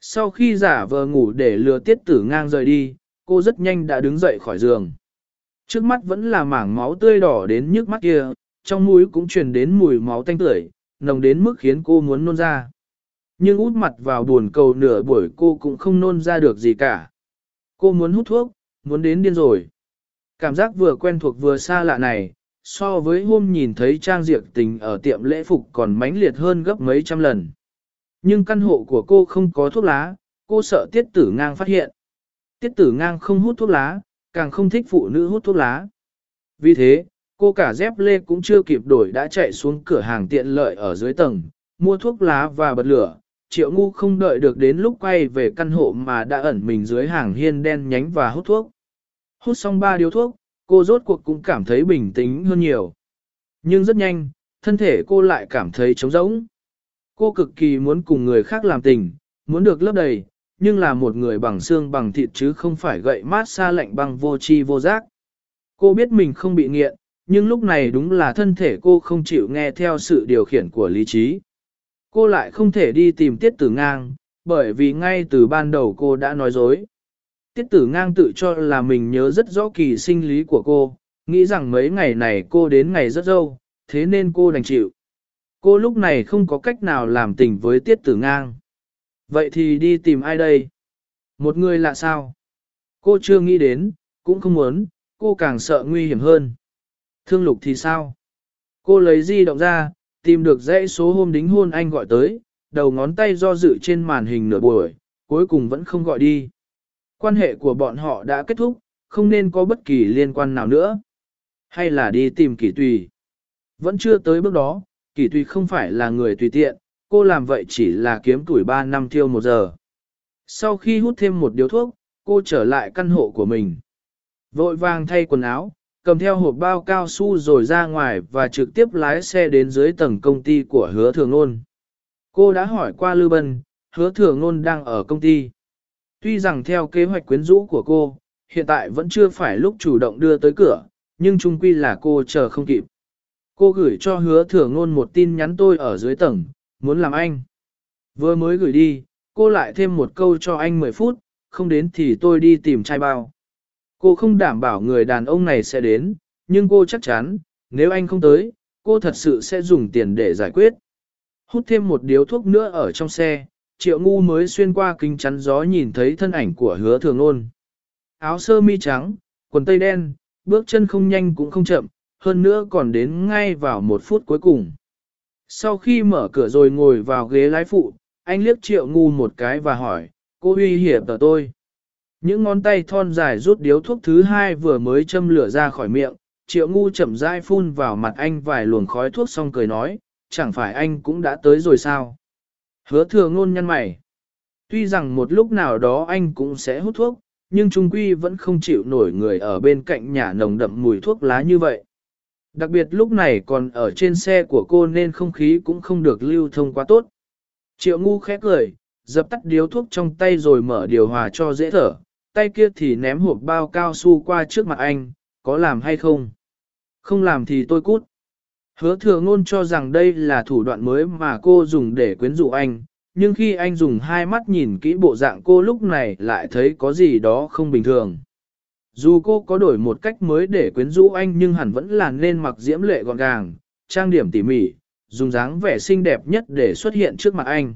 Sau khi giả vờ ngủ để lừa tiết tử ngang rời đi, cô rất nhanh đã đứng dậy khỏi giường. Trước mắt vẫn là mảng máu tươi đỏ đến nhức mắt kia, trong mũi cũng truyền đến mùi máu tanh tưởi, nồng đến mức khiến cô muốn nôn ra. Nhưng út mặt vào buồn cầu nửa buổi cô cũng không nôn ra được gì cả. Cô muốn hút thuốc, muốn đến điên rồi. Cảm giác vừa quen thuộc vừa xa lạ này, so với hôm nhìn thấy Trang Diệp Tình ở tiệm lễ phục còn mãnh liệt hơn gấp mấy trăm lần. Nhưng căn hộ của cô không có thuốc lá, cô sợ tiết tử ngang phát hiện. Tiết tử ngang không hút thuốc lá, càng không thích phụ nữ hút thuốc lá. Vì thế, cô cả dép lê cũng chưa kịp đổi đã chạy xuống cửa hàng tiện lợi ở dưới tầng, mua thuốc lá và bật lửa, triệu ngu không đợi được đến lúc quay về căn hộ mà đã ẩn mình dưới hàng hiên đen nhánh và hút thuốc. Hút xong ba điếu thuốc, cô rốt cuộc cũng cảm thấy bình tĩnh hơn nhiều. Nhưng rất nhanh, thân thể cô lại cảm thấy trống rỗng. Cô cực kỳ muốn cùng người khác làm tình, muốn được lấp đầy, nhưng là một người bằng xương bằng thịt chứ không phải gậy mát xa lạnh bằng vô chi vô giác. Cô biết mình không bị nghiện, nhưng lúc này đúng là thân thể cô không chịu nghe theo sự điều khiển của lý trí. Cô lại không thể đi tìm tiết tử ngang, bởi vì ngay từ ban đầu cô đã nói dối. Tiết tử ngang tự cho là mình nhớ rất rõ kỳ sinh lý của cô, nghĩ rằng mấy ngày này cô đến ngày rất dâu, thế nên cô đành chịu. Cô lúc này không có cách nào làm tình với tiết tử ngang. Vậy thì đi tìm ai đây? Một người lạ sao? Cô chưa nghĩ đến, cũng không muốn, cô càng sợ nguy hiểm hơn. Thương lục thì sao? Cô lấy di động ra, tìm được dãy số hôm đính hôn anh gọi tới, đầu ngón tay do dự trên màn hình nửa buổi, cuối cùng vẫn không gọi đi. Quan hệ của bọn họ đã kết thúc, không nên có bất kỳ liên quan nào nữa. Hay là đi tìm kỷ tùy. Vẫn chưa tới bước đó, kỷ tùy không phải là người tùy tiện, cô làm vậy chỉ là kiếm tuổi 3 năm thiêu một giờ. Sau khi hút thêm một điếu thuốc, cô trở lại căn hộ của mình. Vội vàng thay quần áo, cầm theo hộp bao cao su rồi ra ngoài và trực tiếp lái xe đến dưới tầng công ty của hứa thường nôn. Cô đã hỏi qua Lưu Bân, hứa thường nôn đang ở công ty. Tuy rằng theo kế hoạch quyến rũ của cô, hiện tại vẫn chưa phải lúc chủ động đưa tới cửa, nhưng chung quy là cô chờ không kịp. Cô gửi cho hứa thường nôn một tin nhắn tôi ở dưới tầng, muốn làm anh. Vừa mới gửi đi, cô lại thêm một câu cho anh 10 phút, không đến thì tôi đi tìm trai bao. Cô không đảm bảo người đàn ông này sẽ đến, nhưng cô chắc chắn, nếu anh không tới, cô thật sự sẽ dùng tiền để giải quyết. Hút thêm một điếu thuốc nữa ở trong xe, triệu ngu mới xuyên qua kính chắn gió nhìn thấy thân ảnh của hứa thường ôn. Áo sơ mi trắng, quần tây đen, bước chân không nhanh cũng không chậm, hơn nữa còn đến ngay vào một phút cuối cùng. Sau khi mở cửa rồi ngồi vào ghế lái phụ, anh liếc triệu ngu một cái và hỏi, cô uy hiểm tờ tôi. Những ngón tay thon dài rút điếu thuốc thứ hai vừa mới châm lửa ra khỏi miệng, triệu ngu chậm rãi phun vào mặt anh vài luồng khói thuốc xong cười nói, chẳng phải anh cũng đã tới rồi sao? Hứa thừa ngôn nhăn mày. Tuy rằng một lúc nào đó anh cũng sẽ hút thuốc, nhưng trung quy vẫn không chịu nổi người ở bên cạnh nhà nồng đậm mùi thuốc lá như vậy. Đặc biệt lúc này còn ở trên xe của cô nên không khí cũng không được lưu thông quá tốt. Triệu ngu khẽ cười, dập tắt điếu thuốc trong tay rồi mở điều hòa cho dễ thở, tay kia thì ném hộp bao cao su qua trước mặt anh, có làm hay không? Không làm thì tôi cút. Hứa thừa ngôn cho rằng đây là thủ đoạn mới mà cô dùng để quyến rũ anh, nhưng khi anh dùng hai mắt nhìn kỹ bộ dạng cô lúc này lại thấy có gì đó không bình thường. Dù cô có đổi một cách mới để quyến rũ anh nhưng hẳn vẫn là nên mặc diễm lệ gọn gàng, trang điểm tỉ mỉ, dùng dáng vẻ xinh đẹp nhất để xuất hiện trước mặt anh.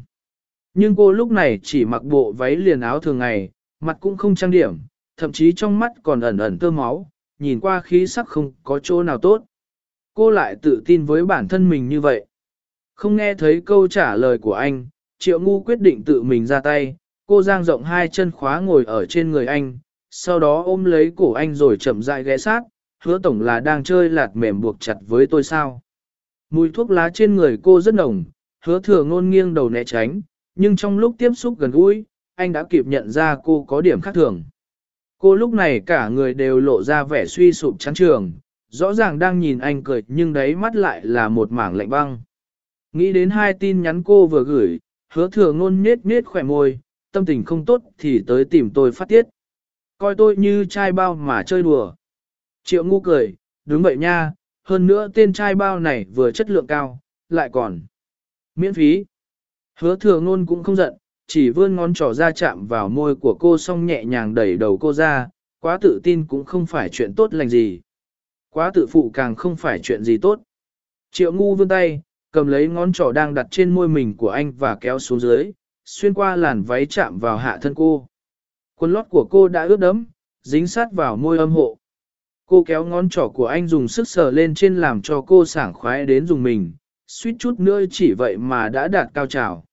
Nhưng cô lúc này chỉ mặc bộ váy liền áo thường ngày, mặt cũng không trang điểm, thậm chí trong mắt còn ẩn ẩn tơ máu, nhìn qua khí sắc không có chỗ nào tốt. Cô lại tự tin với bản thân mình như vậy. Không nghe thấy câu trả lời của anh, Triệu Ngu quyết định tự mình ra tay, cô giang rộng hai chân khóa ngồi ở trên người anh, sau đó ôm lấy cổ anh rồi chậm rãi ghé sát, hứa tổng là đang chơi lạt mềm buộc chặt với tôi sao. Mùi thuốc lá trên người cô rất nồng, hứa thừa ngôn nghiêng đầu né tránh, nhưng trong lúc tiếp xúc gần gũi, anh đã kịp nhận ra cô có điểm khác thường. Cô lúc này cả người đều lộ ra vẻ suy sụp chán trường, rõ ràng đang nhìn anh cười nhưng đấy mắt lại là một mảng lạnh băng. Nghĩ đến hai tin nhắn cô vừa gửi, hứa thừa ngôn nết nết khỏe môi, tâm tình không tốt thì tới tìm tôi phát tiết. Coi tôi như trai bao mà chơi đùa. Triệu ngu cười, đúng vậy nha, hơn nữa tên trai bao này vừa chất lượng cao, lại còn miễn phí. Hứa thừa ngôn cũng không giận, chỉ vươn ngón trỏ ra chạm vào môi của cô xong nhẹ nhàng đẩy đầu cô ra, quá tự tin cũng không phải chuyện tốt lành gì. Quá tự phụ càng không phải chuyện gì tốt. Triệu ngu vươn tay, cầm lấy ngón trỏ đang đặt trên môi mình của anh và kéo xuống dưới, xuyên qua làn váy chạm vào hạ thân cô. Quần lót của cô đã ướt đẫm, dính sát vào môi âm hộ. Cô kéo ngón trỏ của anh dùng sức sờ lên trên làm cho cô sảng khoái đến dùng mình, suýt chút nữa chỉ vậy mà đã đạt cao trào.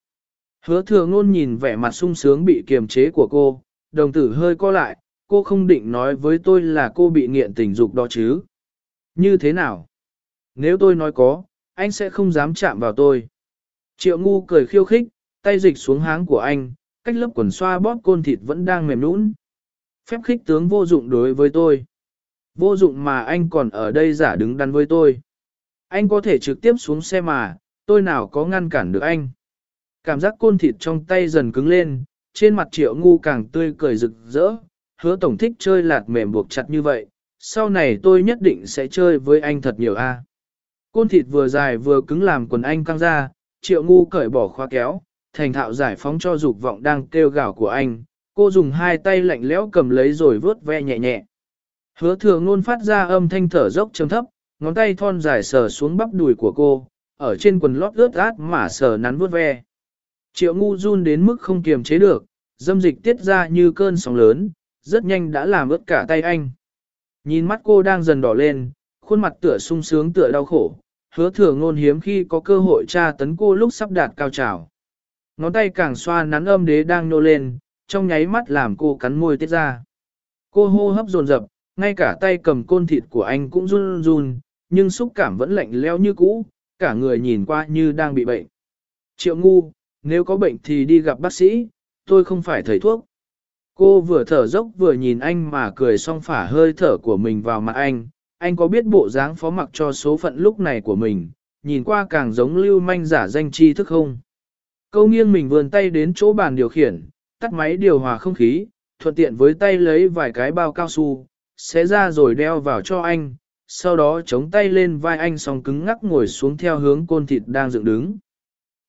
Hứa thừa ngôn nhìn vẻ mặt sung sướng bị kiềm chế của cô, đồng tử hơi co lại, cô không định nói với tôi là cô bị nghiện tình dục đó chứ. Như thế nào? Nếu tôi nói có, anh sẽ không dám chạm vào tôi. Triệu ngu cười khiêu khích, tay dịch xuống háng của anh, cách lớp quần xoa bóp côn thịt vẫn đang mềm nũng. Phép khích tướng vô dụng đối với tôi. Vô dụng mà anh còn ở đây giả đứng đắn với tôi. Anh có thể trực tiếp xuống xe mà, tôi nào có ngăn cản được anh. Cảm giác côn thịt trong tay dần cứng lên, trên mặt triệu ngu càng tươi cười rực rỡ, hứa tổng thích chơi lạt mềm buộc chặt như vậy, sau này tôi nhất định sẽ chơi với anh thật nhiều a. Côn thịt vừa dài vừa cứng làm quần anh căng ra, triệu ngu cởi bỏ khóa kéo, thành thạo giải phóng cho dục vọng đang kêu gào của anh, cô dùng hai tay lạnh lẽo cầm lấy rồi vớt ve nhẹ nhẹ. Hứa thừa ngôn phát ra âm thanh thở dốc trầm thấp, ngón tay thon dài sờ xuống bắp đùi của cô, ở trên quần lót ướt át mà sờ nắn vuốt ve. Triệu ngu run đến mức không kiềm chế được, dâm dịch tiết ra như cơn sóng lớn, rất nhanh đã làm ướt cả tay anh. Nhìn mắt cô đang dần đỏ lên, khuôn mặt tựa sung sướng tựa đau khổ, hứa thừa ngôn hiếm khi có cơ hội tra tấn cô lúc sắp đạt cao trào. Ngón tay càng xoa nắn âm đế đang nô lên, trong nháy mắt làm cô cắn môi tiết ra. Cô hô hấp dồn dập, ngay cả tay cầm côn thịt của anh cũng run run, nhưng xúc cảm vẫn lạnh leo như cũ, cả người nhìn qua như đang bị bệnh. Triệu ngu, nếu có bệnh thì đi gặp bác sĩ, tôi không phải thầy thuốc. Cô vừa thở dốc vừa nhìn anh mà cười xong phả hơi thở của mình vào mặt anh, anh có biết bộ dáng phó mặc cho số phận lúc này của mình, nhìn qua càng giống lưu manh giả danh chi thức không. Câu nghiêng mình vươn tay đến chỗ bàn điều khiển, tắt máy điều hòa không khí, thuận tiện với tay lấy vài cái bao cao su, xé ra rồi đeo vào cho anh, sau đó chống tay lên vai anh song cứng ngắc ngồi xuống theo hướng côn thịt đang dựng đứng.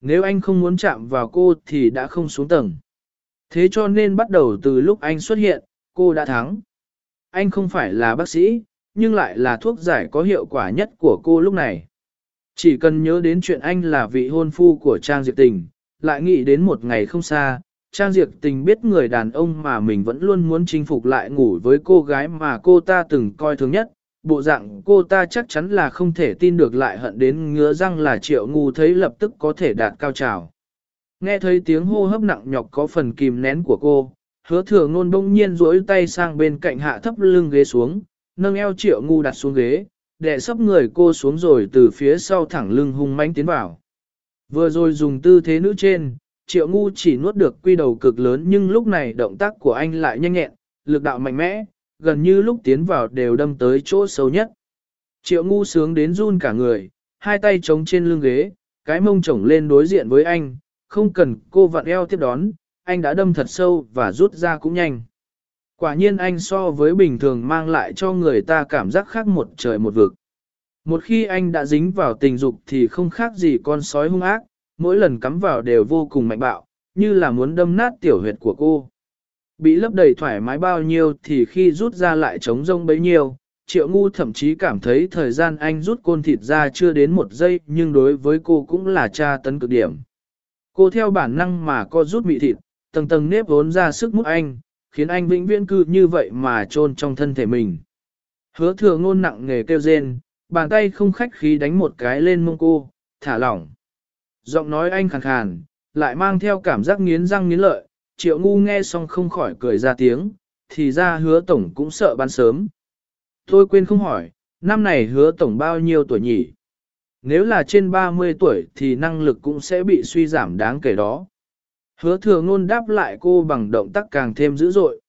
Nếu anh không muốn chạm vào cô thì đã không xuống tầng. Thế cho nên bắt đầu từ lúc anh xuất hiện, cô đã thắng. Anh không phải là bác sĩ, nhưng lại là thuốc giải có hiệu quả nhất của cô lúc này. Chỉ cần nhớ đến chuyện anh là vị hôn phu của Trang Diệp Tình, lại nghĩ đến một ngày không xa, Trang Diệp Tình biết người đàn ông mà mình vẫn luôn muốn chinh phục lại ngủ với cô gái mà cô ta từng coi thường nhất. Bộ dạng cô ta chắc chắn là không thể tin được lại hận đến ngứa răng là triệu ngu thấy lập tức có thể đạt cao trào. Nghe thấy tiếng hô hấp nặng nhọc có phần kìm nén của cô, hứa thừa ngôn bỗng nhiên duỗi tay sang bên cạnh hạ thấp lưng ghế xuống, nâng eo triệu ngu đặt xuống ghế, đè sấp người cô xuống rồi từ phía sau thẳng lưng hung mãnh tiến vào. Vừa rồi dùng tư thế nữ trên, triệu ngu chỉ nuốt được quy đầu cực lớn nhưng lúc này động tác của anh lại nhanh nhẹn, lực đạo mạnh mẽ, gần như lúc tiến vào đều đâm tới chỗ sâu nhất. Triệu ngu sướng đến run cả người, hai tay chống trên lưng ghế, cái mông chổng lên đối diện với anh, không cần cô vặn eo tiếp đón, anh đã đâm thật sâu và rút ra cũng nhanh. Quả nhiên anh so với bình thường mang lại cho người ta cảm giác khác một trời một vực. Một khi anh đã dính vào tình dục thì không khác gì con sói hung ác, mỗi lần cắm vào đều vô cùng mạnh bạo, như là muốn đâm nát tiểu huyệt của cô. Bị lấp đầy thoải mái bao nhiêu thì khi rút ra lại trống rông bấy nhiêu, triệu ngu thậm chí cảm thấy thời gian anh rút côn thịt ra chưa đến một giây nhưng đối với cô cũng là tra tấn cực điểm. Cô theo bản năng mà co rút mị thịt, tầng tầng nếp vốn ra sức mút anh, khiến anh vĩnh viễn cư như vậy mà chôn trong thân thể mình. Hứa thừa ngôn nặng nghề kêu rên, bàn tay không khách khí đánh một cái lên mông cô, thả lỏng. Giọng nói anh khàn khàn, lại mang theo cảm giác nghiến răng nghiến lợi, triệu ngu nghe xong không khỏi cười ra tiếng, thì ra hứa tổng cũng sợ ban sớm. Tôi quên không hỏi, năm này hứa tổng bao nhiêu tuổi nhỉ? Nếu là trên 30 tuổi thì năng lực cũng sẽ bị suy giảm đáng kể đó. Hứa thừa ngôn đáp lại cô bằng động tác càng thêm dữ dội.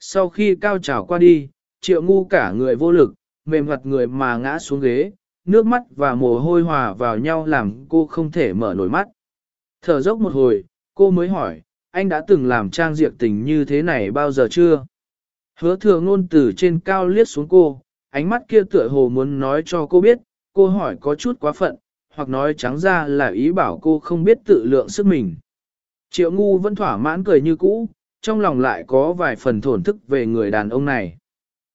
Sau khi cao trào qua đi, triệu ngu cả người vô lực, mềm mặt người mà ngã xuống ghế, nước mắt và mồ hôi hòa vào nhau làm cô không thể mở nổi mắt. Thở dốc một hồi, cô mới hỏi, anh đã từng làm trang diệt tình như thế này bao giờ chưa? Hứa thừa ngôn từ trên cao liếc xuống cô, ánh mắt kia tựa hồ muốn nói cho cô biết, cô hỏi có chút quá phận, hoặc nói trắng ra là ý bảo cô không biết tự lượng sức mình. Triệu ngu vẫn thỏa mãn cười như cũ, trong lòng lại có vài phần thổn thức về người đàn ông này.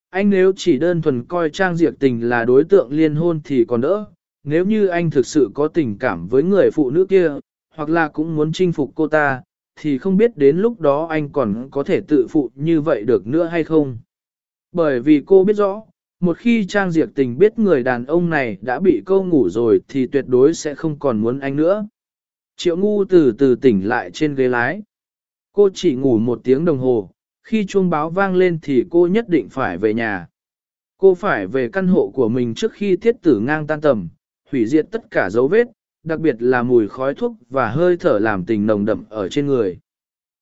Anh nếu chỉ đơn thuần coi Trang Diệp Tình là đối tượng liên hôn thì còn đỡ, nếu như anh thực sự có tình cảm với người phụ nữ kia, hoặc là cũng muốn chinh phục cô ta, thì không biết đến lúc đó anh còn có thể tự phụ như vậy được nữa hay không. Bởi vì cô biết rõ, một khi Trang Diệp Tình biết người đàn ông này đã bị câu ngủ rồi thì tuyệt đối sẽ không còn muốn anh nữa. Triệu ngu từ từ tỉnh lại trên ghế lái. Cô chỉ ngủ một tiếng đồng hồ, khi chuông báo vang lên thì cô nhất định phải về nhà. Cô phải về căn hộ của mình trước khi thiết tử ngang tan tầm, hủy diệt tất cả dấu vết, đặc biệt là mùi khói thuốc và hơi thở làm tình nồng đậm ở trên người.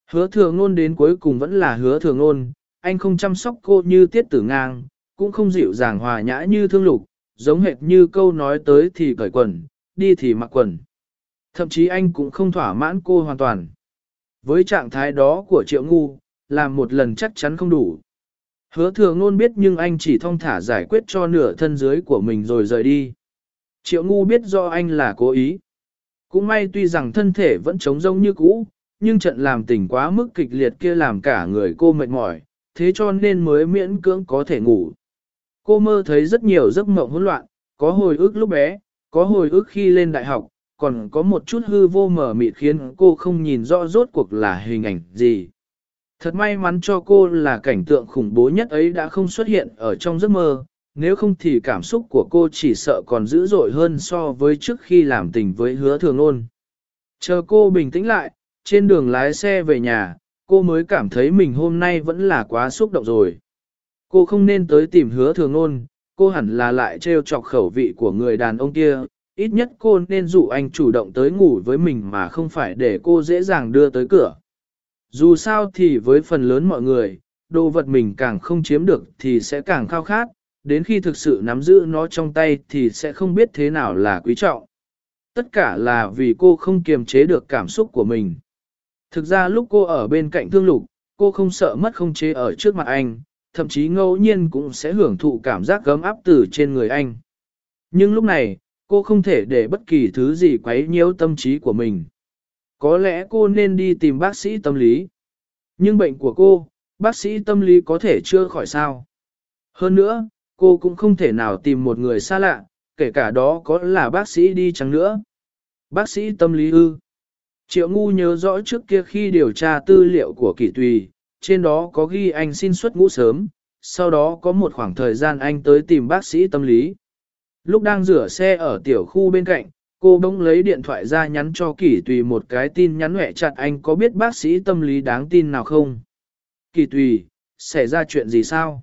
Hứa thừa ngôn đến cuối cùng vẫn là hứa thừa ngôn, anh không chăm sóc cô như tiết tử ngang, cũng không dịu dàng hòa nhã như thương lục, giống hệt như câu nói tới thì cởi quần, đi thì mặc quần. Thậm chí anh cũng không thỏa mãn cô hoàn toàn. Với trạng thái đó của triệu ngu, làm một lần chắc chắn không đủ. Hứa thừa ngôn biết nhưng anh chỉ thong thả giải quyết cho nửa thân dưới của mình rồi rời đi. Triệu ngu biết do anh là cố ý. Cũng may tuy rằng thân thể vẫn trống rông như cũ, nhưng trận làm tình quá mức kịch liệt kia làm cả người cô mệt mỏi, thế cho nên mới miễn cưỡng có thể ngủ. Cô mơ thấy rất nhiều giấc mộng hỗn loạn, có hồi ức lúc bé, có hồi ức khi lên đại học, còn có một chút hư vô mở mịt khiến cô không nhìn rõ rốt cuộc là hình ảnh gì. Thật may mắn cho cô là cảnh tượng khủng bố nhất ấy đã không xuất hiện ở trong giấc mơ, nếu không thì cảm xúc của cô chỉ sợ còn dữ dội hơn so với trước khi làm tình với hứa thường ôn. Chờ cô bình tĩnh lại, trên đường lái xe về nhà, cô mới cảm thấy mình hôm nay vẫn là quá xúc động rồi. Cô không nên tới tìm hứa thường ôn, cô hẳn là lại trêu chọc khẩu vị của người đàn ông kia, ít nhất cô nên dụ anh chủ động tới ngủ với mình mà không phải để cô dễ dàng đưa tới cửa. Dù sao thì với phần lớn mọi người, đồ vật mình càng không chiếm được thì sẽ càng khao khát, đến khi thực sự nắm giữ nó trong tay thì sẽ không biết thế nào là quý trọng. Tất cả là vì cô không kiềm chế được cảm xúc của mình. Thực ra lúc cô ở bên cạnh thương lục, cô không sợ mất không chế ở trước mặt anh, thậm chí ngẫu nhiên cũng sẽ hưởng thụ cảm giác gấm áp từ trên người anh. Nhưng lúc này, cô không thể để bất kỳ thứ gì quấy nhiễu tâm trí của mình. Có lẽ cô nên đi tìm bác sĩ tâm lý. Nhưng bệnh của cô, bác sĩ tâm lý có thể chưa khỏi sao. Hơn nữa, cô cũng không thể nào tìm một người xa lạ, kể cả đó có là bác sĩ đi chăng nữa. Bác sĩ tâm lý ư. Triệu ngu nhớ rõ trước kia khi điều tra tư liệu của kỷ tùy, trên đó có ghi anh xin xuất ngũ sớm, sau đó có một khoảng thời gian anh tới tìm bác sĩ tâm lý. Lúc đang rửa xe ở tiểu khu bên cạnh, cô bỗng lấy điện thoại ra nhắn cho kỷ tùy một cái tin nhắn hẹ chặt anh có biết bác sĩ tâm lý đáng tin nào không? Kỷ tùy, xảy ra chuyện gì sao?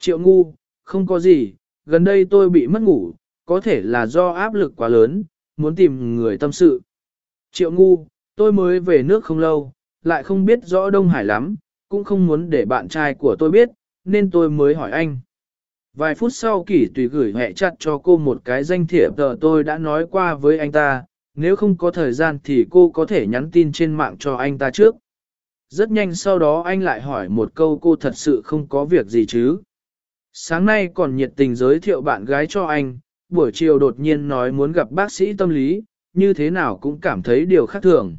Triệu ngu, không có gì, gần đây tôi bị mất ngủ, có thể là do áp lực quá lớn, muốn tìm người tâm sự. Triệu ngu, tôi mới về nước không lâu, lại không biết rõ Đông Hải lắm, cũng không muốn để bạn trai của tôi biết, nên tôi mới hỏi anh. Vài phút sau kỷ tùy gửi hẹ chặt cho cô một cái danh thiệp tờ tôi đã nói qua với anh ta, nếu không có thời gian thì cô có thể nhắn tin trên mạng cho anh ta trước. Rất nhanh sau đó anh lại hỏi một câu cô thật sự không có việc gì chứ. Sáng nay còn nhiệt tình giới thiệu bạn gái cho anh, buổi chiều đột nhiên nói muốn gặp bác sĩ tâm lý, như thế nào cũng cảm thấy điều khác thường.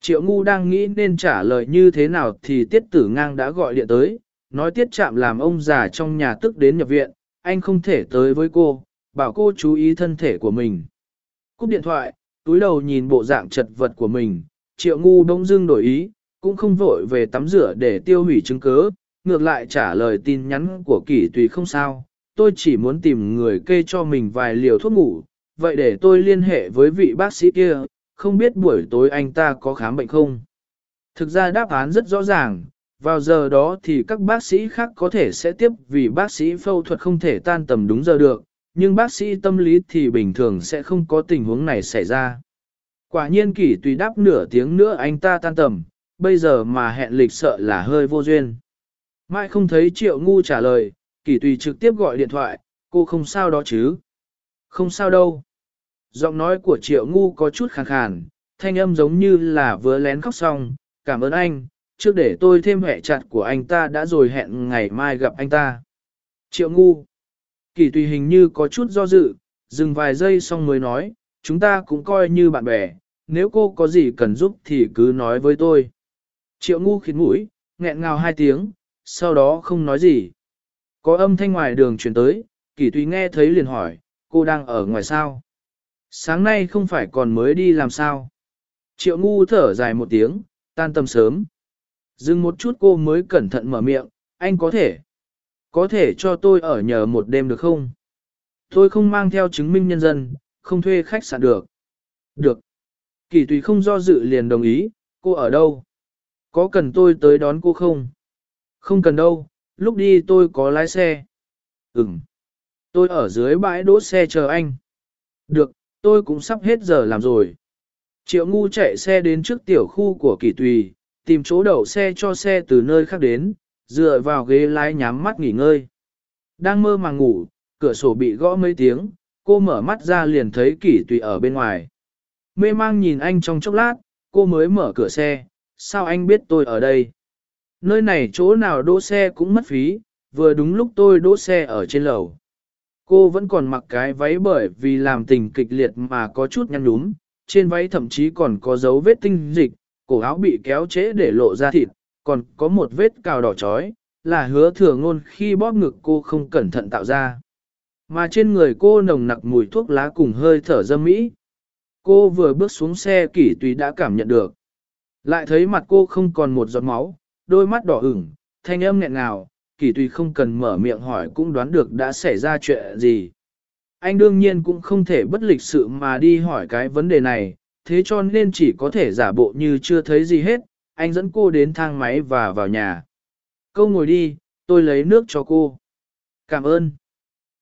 Triệu ngu đang nghĩ nên trả lời như thế nào thì tiết tử ngang đã gọi điện tới, nói tiết chạm làm ông già trong nhà tức đến nhập viện, anh không thể tới với cô, bảo cô chú ý thân thể của mình. Cúp điện thoại, túi đầu nhìn bộ dạng chật vật của mình, triệu ngu bỗng dưng đổi ý, cũng không vội về tắm rửa để tiêu hủy chứng cứ, ngược lại trả lời tin nhắn của kỷ tùy không sao, tôi chỉ muốn tìm người kê cho mình vài liều thuốc ngủ, vậy để tôi liên hệ với vị bác sĩ kia, không biết buổi tối anh ta có khám bệnh không? Thực ra đáp án rất rõ ràng, vào giờ đó thì các bác sĩ khác có thể sẽ tiếp vì bác sĩ phẫu thuật không thể tan tầm đúng giờ được, nhưng bác sĩ tâm lý thì bình thường sẽ không có tình huống này xảy ra. Quả nhiên kỷ tùy đáp nửa tiếng nữa anh ta tan tầm, bây giờ mà hẹn lịch sợ là hơi vô duyên. Mai không thấy triệu ngu trả lời, kỷ tùy trực tiếp gọi điện thoại, cô không sao đó chứ? Không sao đâu. Giọng nói của triệu ngu có chút khàn khàn, thanh âm giống như là vừa lén khóc xong, cảm ơn anh, trước để tôi thêm hẹ chặt của anh ta đã rồi hẹn ngày mai gặp anh ta. Triệu ngu. Kỳ tùy hình như có chút do dự, dừng vài giây xong mới nói, chúng ta cũng coi như bạn bè, nếu cô có gì cần giúp thì cứ nói với tôi. Triệu ngu khiến mũi, nghẹn ngào hai tiếng, sau đó không nói gì. Có âm thanh ngoài đường chuyển tới, kỷ tùy nghe thấy liền hỏi, cô đang ở ngoài sao? Sáng nay không phải còn mới đi làm sao? Triệu ngu thở dài một tiếng, tan tâm sớm. Dừng một chút cô mới cẩn thận mở miệng, anh có thể. Có thể cho tôi ở nhờ một đêm được không? Tôi không mang theo chứng minh nhân dân, không thuê khách sạn được. Được. Kỳ tùy không do dự liền đồng ý, cô ở đâu? Có cần tôi tới đón cô không? Không cần đâu, lúc đi tôi có lái xe. Ừm. Tôi ở dưới bãi đỗ xe chờ anh. Được, tôi cũng sắp hết giờ làm rồi. Triệu ngu chạy xe đến trước tiểu khu của kỳ tùy, tìm chỗ đậu xe cho xe từ nơi khác đến, dựa vào ghế lái nhắm mắt nghỉ ngơi. Đang mơ màng ngủ, cửa sổ bị gõ mấy tiếng, cô mở mắt ra liền thấy kỷ tùy ở bên ngoài. Mê mang nhìn anh trong chốc lát, cô mới mở cửa xe, sao anh biết tôi ở đây? Nơi này chỗ nào đỗ xe cũng mất phí, vừa đúng lúc tôi đỗ xe ở trên lầu. Cô vẫn còn mặc cái váy bởi vì làm tình kịch liệt mà có chút nhăn nhúm, trên váy thậm chí còn có dấu vết tinh dịch, cổ áo bị kéo trễ để lộ ra thịt, còn có một vết cào đỏ chói, là hứa thừa ngôn khi bóp ngực cô không cẩn thận tạo ra. Mà trên người cô nồng nặc mùi thuốc lá cùng hơi thở dâm mỹ. Cô vừa bước xuống xe kỷ tùy đã cảm nhận được. Lại thấy mặt cô không còn một giọt máu, đôi mắt đỏ ửng, thanh âm nghẹn ngào, Kỳ tùy không cần mở miệng hỏi cũng đoán được đã xảy ra chuyện gì. Anh đương nhiên cũng không thể bất lịch sự mà đi hỏi cái vấn đề này, thế cho nên chỉ có thể giả bộ như chưa thấy gì hết, anh dẫn cô đến thang máy và vào nhà. Câu ngồi đi, tôi lấy nước cho cô. Cảm ơn.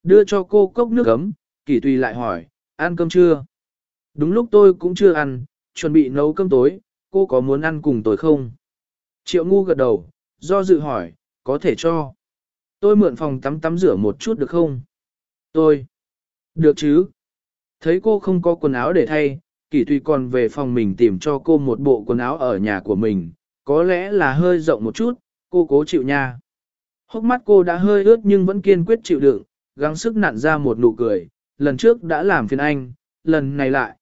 Đưa cho cô cốc nước ấm, Kỳ tùy lại hỏi, ăn cơm chưa? Đúng lúc tôi cũng chưa ăn, chuẩn bị nấu cơm tối, cô có muốn ăn cùng tôi không? Triệu ngu gật đầu, do dự hỏi, có thể cho. Tôi mượn phòng tắm tắm rửa một chút được không? Tôi. Được chứ. Thấy cô không có quần áo để thay, Kỷ Thùy còn về phòng mình tìm cho cô một bộ quần áo ở nhà của mình, có lẽ là hơi rộng một chút, cô cố chịu nha. Hốc mắt cô đã hơi ướt nhưng vẫn kiên quyết chịu đựng, gắng sức nặn ra một nụ cười, lần trước đã làm phiền anh, lần này lại.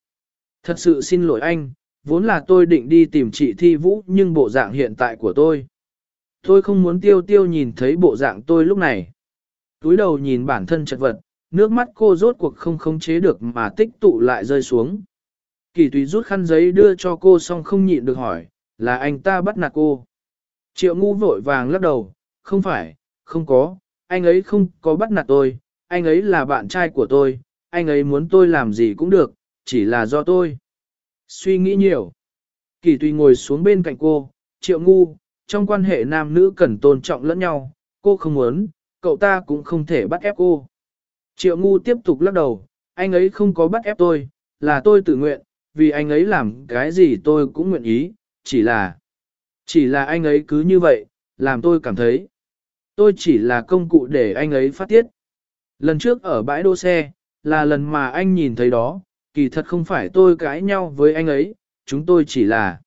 Thật sự xin lỗi anh, vốn là tôi định đi tìm chị Thi Vũ nhưng bộ dạng hiện tại của tôi. Tôi không muốn tiêu tiêu nhìn thấy bộ dạng tôi lúc này. Túi đầu nhìn bản thân chật vật, nước mắt cô rốt cuộc không khống chế được mà tích tụ lại rơi xuống. Kỳ tùy rút khăn giấy đưa cho cô xong không nhịn được hỏi, là anh ta bắt nạt cô. Triệu ngu vội vàng lắc đầu, không phải, không có, anh ấy không có bắt nạt tôi, anh ấy là bạn trai của tôi, anh ấy muốn tôi làm gì cũng được, chỉ là do tôi. Suy nghĩ nhiều. Kỳ tùy ngồi xuống bên cạnh cô, triệu ngu, trong quan hệ nam nữ cần tôn trọng lẫn nhau, cô không muốn, cậu ta cũng không thể bắt ép cô. Triệu ngu tiếp tục lắc đầu, anh ấy không có bắt ép tôi, là tôi tự nguyện, vì anh ấy làm cái gì tôi cũng nguyện ý, chỉ là, chỉ là anh ấy cứ như vậy, làm tôi cảm thấy, tôi chỉ là công cụ để anh ấy phát tiết. Lần trước ở bãi đỗ xe, là lần mà anh nhìn thấy đó, kỳ thật không phải tôi cãi nhau với anh ấy, chúng tôi chỉ là,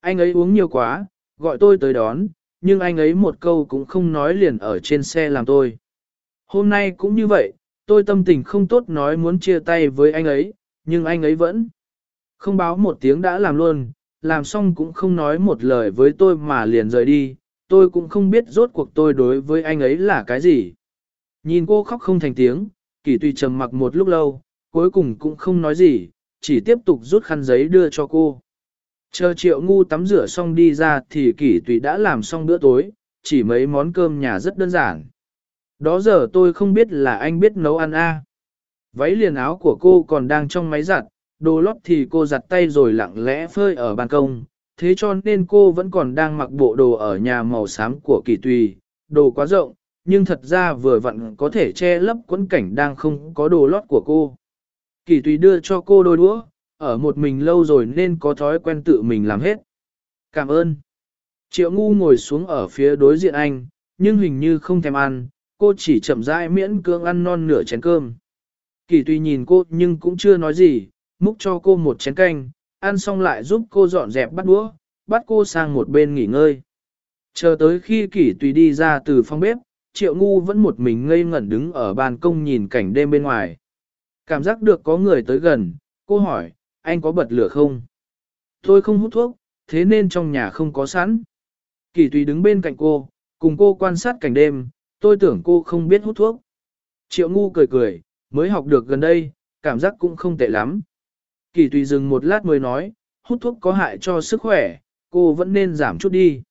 anh ấy uống nhiều quá, gọi tôi tới đón, nhưng anh ấy một câu cũng không nói liền ở trên xe làm tôi. Hôm nay cũng như vậy, tôi tâm tình không tốt nói muốn chia tay với anh ấy, nhưng anh ấy vẫn không báo một tiếng đã làm luôn, làm xong cũng không nói một lời với tôi mà liền rời đi, tôi cũng không biết rốt cuộc tôi đối với anh ấy là cái gì. Nhìn cô khóc không thành tiếng, kỳ tùy trầm mặc một lúc lâu, cuối cùng cũng không nói gì, chỉ tiếp tục rút khăn giấy đưa cho cô. Chờ triệu ngu tắm rửa xong đi ra thì kỷ tùy đã làm xong bữa tối, chỉ mấy món cơm nhà rất đơn giản. Đó giờ tôi không biết là anh biết nấu ăn a. Váy liền áo của cô còn đang trong máy giặt, đồ lót thì cô giặt tay rồi lặng lẽ phơi ở ban công, thế cho nên cô vẫn còn đang mặc bộ đồ ở nhà màu xám của kỳ tùy, đồ quá rộng, nhưng thật ra vừa vặn có thể che lấp quẫn cảnh đang không có đồ lót của cô. Kỳ tùy đưa cho cô đôi đũa, ở một mình lâu rồi nên có thói quen tự mình làm hết. Cảm ơn. Triệu ngu ngồi xuống ở phía đối diện anh, nhưng hình như không thèm ăn, cô chỉ chậm rãi miễn cưỡng ăn non nửa chén cơm. Kỳ tùy nhìn cô nhưng cũng chưa nói gì, múc cho cô một chén canh, ăn xong lại giúp cô dọn dẹp bắt đũa, bắt cô sang một bên nghỉ ngơi. Chờ tới khi kỷ tùy đi ra từ phòng bếp, triệu ngu vẫn một mình ngây ngẩn đứng ở ban công nhìn cảnh đêm bên ngoài. Cảm giác được có người tới gần, cô hỏi, anh có bật lửa không? Tôi không hút thuốc, thế nên trong nhà không có sẵn. kỳ tùy đứng bên cạnh cô, cùng cô quan sát cảnh đêm, tôi tưởng cô không biết hút thuốc. Triệu ngu cười cười, mới học được gần đây, cảm giác cũng không tệ lắm. Kỳ tùy dừng một lát mới nói, hút thuốc có hại cho sức khỏe, cô vẫn nên giảm chút đi.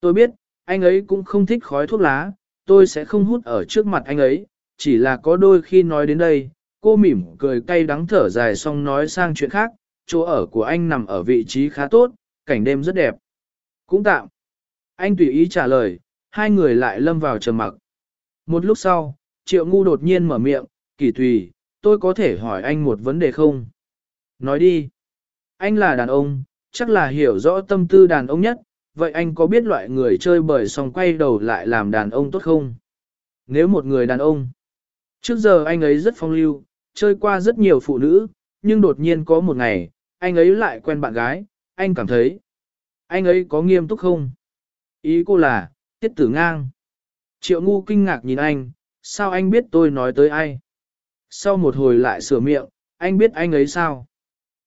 Tôi biết, anh ấy cũng không thích khói thuốc lá, tôi sẽ không hút ở trước mặt anh ấy, chỉ là có đôi khi nói đến đây, cô mỉm cười cay đắng thở dài xong nói sang chuyện khác, chỗ ở của anh nằm ở vị trí khá tốt, cảnh đêm rất đẹp. Cũng tạm. Anh tùy ý trả lời, hai người lại lâm vào trầm mặc. Một lúc sau, triệu ngu đột nhiên mở miệng, kỳ tùy, tôi có thể hỏi anh một vấn đề không? Nói đi. Anh là đàn ông, chắc là hiểu rõ tâm tư đàn ông nhất, vậy anh có biết loại người chơi bời xong quay đầu lại làm đàn ông tốt không? Nếu một người đàn ông, trước giờ anh ấy rất phong lưu, chơi qua rất nhiều phụ nữ, nhưng đột nhiên có một ngày, anh ấy lại quen bạn gái, anh cảm thấy, anh ấy có nghiêm túc không? Ý cô là, tiết tử ngang. Triệu ngu kinh ngạc nhìn anh, sao anh biết tôi nói tới ai? Sau một hồi lại sửa miệng, anh biết anh ấy sao?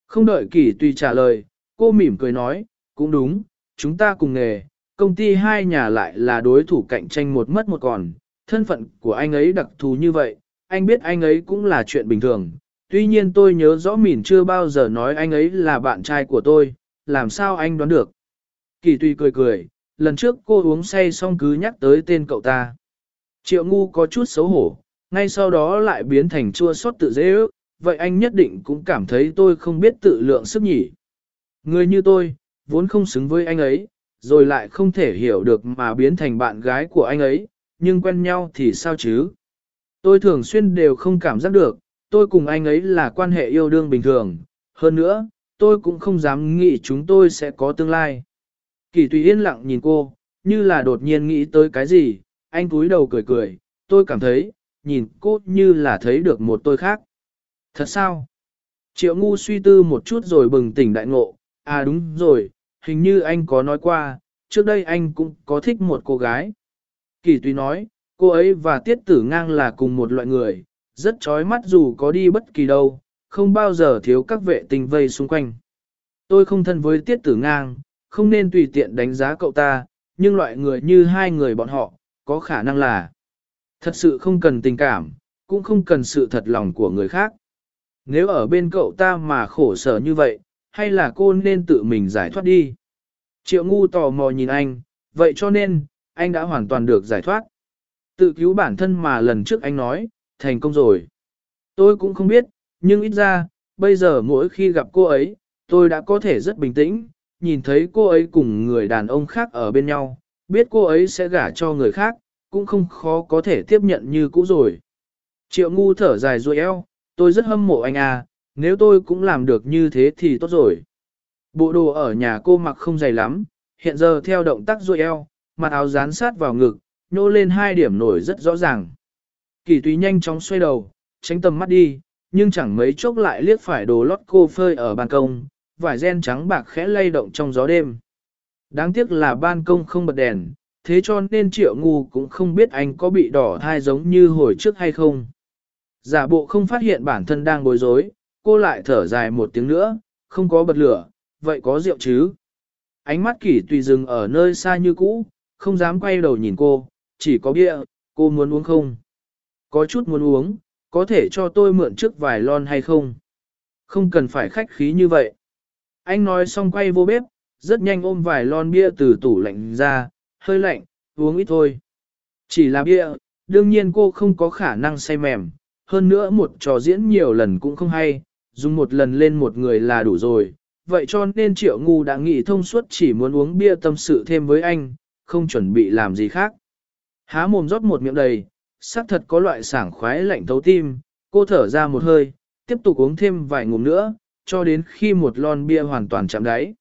Không đợi kỷ tùy trả lời, cô mỉm cười nói, cũng đúng, chúng ta cùng nghề, công ty hai nhà lại là đối thủ cạnh tranh một mất một còn, thân phận của anh ấy đặc thù như vậy, anh biết anh ấy cũng là chuyện bình thường. Tuy nhiên tôi nhớ rõ mỉn chưa bao giờ nói anh ấy là bạn trai của tôi, làm sao anh đoán được? Kỳ tùy cười cười, lần trước cô uống say xong cứ nhắc tới tên cậu ta. Triệu ngu có chút xấu hổ, ngay sau đó lại biến thành chua xót tự dễ ước, vậy anh nhất định cũng cảm thấy tôi không biết tự lượng sức nhỉ. Người như tôi, vốn không xứng với anh ấy, rồi lại không thể hiểu được mà biến thành bạn gái của anh ấy, nhưng quen nhau thì sao chứ? Tôi thường xuyên đều không cảm giác được, tôi cùng anh ấy là quan hệ yêu đương bình thường, hơn nữa, tôi cũng không dám nghĩ chúng tôi sẽ có tương lai. Kỳ tùy yên lặng nhìn cô, như là đột nhiên nghĩ tới cái gì, anh cúi đầu cười cười, tôi cảm thấy, nhìn cô như là thấy được một tôi khác. Thật sao? Triệu ngu suy tư một chút rồi bừng tỉnh đại ngộ, à đúng rồi, hình như anh có nói qua, trước đây anh cũng có thích một cô gái. Kỳ tùy nói, cô ấy và tiết tử ngang là cùng một loại người, rất chói mắt dù có đi bất kỳ đâu, không bao giờ thiếu các vệ tinh vây xung quanh. Tôi không thân với tiết tử ngang, không nên tùy tiện đánh giá cậu ta, nhưng loại người như hai người bọn họ, có khả năng là thật sự không cần tình cảm, cũng không cần sự thật lòng của người khác. Nếu ở bên cậu ta mà khổ sở như vậy, hay là cô nên tự mình giải thoát đi? Triệu ngu tò mò nhìn anh, vậy cho nên, anh đã hoàn toàn được giải thoát. Tự cứu bản thân mà lần trước anh nói, thành công rồi. Tôi cũng không biết, nhưng ít ra, bây giờ mỗi khi gặp cô ấy, tôi đã có thể rất bình tĩnh, nhìn thấy cô ấy cùng người đàn ông khác ở bên nhau, biết cô ấy sẽ gả cho người khác, cũng không khó có thể tiếp nhận như cũ rồi. Triệu ngu thở dài ruôi eo, tôi rất hâm mộ anh à, nếu tôi cũng làm được như thế thì tốt rồi. Bộ đồ ở nhà cô mặc không dày lắm, hiện giờ theo động tác ruôi eo, mặt áo dán sát vào ngực, nhô lên hai điểm nổi rất rõ ràng. Kỳ tùy nhanh chóng xoay đầu, tránh tầm mắt đi, nhưng chẳng mấy chốc lại liếc phải đồ lót cô phơi ở ban công, vải ren trắng bạc khẽ lay động trong gió đêm. Đáng tiếc là ban công không bật đèn, thế cho nên triệu ngu cũng không biết anh có bị đỏ thai giống như hồi trước hay không. Giả bộ không phát hiện bản thân đang bối rối, cô lại thở dài một tiếng nữa, không có bật lửa, vậy có rượu chứ? Ánh mắt kỷ tùy dừng ở nơi xa như cũ, không dám quay đầu nhìn cô, chỉ có bia, cô muốn uống không? Có chút muốn uống, có thể cho tôi mượn trước vài lon hay không? Không cần phải khách khí như vậy. Anh nói xong quay vô bếp, rất nhanh ôm vài lon bia từ tủ lạnh ra, hơi lạnh, uống ít thôi. Chỉ là bia, đương nhiên cô không có khả năng say mềm, hơn nữa một trò diễn nhiều lần cũng không hay, dùng một lần lên một người là đủ rồi. Vậy cho nên triệu ngu đã nghĩ thông suốt chỉ muốn uống bia tâm sự thêm với anh, không chuẩn bị làm gì khác. Há mồm rót một miệng đầy, xác thật có loại sảng khoái lạnh thấu tim, cô thở ra một hơi, tiếp tục uống thêm vài ngụm nữa, cho đến khi một lon bia hoàn toàn chạm đáy.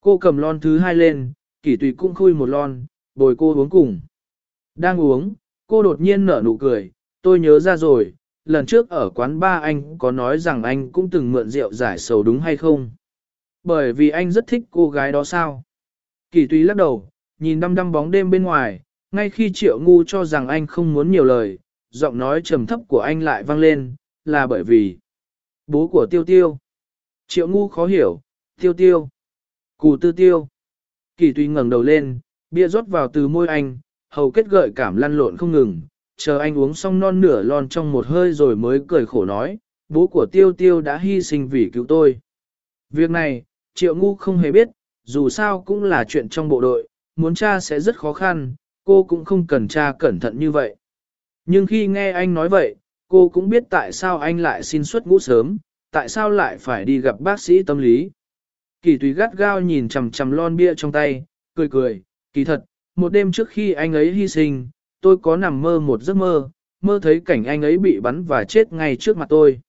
Cô cầm lon thứ hai lên, kỷ tùy cũng khui một lon, bồi cô uống cùng. Đang uống, cô đột nhiên nở nụ cười, tôi nhớ ra rồi, lần trước ở quán ba anh có nói rằng anh cũng từng mượn rượu giải sầu đúng hay không? Bởi vì anh rất thích cô gái đó sao? Kỳ tùy lắc đầu, nhìn đăm đăm bóng đêm bên ngoài, ngay khi triệu ngu cho rằng anh không muốn nhiều lời, giọng nói trầm thấp của anh lại vang lên, là bởi vì bố của tiêu tiêu. Triệu ngu khó hiểu, tiêu tiêu, cù tư tiêu. Kỳ tùy ngẩng đầu lên, bia rót vào từ môi anh, hầu kết gợi cảm lăn lộn không ngừng, chờ anh uống xong non nửa lon trong một hơi rồi mới cười khổ nói, bố của tiêu tiêu đã hy sinh vì cứu tôi. Việc này, triệu ngu không hề biết, dù sao cũng là chuyện trong bộ đội, muốn tra sẽ rất khó khăn, cô cũng không cần tra cẩn thận như vậy. Nhưng khi nghe anh nói vậy, cô cũng biết tại sao anh lại xin xuất ngũ sớm, tại sao lại phải đi gặp bác sĩ tâm lý. Kỳ tùy gắt gao nhìn chằm chằm lon bia trong tay, cười cười, kỳ thật, một đêm trước khi anh ấy hy sinh, tôi có nằm mơ một giấc mơ, mơ thấy cảnh anh ấy bị bắn và chết ngay trước mặt tôi.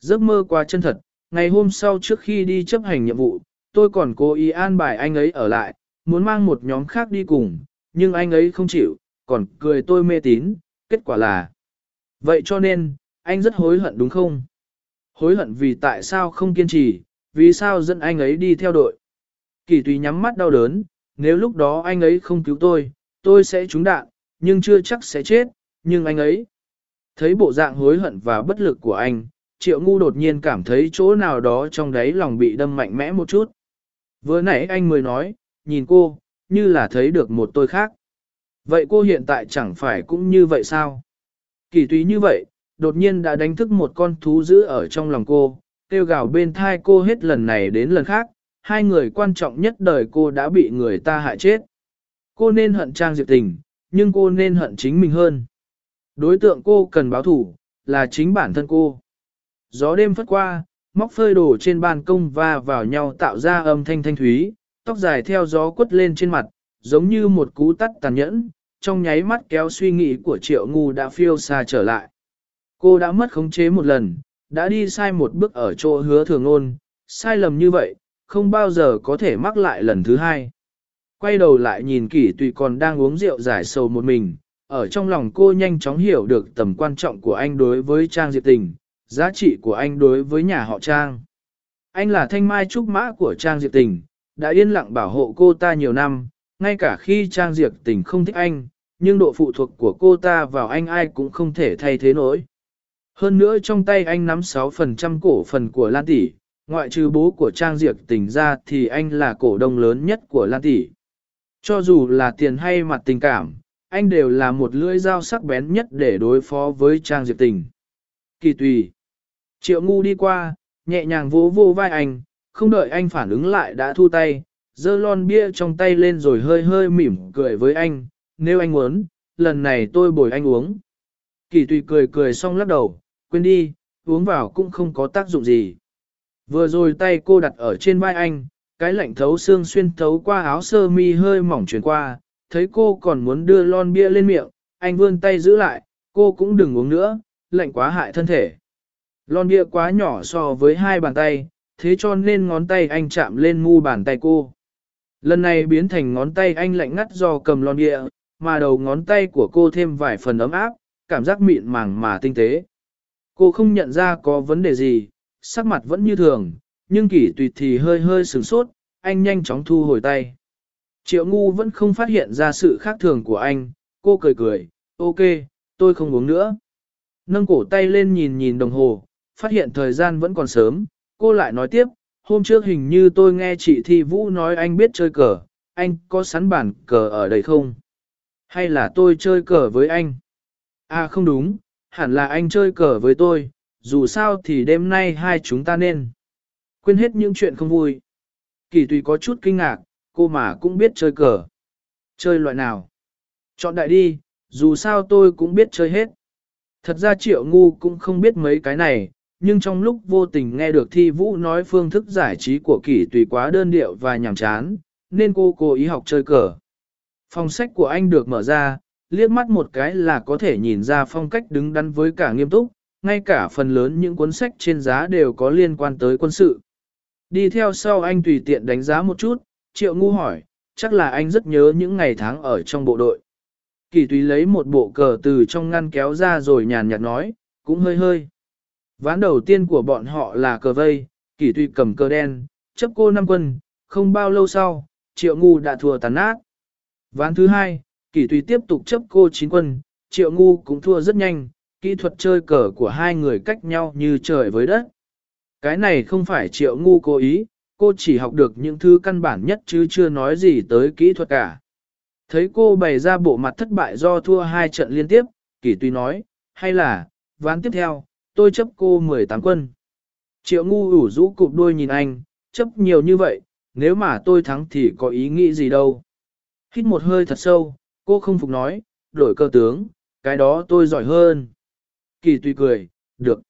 Giấc mơ quá chân thật, Ngày hôm sau trước khi đi chấp hành nhiệm vụ, tôi còn cố ý an bài anh ấy ở lại, muốn mang một nhóm khác đi cùng, nhưng anh ấy không chịu, còn cười tôi mê tín, kết quả là. Vậy cho nên, anh rất hối hận đúng không? Hối hận vì tại sao không kiên trì, vì sao dẫn anh ấy đi theo đội. Kỳ tùy nhắm mắt đau đớn, nếu lúc đó anh ấy không cứu tôi, tôi sẽ trúng đạn, nhưng chưa chắc sẽ chết, nhưng anh ấy. Thấy bộ dạng hối hận và bất lực của anh, triệu ngu đột nhiên cảm thấy chỗ nào đó trong đáy lòng bị đâm mạnh mẽ một chút. Vừa nãy anh mới nói, nhìn cô, như là thấy được một tôi khác. Vậy cô hiện tại chẳng phải cũng như vậy sao? Kỳ túy như vậy, đột nhiên đã đánh thức một con thú dữ ở trong lòng cô, kêu gào bên thai cô hết lần này đến lần khác, hai người quan trọng nhất đời cô đã bị người ta hại chết. Cô nên hận Trang Diệp Tình, nhưng cô nên hận chính mình hơn. Đối tượng cô cần báo thủ, là chính bản thân cô. Gió đêm phất qua, móc phơi đồ trên ban công va vào nhau tạo ra âm thanh thanh thúy, tóc dài theo gió quất lên trên mặt, giống như một cú tắt tàn nhẫn, trong nháy mắt kéo suy nghĩ của triệu ngu đã phiêu xa trở lại. Cô đã mất khống chế một lần, đã đi sai một bước ở chỗ hứa thường ôn, sai lầm như vậy, không bao giờ có thể mắc lại lần thứ hai. Quay đầu lại nhìn kỷ tùy còn đang uống rượu giải sầu một mình, ở trong lòng cô nhanh chóng hiểu được tầm quan trọng của anh đối với Trang Diệp Tình, giá trị của anh đối với nhà họ Trang. Anh là thanh mai trúc mã của Trang Diệp Tình, đã yên lặng bảo hộ cô ta nhiều năm, ngay cả khi Trang Diệp Tình không thích anh, nhưng độ phụ thuộc của cô ta vào anh ai cũng không thể thay thế nổi. Hơn nữa trong tay anh nắm 6% cổ phần của Lan Tỷ, ngoại trừ bố của Trang Diệp Tình ra thì anh là cổ đông lớn nhất của Lan Tỷ. Cho dù là tiền hay mặt tình cảm, anh đều là một lưỡi dao sắc bén nhất để đối phó với Trang Diệp Tình. Kỳ tùy. Triệu ngu đi qua, nhẹ nhàng vỗ vô vai anh, không đợi anh phản ứng lại đã thu tay, dơ lon bia trong tay lên rồi hơi hơi mỉm cười với anh, nếu anh muốn, lần này tôi bồi anh uống. Kỳ tùy cười cười xong lắc đầu, quên đi, uống vào cũng không có tác dụng gì. Vừa rồi tay cô đặt ở trên vai anh, cái lạnh thấu xương xuyên thấu qua áo sơ mi hơi mỏng chuyển qua, thấy cô còn muốn đưa lon bia lên miệng, anh vươn tay giữ lại, cô cũng đừng uống nữa, lạnh quá hại thân thể. Lon bia quá nhỏ so với hai bàn tay, thế cho nên ngón tay anh chạm lên mu bàn tay cô. Lần này biến thành ngón tay anh lạnh ngắt do cầm lon bia, mà đầu ngón tay của cô thêm vài phần ấm áp, cảm giác mịn màng mà tinh tế. Cô không nhận ra có vấn đề gì, sắc mặt vẫn như thường, nhưng kỷ tùy thì hơi hơi sửng sốt, anh nhanh chóng thu hồi tay. Triệu ngu vẫn không phát hiện ra sự khác thường của anh, cô cười cười, ok, tôi không uống nữa. Nâng cổ tay lên nhìn nhìn đồng hồ, phát hiện thời gian vẫn còn sớm, cô lại nói tiếp, hôm trước hình như tôi nghe chị Thi Vũ nói anh biết chơi cờ, anh có sẵn bản cờ ở đây không? Hay là tôi chơi cờ với anh? À không đúng, hẳn là anh chơi cờ với tôi, dù sao thì đêm nay hai chúng ta nên. Quên hết những chuyện không vui. Kỳ tùy có chút kinh ngạc, cô mà cũng biết chơi cờ. Chơi loại nào? Chọn đại đi, dù sao tôi cũng biết chơi hết. Thật ra triệu ngu cũng không biết mấy cái này, nhưng trong lúc vô tình nghe được thi vũ nói phương thức giải trí của kỷ tùy quá đơn điệu và nhàm chán, nên cô cố ý học chơi cờ. Phòng sách của anh được mở ra, liếc mắt một cái là có thể nhìn ra phong cách đứng đắn với cả nghiêm túc, ngay cả phần lớn những cuốn sách trên giá đều có liên quan tới quân sự. Đi theo sau anh tùy tiện đánh giá một chút, triệu ngu hỏi, chắc là anh rất nhớ những ngày tháng ở trong bộ đội. Kỳ tùy lấy một bộ cờ từ trong ngăn kéo ra rồi nhàn nhạt nói, cũng hơi hơi. Ván đầu tiên của bọn họ là cờ vây, kỳ tùy cầm cờ đen, chấp cô năm quân, không bao lâu sau, triệu ngu đã thua tàn nát. Ván thứ hai, kỳ tùy tiếp tục chấp cô chín quân, triệu ngu cũng thua rất nhanh, kỹ thuật chơi cờ của hai người cách nhau như trời với đất. Cái này không phải triệu ngu cố ý, cô chỉ học được những thứ căn bản nhất chứ chưa nói gì tới kỹ thuật cả. Thấy cô bày ra bộ mặt thất bại do thua hai trận liên tiếp, kỷ tùy nói, hay là, ván tiếp theo, tôi chấp cô 18 quân. Triệu ngu ủ rũ cụp đuôi nhìn anh, chấp nhiều như vậy, nếu mà tôi thắng thì có ý nghĩ gì đâu. Hít một hơi thật sâu, cô không phục nói, đổi cơ tướng, cái đó tôi giỏi hơn. Kỳ tùy cười, được.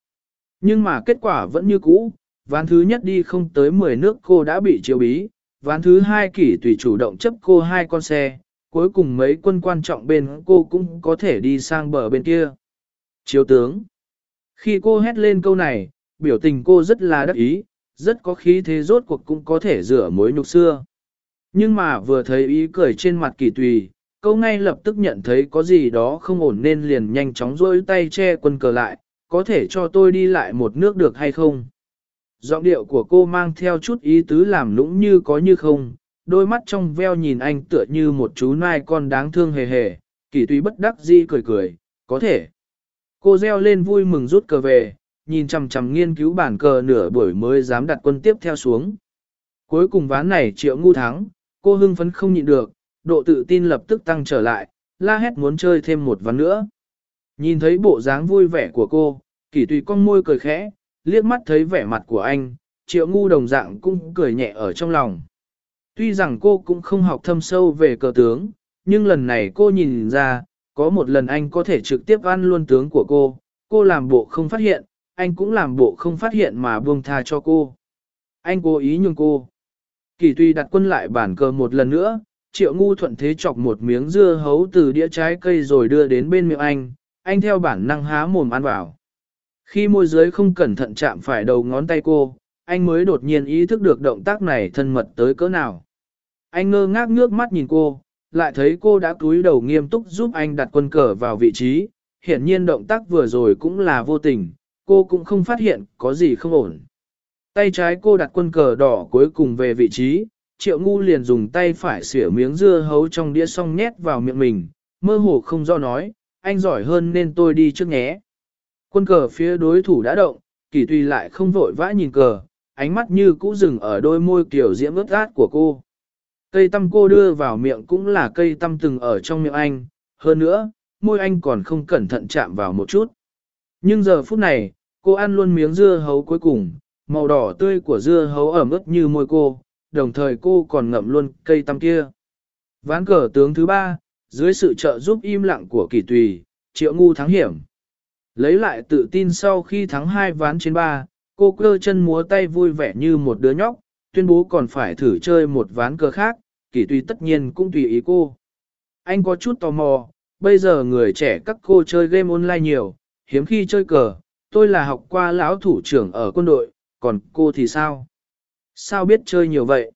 Nhưng mà kết quả vẫn như cũ, ván thứ nhất đi không tới 10 nước cô đã bị triệu bí, ván thứ hai kỳ tùy chủ động chấp cô hai con xe, cuối cùng mấy quân quan trọng bên cô cũng có thể đi sang bờ bên kia. Chiếu tướng. Khi cô hét lên câu này, biểu tình cô rất là đắc ý, rất có khí thế rốt cuộc cũng có thể rửa mối nhục xưa. Nhưng mà vừa thấy ý cười trên mặt kỳ tùy, câu ngay lập tức nhận thấy có gì đó không ổn nên liền nhanh chóng rôi tay che quân cờ lại, có thể cho tôi đi lại một nước được hay không? Giọng điệu của cô mang theo chút ý tứ làm lũng như có như không, đôi mắt trong veo nhìn anh tựa như một chú nai con đáng thương hề hề, kỳ tùy bất đắc dĩ cười cười, có thể. Cô reo lên vui mừng rút cờ về, nhìn chằm chằm nghiên cứu bản cờ nửa buổi mới dám đặt quân tiếp theo xuống. Cuối cùng ván này triệu ngu thắng, cô hưng phấn không nhịn được, độ tự tin lập tức tăng trở lại, la hét muốn chơi thêm một ván nữa. Nhìn thấy bộ dáng vui vẻ của cô, kỷ tùy con môi cười khẽ, liếc mắt thấy vẻ mặt của anh, triệu ngu đồng dạng cũng cười nhẹ ở trong lòng. Tuy rằng cô cũng không học thâm sâu về cờ tướng, nhưng lần này cô nhìn ra, có một lần anh có thể trực tiếp ăn luôn tướng của cô, cô làm bộ không phát hiện, anh cũng làm bộ không phát hiện mà buông tha cho cô. Anh cố ý nhường cô. Kỳ tuy đặt quân lại bản cờ một lần nữa, triệu ngu thuận thế chọc một miếng dưa hấu từ đĩa trái cây rồi đưa đến bên miệng anh, anh theo bản năng há mồm ăn vào. Khi môi dưới không cẩn thận chạm phải đầu ngón tay cô, anh mới đột nhiên ý thức được động tác này thân mật tới cỡ nào. Anh ngơ ngác ngước mắt nhìn cô, lại thấy cô đã cúi đầu nghiêm túc giúp anh đặt quân cờ vào vị trí, hiển nhiên động tác vừa rồi cũng là vô tình, cô cũng không phát hiện có gì không ổn. Tay trái cô đặt quân cờ đỏ cuối cùng về vị trí, triệu ngu liền dùng tay phải xỉa miếng dưa hấu trong đĩa xong nhét vào miệng mình, mơ hồ không do nói, anh giỏi hơn nên tôi đi trước nhé. Quân cờ phía đối thủ đã động, kỳ tùy lại không vội vã nhìn cờ, ánh mắt như cũ dừng ở đôi môi kiểu diễm ướt át của cô. Cây tăm cô đưa vào miệng cũng là cây tăm từng ở trong miệng anh, hơn nữa, môi anh còn không cẩn thận chạm vào một chút. Nhưng giờ phút này, cô ăn luôn miếng dưa hấu cuối cùng, màu đỏ tươi của dưa hấu ẩm ướt như môi cô, đồng thời cô còn ngậm luôn cây tăm kia. Ván cờ tướng thứ ba, dưới sự trợ giúp im lặng của kỳ tùy, triệu ngu thắng hiểm. Lấy lại tự tin sau khi thắng hai ván trên ba, cô cơ chân múa tay vui vẻ như một đứa nhóc, tuyên bố còn phải thử chơi một ván cờ khác, kỷ tùy tất nhiên cũng tùy ý cô. Anh có chút tò mò, bây giờ người trẻ các cô chơi game online nhiều, hiếm khi chơi cờ, tôi là học qua lão thủ trưởng ở quân đội, còn cô thì sao? Sao biết chơi nhiều vậy?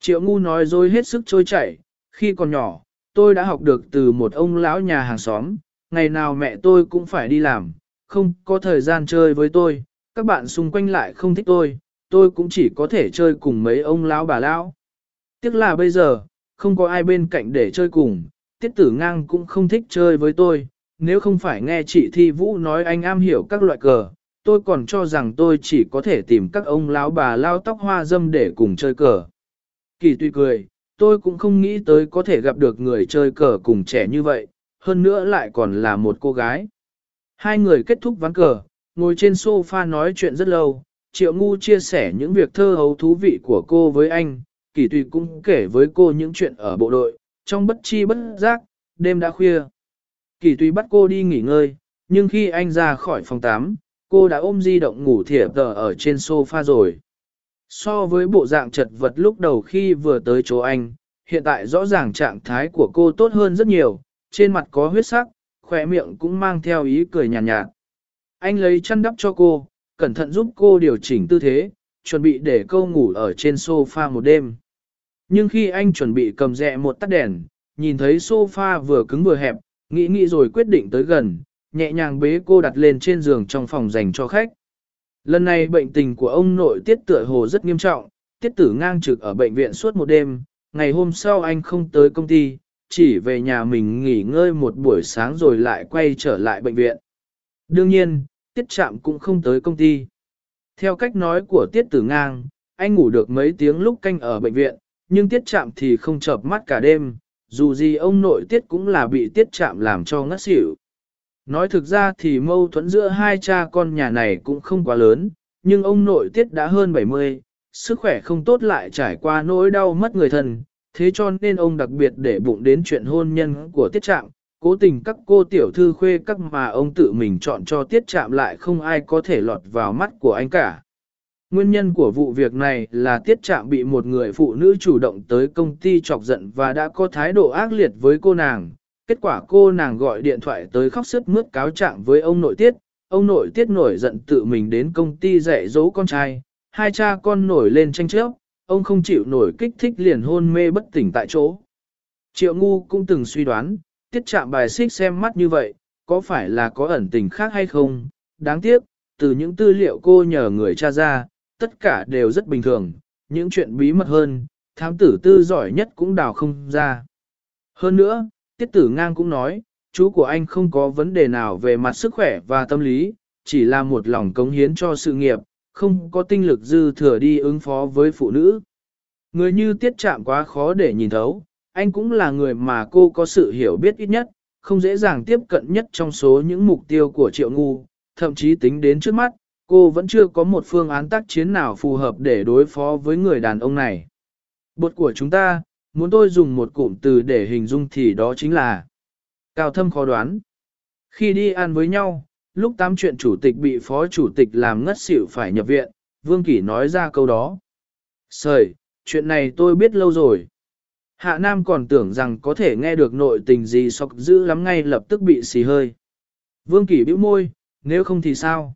Triệu ngu nói dối hết sức trôi chảy, khi còn nhỏ, tôi đã học được từ một ông lão nhà hàng xóm, ngày nào mẹ tôi cũng phải đi làm, không có thời gian chơi với tôi, các bạn xung quanh lại không thích tôi, tôi cũng chỉ có thể chơi cùng mấy ông lão bà lão. Tiếc là bây giờ, không có ai bên cạnh để chơi cùng, tiết tử ngang cũng không thích chơi với tôi, nếu không phải nghe chị Thi Vũ nói anh am hiểu các loại cờ, tôi còn cho rằng tôi chỉ có thể tìm các ông lão bà lao tóc hoa dâm để cùng chơi cờ. Kỳ tuy cười, tôi cũng không nghĩ tới có thể gặp được người chơi cờ cùng trẻ như vậy, hơn nữa lại còn là một cô gái. Hai người kết thúc ván cờ, ngồi trên sofa nói chuyện rất lâu, Triệu Ngu chia sẻ những việc thơ hấu thú vị của cô với anh, Kỳ Tùy cũng kể với cô những chuyện ở bộ đội, trong bất chi bất giác, đêm đã khuya. Kỳ Tùy bắt cô đi nghỉ ngơi, nhưng khi anh ra khỏi phòng 8, cô đã ôm di động ngủ thỉa tờ ở trên sofa rồi. So với bộ dạng chật vật lúc đầu khi vừa tới chỗ anh, hiện tại rõ ràng trạng thái của cô tốt hơn rất nhiều, trên mặt có huyết sắc, khỏe miệng cũng mang theo ý cười nhàn nhạt, nhạt. Anh lấy chăn đắp cho cô, cẩn thận giúp cô điều chỉnh tư thế, chuẩn bị để cô ngủ ở trên sofa một đêm. Nhưng khi anh chuẩn bị cầm rẹ một tắt đèn, nhìn thấy sofa vừa cứng vừa hẹp, nghĩ nghĩ rồi quyết định tới gần, nhẹ nhàng bế cô đặt lên trên giường trong phòng dành cho khách. Lần này bệnh tình của ông nội tiết tựa hồ rất nghiêm trọng, tiết tử ngang trực ở bệnh viện suốt một đêm, ngày hôm sau anh không tới công ty, chỉ về nhà mình nghỉ ngơi một buổi sáng rồi lại quay trở lại bệnh viện. Đương nhiên, tiết trạm cũng không tới công ty. Theo cách nói của tiết tử ngang, anh ngủ được mấy tiếng lúc canh ở bệnh viện, nhưng tiết trạm thì không chợp mắt cả đêm, dù gì ông nội tiết cũng là bị tiết trạm làm cho ngất xỉu. Nói thực ra thì mâu thuẫn giữa hai cha con nhà này cũng không quá lớn, nhưng ông nội tiết đã hơn 70, sức khỏe không tốt lại trải qua nỗi đau mất người thân, thế cho nên ông đặc biệt để bụng đến chuyện hôn nhân của tiết trạm, cố tình các cô tiểu thư khuê các mà ông tự mình chọn cho tiết trạm lại không ai có thể lọt vào mắt của anh cả. Nguyên nhân của vụ việc này là tiết trạm bị một người phụ nữ chủ động tới công ty chọc giận và đã có thái độ ác liệt với cô nàng. Kết quả cô nàng gọi điện thoại tới khóc sức mướt cáo trạng với ông nội tiết. Ông nội tiết nổi giận tự mình đến công ty dạy dỗ con trai, hai cha con nổi lên tranh chấp, ông không chịu nổi kích thích liền hôn mê bất tỉnh tại chỗ. Triệu ngu cũng từng suy đoán, tiết chạm bài xích xem mắt như vậy, có phải là có ẩn tình khác hay không? Đáng tiếc, từ những tư liệu cô nhờ người tra ra, tất cả đều rất bình thường, những chuyện bí mật hơn, thám tử tư giỏi nhất cũng đào không ra. Hơn nữa, tiết tử ngang cũng nói, chú của anh không có vấn đề nào về mặt sức khỏe và tâm lý, chỉ là một lòng cống hiến cho sự nghiệp, không có tinh lực dư thừa đi ứng phó với phụ nữ. Người như tiết chạm quá khó để nhìn thấu, anh cũng là người mà cô có sự hiểu biết ít nhất, không dễ dàng tiếp cận nhất trong số những mục tiêu của triệu ngu, thậm chí tính đến trước mắt, cô vẫn chưa có một phương án tác chiến nào phù hợp để đối phó với người đàn ông này. Bột của chúng ta, muốn tôi dùng một cụm từ để hình dung thì đó chính là cao thâm khó đoán. Khi đi ăn với nhau, lúc tám chuyện chủ tịch bị phó chủ tịch làm ngất xỉu phải nhập viện, Vương Kỷ nói ra câu đó. Sời, chuyện này tôi biết lâu rồi. Hạ Nam còn tưởng rằng có thể nghe được nội tình gì sọc dữ lắm ngay lập tức bị xì hơi. Vương Kỳ bĩu môi, nếu không thì sao?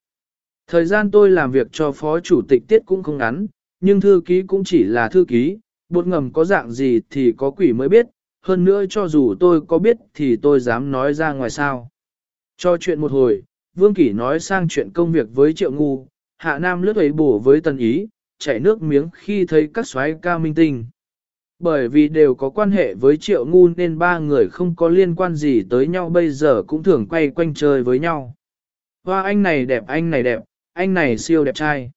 Thời gian tôi làm việc cho phó chủ tịch tiết cũng không ngắn, nhưng thư ký cũng chỉ là thư ký, bột ngầm có dạng gì thì có quỷ mới biết, hơn nữa cho dù tôi có biết thì tôi dám nói ra ngoài sao. Cho chuyện một hồi, Vương Kỳ nói sang chuyện công việc với Triệu Ngu, Hạ Nam lướt ấy bổ với Tần Ý, chảy nước miếng khi thấy các xoáy ca minh tinh. Bởi vì đều có quan hệ với Triệu Ngu nên ba người không có liên quan gì tới nhau bây giờ cũng thường quay quanh chơi với nhau. Hoa anh này đẹp anh này đẹp, anh này siêu đẹp trai.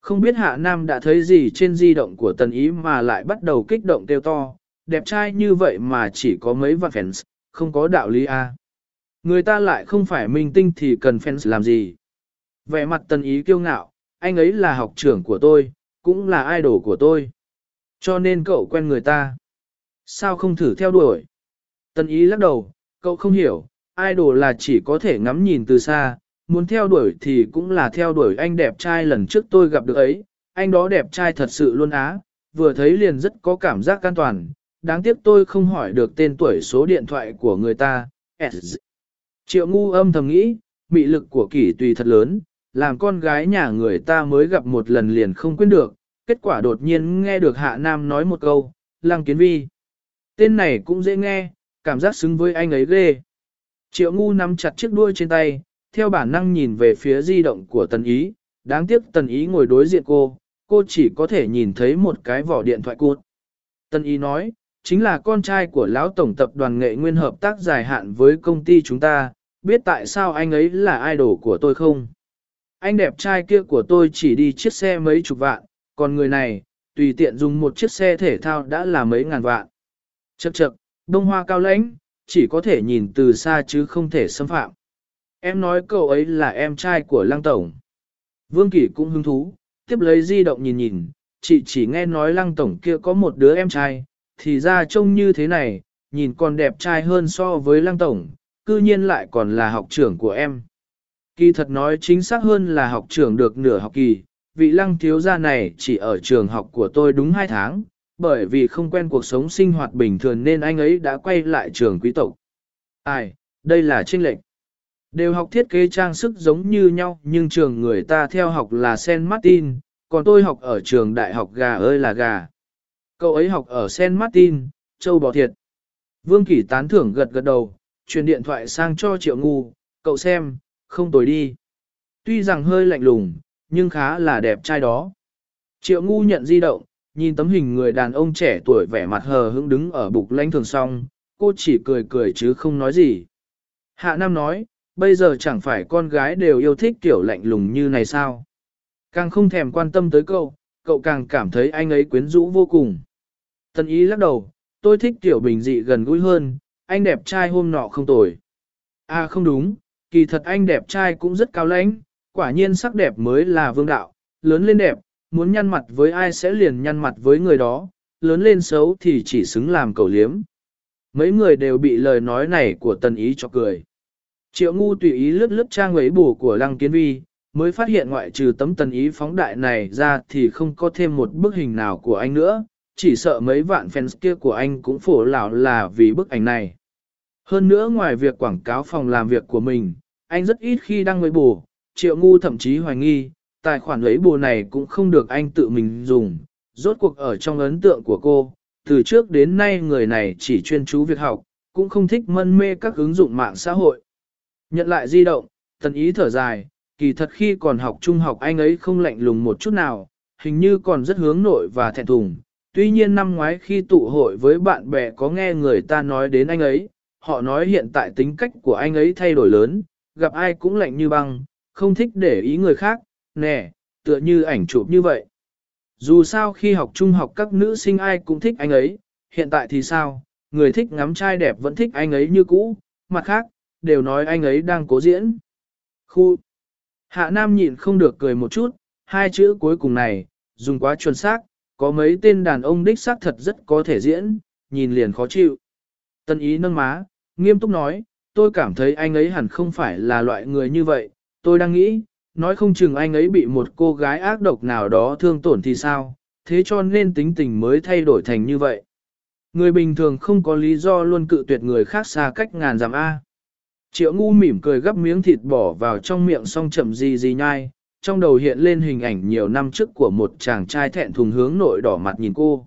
Không biết Hạ Nam đã thấy gì trên di động của Tần Ý mà lại bắt đầu kích động kêu to, đẹp trai như vậy mà chỉ có mấy vạn fans, không có đạo lý. À. Người ta lại không phải minh tinh thì cần fans làm gì. Vẻ mặt Tần Ý kiêu ngạo, anh ấy là học trưởng của tôi, cũng là idol của tôi. Cho nên cậu quen người ta. Sao không thử theo đuổi? Tần Ý lắc đầu, cậu không hiểu, idol là chỉ có thể ngắm nhìn từ xa, muốn theo đuổi thì cũng là theo đuổi anh đẹp trai lần trước tôi gặp được ấy, anh đó đẹp trai thật sự luôn á, vừa thấy liền rất có cảm giác an toàn, đáng tiếc tôi không hỏi được tên tuổi số điện thoại của người ta. Triệu ngu âm thầm nghĩ, mị lực của kỷ tùy thật lớn, làm con gái nhà người ta mới gặp một lần liền không quên được, kết quả đột nhiên nghe được Hạ Nam nói một câu, Lăng Kiến Vi. Tên này cũng dễ nghe, cảm giác xứng với anh ấy ghê. Triệu ngu nắm chặt chiếc đuôi trên tay, theo bản năng nhìn về phía di động của tần ý, đáng tiếc tần ý ngồi đối diện cô, cô chỉ có thể nhìn thấy một cái vỏ điện thoại cút. Tần ý nói, chính là con trai của lão tổng tập đoàn nghệ nguyên hợp tác dài hạn với công ty chúng ta, biết tại sao anh ấy là idol của tôi không? Anh đẹp trai kia của tôi chỉ đi chiếc xe mấy chục vạn, còn người này, tùy tiện dùng một chiếc xe thể thao đã là mấy ngàn vạn. Chậc chậc, đông hoa cao lãnh, chỉ có thể nhìn từ xa chứ không thể xâm phạm. Em nói cậu ấy là em trai của Lăng Tổng. Vương Kỷ cũng hứng thú, tiếp lấy di động nhìn nhìn, chị chỉ nghe nói Lăng Tổng kia có một đứa em trai, thì ra trông như thế này, nhìn còn đẹp trai hơn so với Lăng Tổng, cư nhiên lại còn là học trưởng của em. Kỳ thật nói chính xác hơn là học trưởng được nửa học kỳ, vị Lăng thiếu gia này chỉ ở trường học của tôi đúng 2 tháng, bởi vì không quen cuộc sống sinh hoạt bình thường nên anh ấy đã quay lại trường quý tộc. Ai, đây là trinh lệnh. Đều học thiết kế trang sức giống như nhau nhưng trường người ta theo học là Saint Martin, còn tôi học ở trường đại học gà ơi là gà. Cậu ấy học ở Saint Martin, châu bò thiệt. Vương Kỷ tán thưởng gật gật đầu, truyền điện thoại sang cho Triệu Ngu, cậu xem, không tồi đi. Tuy rằng hơi lạnh lùng, nhưng khá là đẹp trai đó. Triệu Ngu nhận di động, nhìn tấm hình người đàn ông trẻ tuổi vẻ mặt hờ hững đứng ở bục lãnh thường song, cô chỉ cười cười chứ không nói gì. Hạ Nam nói, bây giờ chẳng phải con gái đều yêu thích kiểu lạnh lùng như này sao. Càng không thèm quan tâm tới cậu, cậu càng cảm thấy anh ấy quyến rũ vô cùng. Tân ý lắc đầu, tôi thích tiểu bình dị gần gũi hơn, anh đẹp trai hôm nọ không tồi. À không đúng, kỳ thật anh đẹp trai cũng rất cao lãnh, quả nhiên sắc đẹp mới là vương đạo, lớn lên đẹp, muốn nhăn mặt với ai sẽ liền nhăn mặt với người đó, lớn lên xấu thì chỉ xứng làm cầu liếm. Mấy người đều bị lời nói này của tần ý cho cười. Triệu ngu tùy ý lướt lướt trang ấy bù của lăng kiến vi, mới phát hiện ngoại trừ tấm tần ý phóng đại này ra thì không có thêm một bức hình nào của anh nữa, chỉ sợ mấy vạn fans kia của anh cũng phổ lão là vì bức ảnh này. Hơn nữa ngoài việc quảng cáo phòng làm việc của mình, anh rất ít khi đăng với bù, triệu ngu thậm chí hoài nghi, tài khoản ấy bù này cũng không được anh tự mình dùng, rốt cuộc ở trong ấn tượng của cô, từ trước đến nay người này chỉ chuyên chú việc học, cũng không thích mân mê các ứng dụng mạng xã hội. Nhận lại di động, tần ý thở dài, kỳ thật khi còn học trung học anh ấy không lạnh lùng một chút nào, hình như còn rất hướng nội và thẹn thùng. Tuy nhiên năm ngoái khi tụ hội với bạn bè có nghe người ta nói đến anh ấy, họ nói hiện tại tính cách của anh ấy thay đổi lớn, gặp ai cũng lạnh như băng, không thích để ý người khác, nè, tựa như ảnh chụp như vậy. Dù sao khi học trung học các nữ sinh ai cũng thích anh ấy, hiện tại thì sao, người thích ngắm trai đẹp vẫn thích anh ấy như cũ, mặt khác, đều nói anh ấy đang cố diễn. Khu Hạ Nam nhịn không được cười một chút, hai chữ cuối cùng này, dùng quá chuẩn xác, có mấy tên đàn ông đích xác thật rất có thể diễn, nhìn liền khó chịu. Tân ý nâng má, nghiêm túc nói, tôi cảm thấy anh ấy hẳn không phải là loại người như vậy, tôi đang nghĩ, nói không chừng anh ấy bị một cô gái ác độc nào đó thương tổn thì sao, thế cho nên tính tình mới thay đổi thành như vậy. Người bình thường không có lý do luôn cự tuyệt người khác xa cách ngàn dặm A. Triệu ngu mỉm cười gắp miếng thịt bỏ vào trong miệng xong chậm gì gì nhai, trong đầu hiện lên hình ảnh nhiều năm trước của một chàng trai thẹn thùng hướng nội đỏ mặt nhìn cô.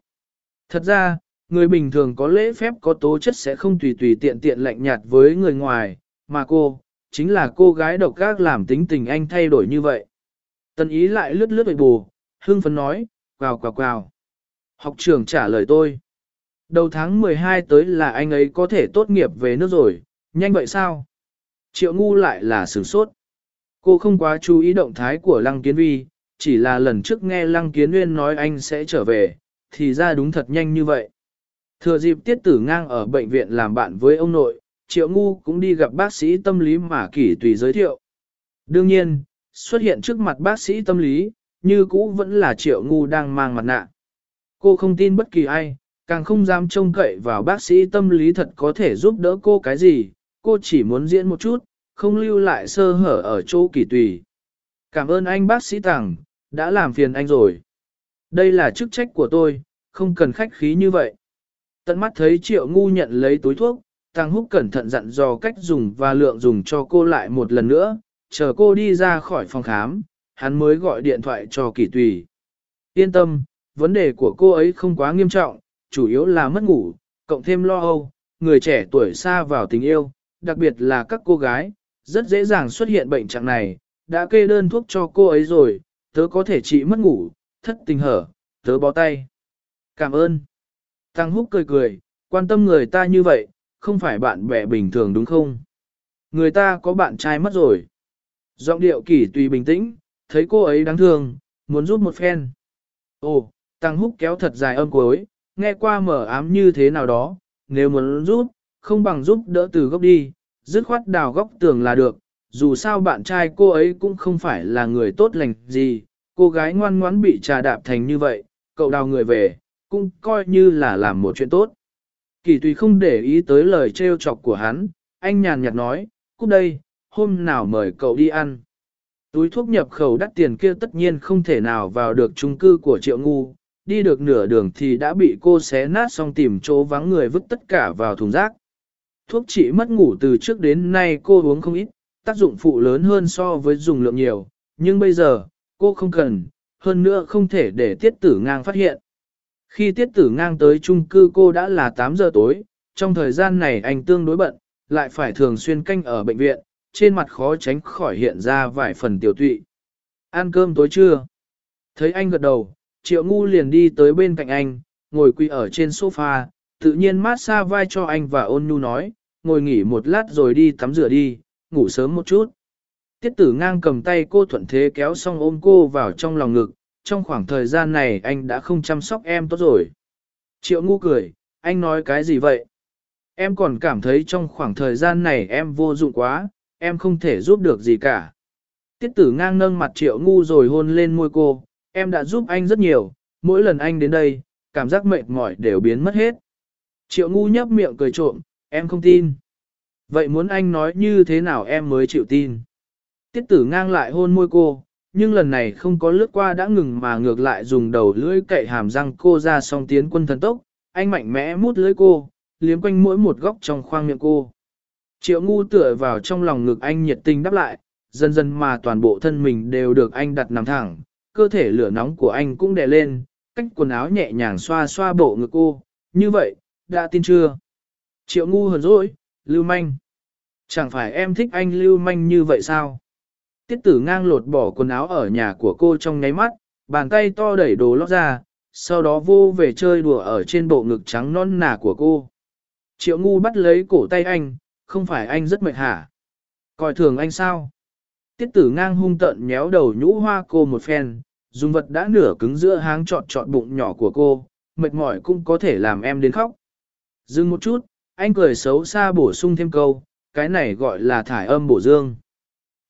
Thật ra, người bình thường có lễ phép có tố chất sẽ không tùy tùy tiện tiện lạnh nhạt với người ngoài, mà cô, chính là cô gái độc gác làm tính tình anh thay đổi như vậy. Tân ý lại lướt lướt về bù, hương phấn nói, quào quào quào. Học trưởng trả lời tôi. Đầu tháng 12 tới là anh ấy có thể tốt nghiệp về nước rồi, nhanh vậy sao? Triệu ngu lại là sửng sốt. Cô không quá chú ý động thái của Lăng Kiến Vi, chỉ là lần trước nghe Lăng Kiến Nguyên nói anh sẽ trở về, thì ra đúng thật nhanh như vậy. Thừa dịp tiết tử ngang ở bệnh viện làm bạn với ông nội, Triệu Ngu cũng đi gặp bác sĩ tâm lý mà kỷ tùy giới thiệu. Đương nhiên, xuất hiện trước mặt bác sĩ tâm lý, như cũ vẫn là Triệu Ngu đang mang mặt nạ. Cô không tin bất kỳ ai, càng không dám trông cậy vào bác sĩ tâm lý thật có thể giúp đỡ cô cái gì, cô chỉ muốn diễn một chút, không lưu lại sơ hở ở chỗ kỳ tùy. Cảm ơn anh bác sĩ Tằng, đã làm phiền anh rồi. Đây là chức trách của tôi, không cần khách khí như vậy. Tận mắt thấy triệu ngu nhận lấy túi thuốc, Tăng Húc cẩn thận dặn dò cách dùng và lượng dùng cho cô lại một lần nữa, chờ cô đi ra khỏi phòng khám, hắn mới gọi điện thoại cho kỳ tùy. Yên tâm, vấn đề của cô ấy không quá nghiêm trọng, chủ yếu là mất ngủ, cộng thêm lo âu, người trẻ tuổi xa vào tình yêu, đặc biệt là các cô gái, rất dễ dàng xuất hiện bệnh trạng này, đã kê đơn thuốc cho cô ấy rồi, tớ có thể trị mất ngủ, thất tình hở, tớ bó tay. Cảm ơn. Tăng húc cười cười, quan tâm người ta như vậy, không phải bạn bè bình thường đúng không? Người ta có bạn trai mất rồi. Giọng điệu kỳ tùy bình tĩnh, thấy cô ấy đáng thương, muốn giúp một phen. Ồ, Tăng húc kéo thật dài âm cuối, nghe qua mở ám như thế nào đó, nếu muốn giúp, không bằng giúp đỡ từ gốc đi, dứt khoát đào góc tường là được, dù sao bạn trai cô ấy cũng không phải là người tốt lành gì, cô gái ngoan ngoãn bị trà đạp thành như vậy, cậu đào người về, cũng coi như là làm một chuyện tốt. Kỳ tùy không để ý tới lời trêu chọc của hắn, anh nhàn nhạt nói, cút đây, hôm nào mời cậu đi ăn. Túi thuốc nhập khẩu đắt tiền kia tất nhiên không thể nào vào được chung cư của triệu ngu, đi được nửa đường thì đã bị cô xé nát xong tìm chỗ vắng người vứt tất cả vào thùng rác. Thuốc trị mất ngủ từ trước đến nay cô uống không ít, tác dụng phụ lớn hơn so với dùng lượng nhiều, nhưng bây giờ, cô không cần, hơn nữa không thể để tiết tử ngang phát hiện. Khi tiết tử ngang tới chung cư cô đã là 8 giờ tối, trong thời gian này anh tương đối bận, lại phải thường xuyên canh ở bệnh viện, trên mặt khó tránh khỏi hiện ra vài phần tiểu tụy. Ăn cơm tối chưa? Thấy anh gật đầu, triệu ngu liền đi tới bên cạnh anh, ngồi quỳ ở trên sofa, tự nhiên mát xa vai cho anh và ôn nhu nói, ngồi nghỉ một lát rồi đi tắm rửa đi, ngủ sớm một chút. Tiết tử ngang cầm tay cô thuận thế kéo xong ôm cô vào trong lòng ngực, trong khoảng thời gian này anh đã không chăm sóc em tốt rồi. Triệu ngu cười, anh nói cái gì vậy? Em còn cảm thấy trong khoảng thời gian này em vô dụng quá, em không thể giúp được gì cả. Tiết tử ngang nâng mặt triệu ngu rồi hôn lên môi cô, em đã giúp anh rất nhiều, mỗi lần anh đến đây, cảm giác mệt mỏi đều biến mất hết. Triệu ngu nhấp miệng cười trộm, em không tin. Vậy muốn anh nói như thế nào em mới chịu tin? Tiết tử ngang lại hôn môi cô, nhưng lần này không có lướt qua đã ngừng mà ngược lại dùng đầu lưỡi cậy hàm răng cô ra song tiến quân thần tốc, anh mạnh mẽ mút lưỡi cô, liếm quanh mỗi một góc trong khoang miệng cô. Triệu ngu tựa vào trong lòng ngực anh nhiệt tình đáp lại, dần dần mà toàn bộ thân mình đều được anh đặt nằm thẳng, cơ thể lửa nóng của anh cũng đè lên, cách quần áo nhẹ nhàng xoa xoa bộ ngực cô, như vậy, đã tin chưa? Triệu ngu hờn dỗi, lưu manh. Chẳng phải em thích anh lưu manh như vậy sao? Tiết tử ngang lột bỏ quần áo ở nhà của cô trong nháy mắt, bàn tay to đẩy đồ lót ra, sau đó vô về chơi đùa ở trên bộ ngực trắng non nà của cô. Triệu ngu bắt lấy cổ tay anh, không phải anh rất mệt hả? Coi thường anh sao? Tiết tử ngang hung tận nhéo đầu nhũ hoa cô một phen, dùng vật đã nửa cứng giữa háng trọt trọt bụng nhỏ của cô, mệt mỏi cũng có thể làm em đến khóc. Dừng một chút, anh cười xấu xa bổ sung thêm câu, cái này gọi là thải âm bổ dương.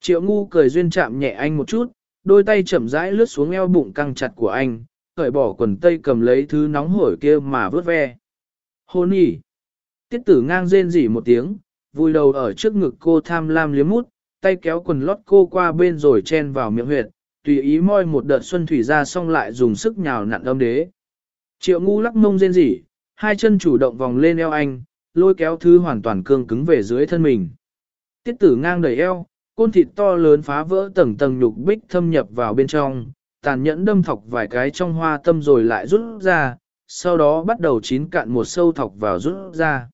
Triệu ngu cười duyên chạm nhẹ anh một chút, đôi tay chậm rãi lướt xuống eo bụng căng chặt của anh, cởi bỏ quần tây cầm lấy thứ nóng hổi kia mà vớt ve. Hôn nhỉ! Tiết tử ngang rên rỉ một tiếng, vùi đầu ở trước ngực cô tham lam liếm mút, tay kéo quần lót cô qua bên rồi chen vào miệng huyệt, tùy ý moi một đợt xuân thủy ra xong lại dùng sức nhào nặn âm đế. Triệu ngu lắc mông rên rỉ, hai chân chủ động vòng lên eo anh, lôi kéo thứ hoàn toàn cương cứng về dưới thân mình. Tiết tử ngang đẩy eo, côn thịt to lớn phá vỡ tầng tầng nhục bích thâm nhập vào bên trong, tàn nhẫn đâm thọc vài cái trong hoa tâm rồi lại rút ra, sau đó bắt đầu chín cạn một sâu thọc vào rút ra.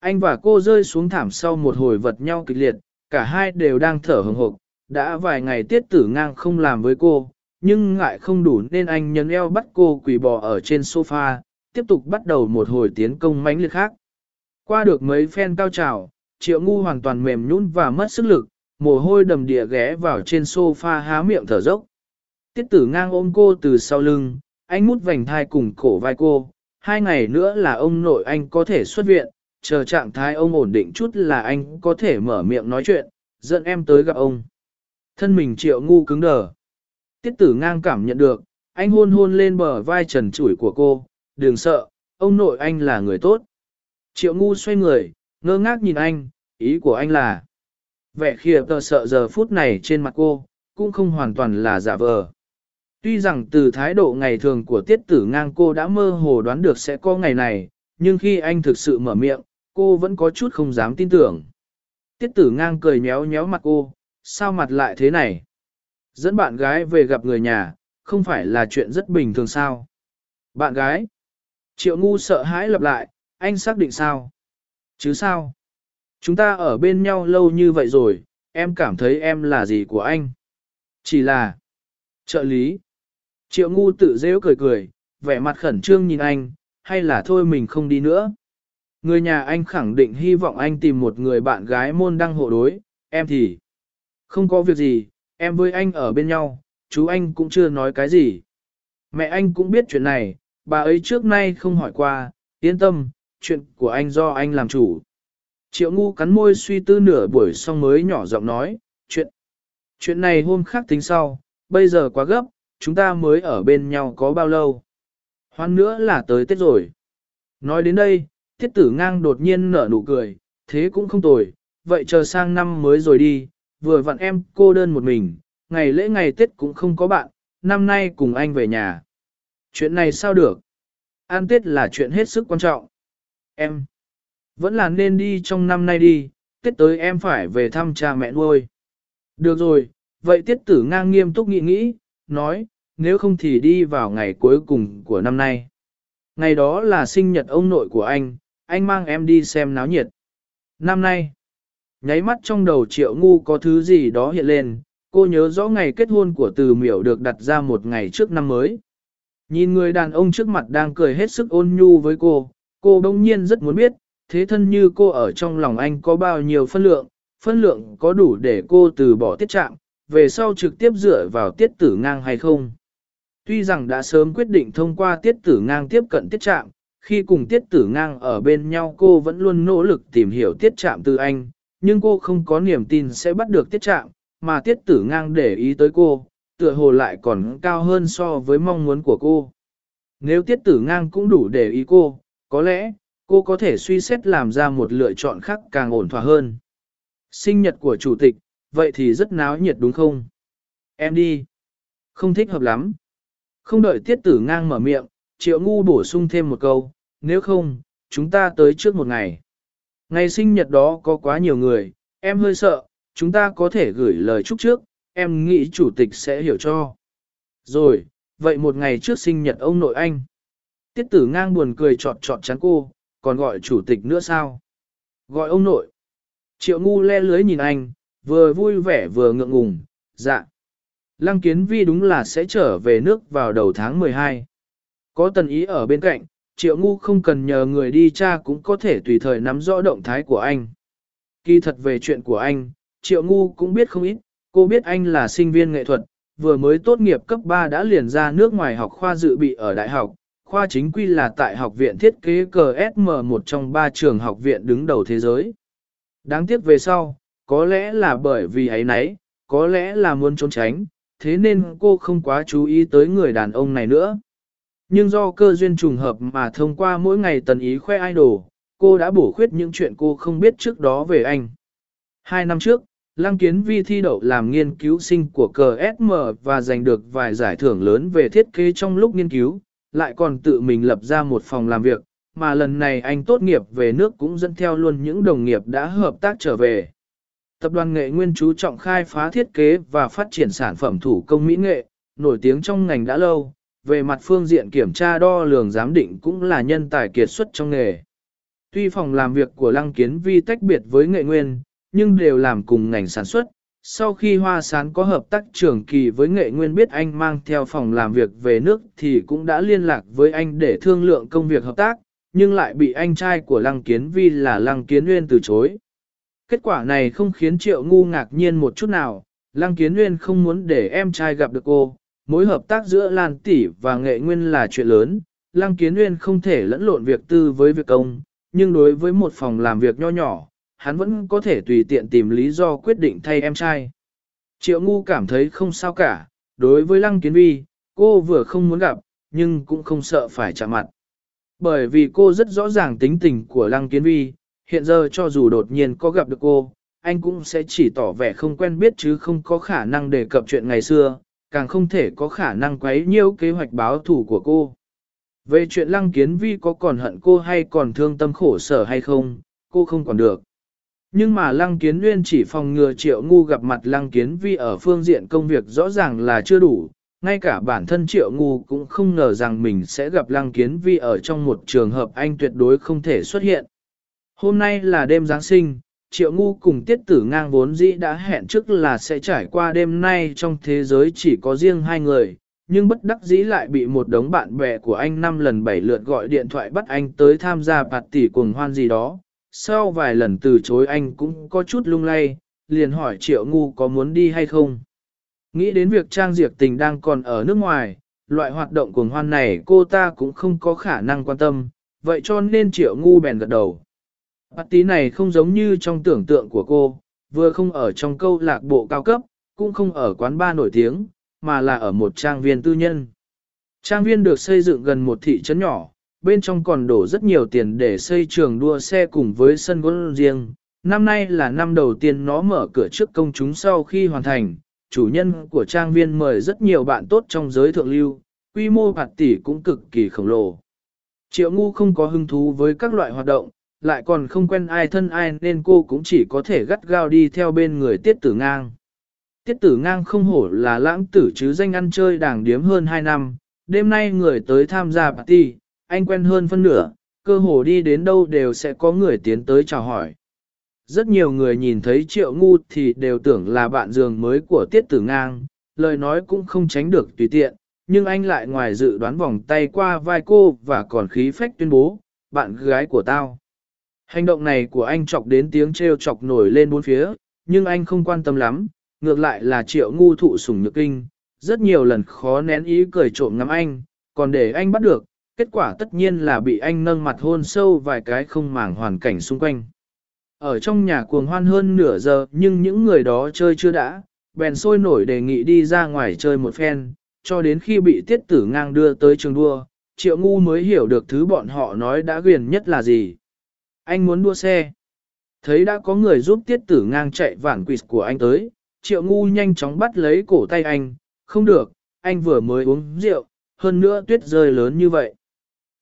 Anh và cô rơi xuống thảm sau một hồi vật nhau kịch liệt, cả hai đều đang thở hừng hộp, đã vài ngày tiết tử ngang không làm với cô, nhưng ngại không đủ nên anh nhấn eo bắt cô quỳ bò ở trên sofa, tiếp tục bắt đầu một hồi tiến công mãnh liệt khác. Qua được mấy phen cao trào, triệu ngu hoàn toàn mềm nhũn và mất sức lực, mồ hôi đầm địa ghé vào trên sofa há miệng thở dốc. Tiết tử ngang ôm cô từ sau lưng, anh mút vành thai cùng cổ vai cô, hai ngày nữa là ông nội anh có thể xuất viện, chờ trạng thái ông ổn định chút là anh có thể mở miệng nói chuyện, dẫn em tới gặp ông. Thân mình triệu ngu cứng đờ. Tiết tử ngang cảm nhận được, anh hôn hôn lên bờ vai trần trụi của cô, đừng sợ, ông nội anh là người tốt. Triệu ngu xoay người, ngơ ngác nhìn anh, ý của anh là vẻ khìa tờ sợ giờ phút này trên mặt cô, cũng không hoàn toàn là giả vờ. Tuy rằng từ thái độ ngày thường của tiết tử ngang cô đã mơ hồ đoán được sẽ có ngày này, nhưng khi anh thực sự mở miệng, cô vẫn có chút không dám tin tưởng. Tiết tử ngang cười nhéo nhéo mặt cô, sao mặt lại thế này? Dẫn bạn gái về gặp người nhà, không phải là chuyện rất bình thường sao? Bạn gái? Triệu ngu sợ hãi lặp lại, anh xác định sao? Chứ sao? Chúng ta ở bên nhau lâu như vậy rồi, em cảm thấy em là gì của anh? Chỉ là... Trợ lý. Triệu ngu tự dễ cười cười, vẻ mặt khẩn trương nhìn anh, hay là thôi mình không đi nữa. Người nhà anh khẳng định hy vọng anh tìm một người bạn gái môn đăng hộ đối, em thì không có việc gì, em với anh ở bên nhau, chú anh cũng chưa nói cái gì. Mẹ anh cũng biết chuyện này, bà ấy trước nay không hỏi qua, yên tâm, chuyện của anh do anh làm chủ. Triệu ngu cắn môi suy tư nửa buổi xong mới nhỏ giọng nói, chuyện, chuyện này hôm khác tính sau, bây giờ quá gấp, chúng ta mới ở bên nhau có bao lâu. Hoan nữa là tới Tết rồi. Nói đến đây, tiết tử ngang đột nhiên nở nụ cười, thế cũng không tồi, vậy chờ sang năm mới rồi đi, vừa vặn em cô đơn một mình, ngày lễ ngày Tết cũng không có bạn, năm nay cùng anh về nhà. Chuyện này sao được? An Tết là chuyện hết sức quan trọng. Em, vẫn là nên đi trong năm nay đi, Tết tới em phải về thăm cha mẹ nuôi. Được rồi, vậy tiết tử ngang nghiêm túc nghĩ nghĩ, nói, nếu không thì đi vào ngày cuối cùng của năm nay. Ngày đó là sinh nhật ông nội của anh, anh mang em đi xem náo nhiệt. Năm nay, nháy mắt trong đầu triệu ngu có thứ gì đó hiện lên, cô nhớ rõ ngày kết hôn của từ miểu được đặt ra một ngày trước năm mới. Nhìn người đàn ông trước mặt đang cười hết sức ôn nhu với cô, cô đông nhiên rất muốn biết, thế thân như cô ở trong lòng anh có bao nhiêu phân lượng, phân lượng có đủ để cô từ bỏ tiết trạng, về sau trực tiếp dựa vào tiết tử ngang hay không. Tuy rằng đã sớm quyết định thông qua tiết tử ngang tiếp cận tiết trạng, khi cùng tiết tử ngang ở bên nhau cô vẫn luôn nỗ lực tìm hiểu tiết trạng từ anh, nhưng cô không có niềm tin sẽ bắt được tiết trạng, mà tiết tử ngang để ý tới cô, tựa hồ lại còn cao hơn so với mong muốn của cô. Nếu tiết tử ngang cũng đủ để ý cô, có lẽ, cô có thể suy xét làm ra một lựa chọn khác càng ổn thỏa hơn. Sinh nhật của chủ tịch, vậy thì rất náo nhiệt đúng không? Em đi. Không thích hợp lắm. Không đợi tiết tử ngang mở miệng, triệu ngu bổ sung thêm một câu, nếu không, chúng ta tới trước một ngày. Ngày sinh nhật đó có quá nhiều người, em hơi sợ, chúng ta có thể gửi lời chúc trước, em nghĩ chủ tịch sẽ hiểu cho. Rồi, vậy một ngày trước sinh nhật ông nội anh. Tiết tử ngang buồn cười trọt trọt chán cô, còn gọi chủ tịch nữa sao? Gọi ông nội. Triệu ngu le lưới nhìn anh, vừa vui vẻ vừa ngượng ngùng, dạ. Lăng kiến vi đúng là sẽ trở về nước vào đầu tháng 12. Có tần ý ở bên cạnh, triệu ngu không cần nhờ người đi cha cũng có thể tùy thời nắm rõ động thái của anh. Kỳ thật về chuyện của anh, triệu ngu cũng biết không ít, cô biết anh là sinh viên nghệ thuật, vừa mới tốt nghiệp cấp 3 đã liền ra nước ngoài học khoa dự bị ở đại học, khoa chính quy là tại học viện thiết kế CSM một trong ba trường học viện đứng đầu thế giới. Đáng tiếc về sau, có lẽ là bởi vì ấy nấy, có lẽ là muốn trốn tránh, thế nên cô không quá chú ý tới người đàn ông này nữa. Nhưng do cơ duyên trùng hợp mà thông qua mỗi ngày tần ý khoe idol, cô đã bổ khuyết những chuyện cô không biết trước đó về anh. Hai năm trước, Lăng Kiến Vi thi đậu làm nghiên cứu sinh của CSM và giành được vài giải thưởng lớn về thiết kế trong lúc nghiên cứu, lại còn tự mình lập ra một phòng làm việc, mà lần này anh tốt nghiệp về nước cũng dẫn theo luôn những đồng nghiệp đã hợp tác trở về. Tập đoàn nghệ nguyên chú trọng khai phá thiết kế và phát triển sản phẩm thủ công mỹ nghệ, nổi tiếng trong ngành đã lâu, về mặt phương diện kiểm tra đo lường giám định cũng là nhân tài kiệt xuất trong nghề. Tuy phòng làm việc của Lăng Kiến Vi tách biệt với nghệ nguyên, nhưng đều làm cùng ngành sản xuất. Sau khi Hoa Sán có hợp tác trưởng kỳ với nghệ nguyên biết anh mang theo phòng làm việc về nước thì cũng đã liên lạc với anh để thương lượng công việc hợp tác, nhưng lại bị anh trai của Lăng Kiến Vi là Lăng Kiến Nguyên từ chối. Kết quả này không khiến Triệu Ngu ngạc nhiên một chút nào, Lăng Kiến Nguyên không muốn để em trai gặp được cô, mối hợp tác giữa Lan Tỷ và Nghệ Nguyên là chuyện lớn, Lăng Kiến Nguyên không thể lẫn lộn việc tư với việc công, nhưng đối với một phòng làm việc nho nhỏ, hắn vẫn có thể tùy tiện tìm lý do quyết định thay em trai. Triệu Ngu cảm thấy không sao cả, đối với Lăng Kiến Vi, cô vừa không muốn gặp, nhưng cũng không sợ phải chạm mặt. Bởi vì cô rất rõ ràng tính tình của Lăng Kiến Vi, hiện giờ cho dù đột nhiên có gặp được cô, anh cũng sẽ chỉ tỏ vẻ không quen biết chứ không có khả năng đề cập chuyện ngày xưa, càng không thể có khả năng quấy nhiễu kế hoạch báo thù của cô. Về chuyện Lăng Kiến Vi có còn hận cô hay còn thương tâm khổ sở hay không, cô không còn được. Nhưng mà Lăng Kiến Nguyên chỉ phòng ngừa Triệu Ngu gặp mặt Lăng Kiến Vi ở phương diện công việc rõ ràng là chưa đủ, ngay cả bản thân Triệu Ngu cũng không ngờ rằng mình sẽ gặp Lăng Kiến Vi ở trong một trường hợp anh tuyệt đối không thể xuất hiện. Hôm nay là đêm Giáng sinh, Triệu Ngu cùng Tiết Tử Ngang vốn dĩ đã hẹn trước là sẽ trải qua đêm nay trong thế giới chỉ có riêng hai người, nhưng bất đắc dĩ lại bị một đống bạn bè của anh năm lần bảy lượt gọi điện thoại bắt anh tới tham gia bạt tỷ cuồng hoan gì đó. Sau vài lần từ chối anh cũng có chút lung lay, liền hỏi Triệu Ngu có muốn đi hay không. Nghĩ đến việc Trang Diệp Tình đang còn ở nước ngoài, loại hoạt động cuồng hoan này cô ta cũng không có khả năng quan tâm, vậy cho nên Triệu Ngu bèn gật đầu. Bát tí này không giống như trong tưởng tượng của cô, vừa không ở trong câu lạc bộ cao cấp, cũng không ở quán bar nổi tiếng, mà là ở một trang viên tư nhân. Trang viên được xây dựng gần một thị trấn nhỏ, bên trong còn đổ rất nhiều tiền để xây trường đua xe cùng với sân gôn riêng. Năm nay là năm đầu tiên nó mở cửa trước công chúng sau khi hoàn thành, chủ nhân của trang viên mời rất nhiều bạn tốt trong giới thượng lưu, quy mô bạt tỷ cũng cực kỳ khổng lồ. Triệu ngu không có hứng thú với các loại hoạt động, lại còn không quen ai thân ai nên cô cũng chỉ có thể gắt gao đi theo bên người tiết tử ngang. Tiết tử ngang không hổ là lãng tử chứ danh ăn chơi đảng điếm hơn 2 năm, đêm nay người tới tham gia party, anh quen hơn phân nửa, cơ hồ đi đến đâu đều sẽ có người tiến tới chào hỏi. Rất nhiều người nhìn thấy triệu ngu thì đều tưởng là bạn giường mới của tiết tử ngang, lời nói cũng không tránh được tùy tiện, nhưng anh lại ngoài dự đoán vòng tay qua vai cô và còn khí phách tuyên bố, bạn gái của tao. Hành động này của anh chọc đến tiếng trêu chọc nổi lên bốn phía, nhưng anh không quan tâm lắm, ngược lại là triệu ngu thụ sủng nhược kinh, rất nhiều lần khó nén ý cười trộm ngắm anh, còn để anh bắt được, kết quả tất nhiên là bị anh nâng mặt hôn sâu vài cái không màng hoàn cảnh xung quanh. Ở trong nhà cuồng hoan hơn nửa giờ nhưng những người đó chơi chưa đã, bèn sôi nổi đề nghị đi ra ngoài chơi một phen, cho đến khi bị tiết tử ngang đưa tới trường đua, triệu ngu mới hiểu được thứ bọn họ nói đã ghiền nhất là gì. Anh muốn đua xe. Thấy đã có người giúp tiết tử ngang chạy vản quýt của anh tới, triệu ngu nhanh chóng bắt lấy cổ tay anh, không được, anh vừa mới uống rượu, hơn nữa tuyết rơi lớn như vậy.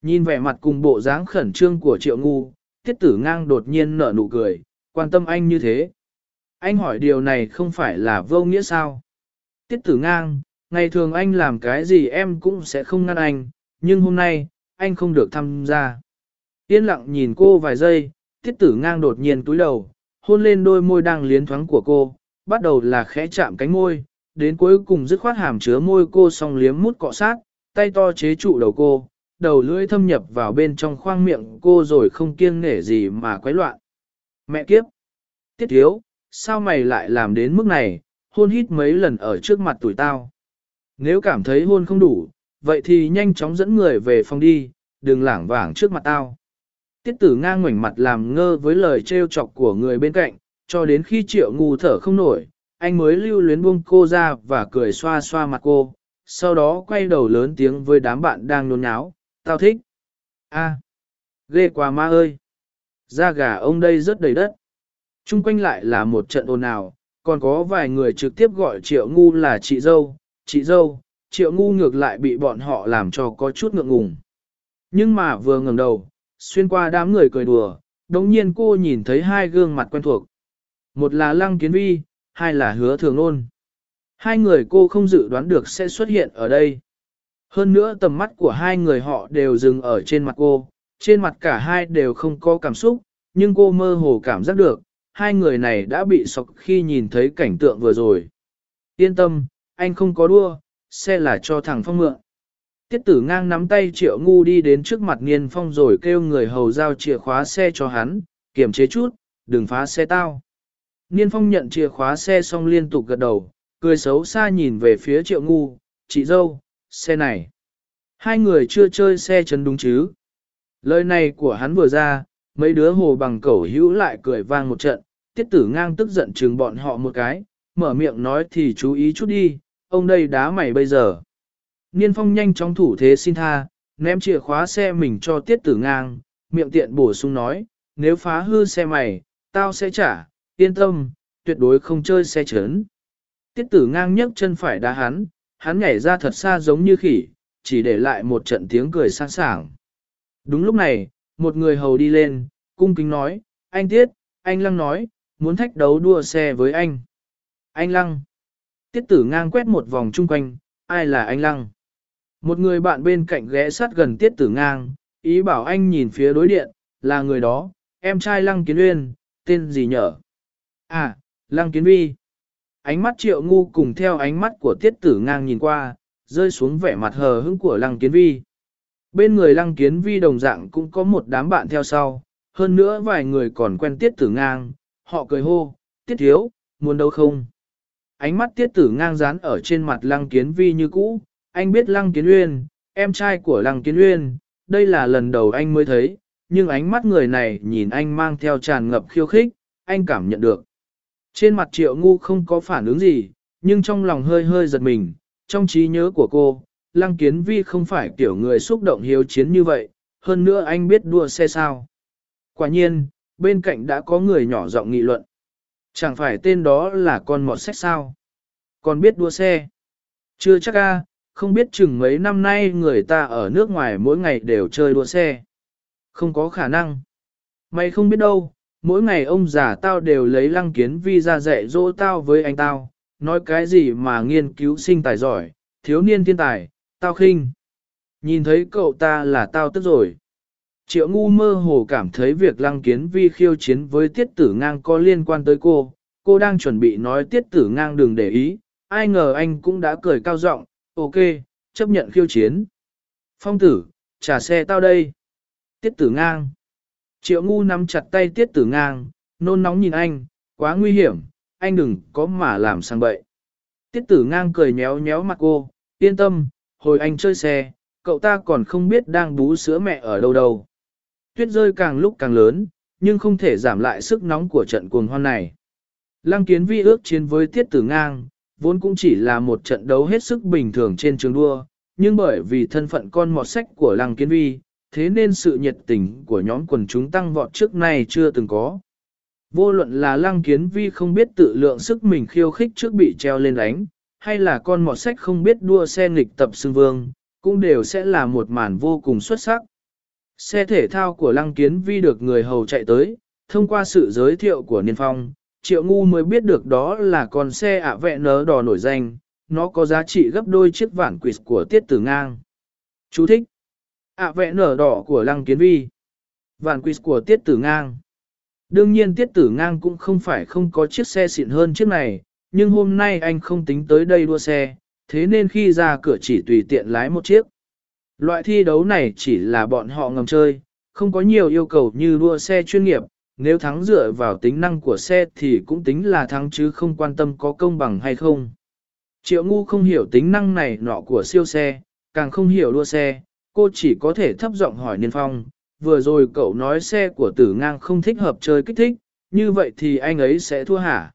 Nhìn vẻ mặt cùng bộ dáng khẩn trương của triệu ngu, tiết tử ngang đột nhiên nở nụ cười, quan tâm anh như thế. Anh hỏi điều này không phải là vô nghĩa sao? Tiết tử ngang, ngày thường anh làm cái gì em cũng sẽ không ngăn anh, nhưng hôm nay, anh không được tham gia. Yên lặng nhìn cô vài giây, tiết tử ngang đột nhiên túi đầu, hôn lên đôi môi đang liến thoáng của cô, bắt đầu là khẽ chạm cánh môi, đến cuối cùng dứt khoát hàm chứa môi cô xong liếm mút cọ sát, tay to chế trụ đầu cô, đầu lưỡi thâm nhập vào bên trong khoang miệng cô rồi không kiêng nể gì mà quấy loạn. Mẹ kiếp! Tiết thiếu, sao mày lại làm đến mức này, hôn hít mấy lần ở trước mặt tuổi tao. Nếu cảm thấy hôn không đủ, vậy thì nhanh chóng dẫn người về phòng đi, đừng lảng vảng trước mặt tao. Tiết tử ngang ngoảnh mặt làm ngơ với lời trêu chọc của người bên cạnh, cho đến khi triệu ngu thở không nổi, anh mới lưu luyến buông cô ra và cười xoa xoa mặt cô, sau đó quay đầu lớn tiếng với đám bạn đang nôn nháo, tao thích. a ghê quá ma ơi! Da gà ông đây rất đầy đất. Trung quanh lại là một trận ồn ào, còn có vài người trực tiếp gọi triệu ngu là chị dâu, chị dâu, triệu ngu ngược lại bị bọn họ làm cho có chút ngượng ngùng. Nhưng mà vừa ngẩng đầu, xuyên qua đám người cười đùa, đồng nhiên cô nhìn thấy hai gương mặt quen thuộc. Một là Lăng Kiến Vi, hai là Hứa Thường Nôn. Hai người cô không dự đoán được sẽ xuất hiện ở đây. Hơn nữa tầm mắt của hai người họ đều dừng ở trên mặt cô, trên mặt cả hai đều không có cảm xúc, nhưng cô mơ hồ cảm giác được, hai người này đã bị sọc khi nhìn thấy cảnh tượng vừa rồi. Yên tâm, anh không có đua, xe là cho thằng Phong mượn. Tiết tử ngang nắm tay triệu ngu đi đến trước mặt Niên Phong rồi kêu người hầu giao chìa khóa xe cho hắn, kiềm chế chút, đừng phá xe tao. Niên Phong nhận chìa khóa xe xong liên tục gật đầu, cười xấu xa nhìn về phía triệu ngu, chị dâu, xe này. Hai người chưa chơi xe chấn đúng chứ. Lời này của hắn vừa ra, mấy đứa hồ bằng cẩu hữu lại cười vang một trận, tiết tử ngang tức giận chừng bọn họ một cái, mở miệng nói thì chú ý chút đi, ông đây đá mày bây giờ. Niên phong nhanh chóng thủ thế xin tha, ném chìa khóa xe mình cho tiết tử ngang, miệng tiện bổ sung nói, nếu phá hư xe mày, tao sẽ trả, yên tâm, tuyệt đối không chơi xe chấn. Tiết tử ngang nhấc chân phải đá hắn, hắn nhảy ra thật xa giống như khỉ, chỉ để lại một trận tiếng cười sang sảng. Đúng lúc này, một người hầu đi lên, cung kính nói, anh Tiết, anh Lăng nói, muốn thách đấu đua xe với anh. Anh Lăng. Tiết tử ngang quét một vòng chung quanh, ai là anh Lăng? Một người bạn bên cạnh ghé sát gần tiết tử ngang, ý bảo anh nhìn phía đối điện, là người đó, em trai Lăng Kiến Uyên, tên gì nhở? À, Lăng Kiến Vi. Ánh mắt triệu ngu cùng theo ánh mắt của tiết tử ngang nhìn qua, rơi xuống vẻ mặt hờ hững của Lăng Kiến Vi. Bên người Lăng Kiến Vi đồng dạng cũng có một đám bạn theo sau, hơn nữa vài người còn quen tiết tử ngang, họ cười hô, tiết thiếu, muốn đâu không? Ánh mắt tiết tử ngang dán ở trên mặt Lăng Kiến Vi như cũ, anh biết Lăng Kiến Uyên, em trai của Lăng Kiến Uyên, đây là lần đầu anh mới thấy, nhưng ánh mắt người này nhìn anh mang theo tràn ngập khiêu khích, anh cảm nhận được. Trên mặt triệu ngu không có phản ứng gì, nhưng trong lòng hơi hơi giật mình, trong trí nhớ của cô, Lăng Kiến Vi không phải kiểu người xúc động hiếu chiến như vậy, hơn nữa anh biết đua xe sao. Quả nhiên, bên cạnh đã có người nhỏ giọng nghị luận. Chẳng phải tên đó là con mọt sách sao? Còn biết đua xe? Chưa chắc a, không biết chừng mấy năm nay người ta ở nước ngoài mỗi ngày đều chơi đua xe. Không có khả năng. Mày không biết đâu, mỗi ngày ông già tao đều lấy lăng kiến vi ra dạy dỗ tao với anh tao, nói cái gì mà nghiên cứu sinh tài giỏi, thiếu niên thiên tài, tao khinh. Nhìn thấy cậu ta là tao tức rồi. Triệu ngu mơ hồ cảm thấy việc lăng kiến vi khiêu chiến với tiết tử ngang có liên quan tới cô, cô đang chuẩn bị nói tiết tử ngang đừng để ý, ai ngờ anh cũng đã cười cao giọng, ok, chấp nhận khiêu chiến. Phong tử, trả xe tao đây. Tiết tử ngang. Triệu ngu nắm chặt tay tiết tử ngang, nôn nóng nhìn anh, quá nguy hiểm, anh đừng có mà làm sang bậy. Tiết tử ngang cười nhéo nhéo mặt cô, yên tâm, hồi anh chơi xe, cậu ta còn không biết đang bú sữa mẹ ở đâu đâu. Tuyết rơi càng lúc càng lớn, nhưng không thể giảm lại sức nóng của trận cuồng hoan này. Lăng kiến vi ước chiến với tiết tử ngang, vốn cũng chỉ là một trận đấu hết sức bình thường trên trường đua, nhưng bởi vì thân phận con mọt sách của lăng kiến vi, thế nên sự nhiệt tình của nhóm quần chúng tăng vọt trước nay chưa từng có. Vô luận là lăng kiến vi không biết tự lượng sức mình khiêu khích trước bị treo lên đánh, hay là con mọt sách không biết đua xe nghịch tập xương vương, cũng đều sẽ là một màn vô cùng xuất sắc. Xe thể thao của lăng kiến vi được người hầu chạy tới, thông qua sự giới thiệu của Niên Phong, triệu ngu mới biết được đó là con xe ạ vẹ nớ đỏ nổi danh, nó có giá trị gấp đôi chiếc vạn quỷ của tiết tử ngang. Chú thích ạ vẽ nở đỏ của lăng kiến vi. Vạn quỷ của tiết tử ngang. Đương nhiên tiết tử ngang cũng không phải không có chiếc xe xịn hơn chiếc này, nhưng hôm nay anh không tính tới đây đua xe, thế nên khi ra cửa chỉ tùy tiện lái một chiếc. Loại thi đấu này chỉ là bọn họ ngầm chơi, không có nhiều yêu cầu như đua xe chuyên nghiệp, nếu thắng dựa vào tính năng của xe thì cũng tính là thắng chứ không quan tâm có công bằng hay không. Triệu ngu không hiểu tính năng này nọ của siêu xe, càng không hiểu đua xe, cô chỉ có thể thấp giọng hỏi Niên Phong, vừa rồi cậu nói xe của tử ngang không thích hợp chơi kích thích, như vậy thì anh ấy sẽ thua hả?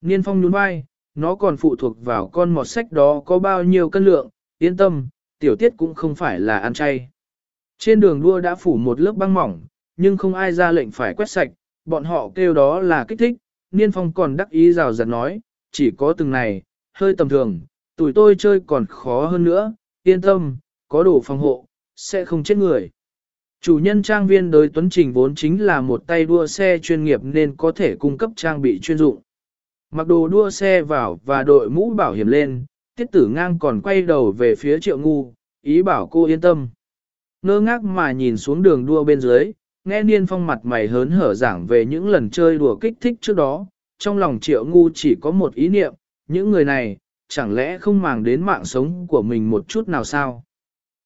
Niên Phong nhún vai, nó còn phụ thuộc vào con mọt sách đó có bao nhiêu cân lượng, yên tâm, tiểu tiết cũng không phải là ăn chay. Trên đường đua đã phủ một lớp băng mỏng, nhưng không ai ra lệnh phải quét sạch, bọn họ kêu đó là kích thích, Niên Phong còn đắc ý rào rạt nói, chỉ có từng này, hơi tầm thường, tuổi tôi chơi còn khó hơn nữa, yên tâm, có đủ phòng hộ, sẽ không chết người. Chủ nhân trang viên đối Tuấn Trình vốn chính là một tay đua xe chuyên nghiệp nên có thể cung cấp trang bị chuyên dụng. Mặc đồ đua xe vào và đội mũ bảo hiểm lên, tiết tử ngang còn quay đầu về phía triệu ngu, ý bảo cô yên tâm. Ngơ ngác mà nhìn xuống đường đua bên dưới, nghe niên phong mặt mày hớn hở giảng về những lần chơi đùa kích thích trước đó, trong lòng triệu ngu chỉ có một ý niệm, những người này, chẳng lẽ không màng đến mạng sống của mình một chút nào sao?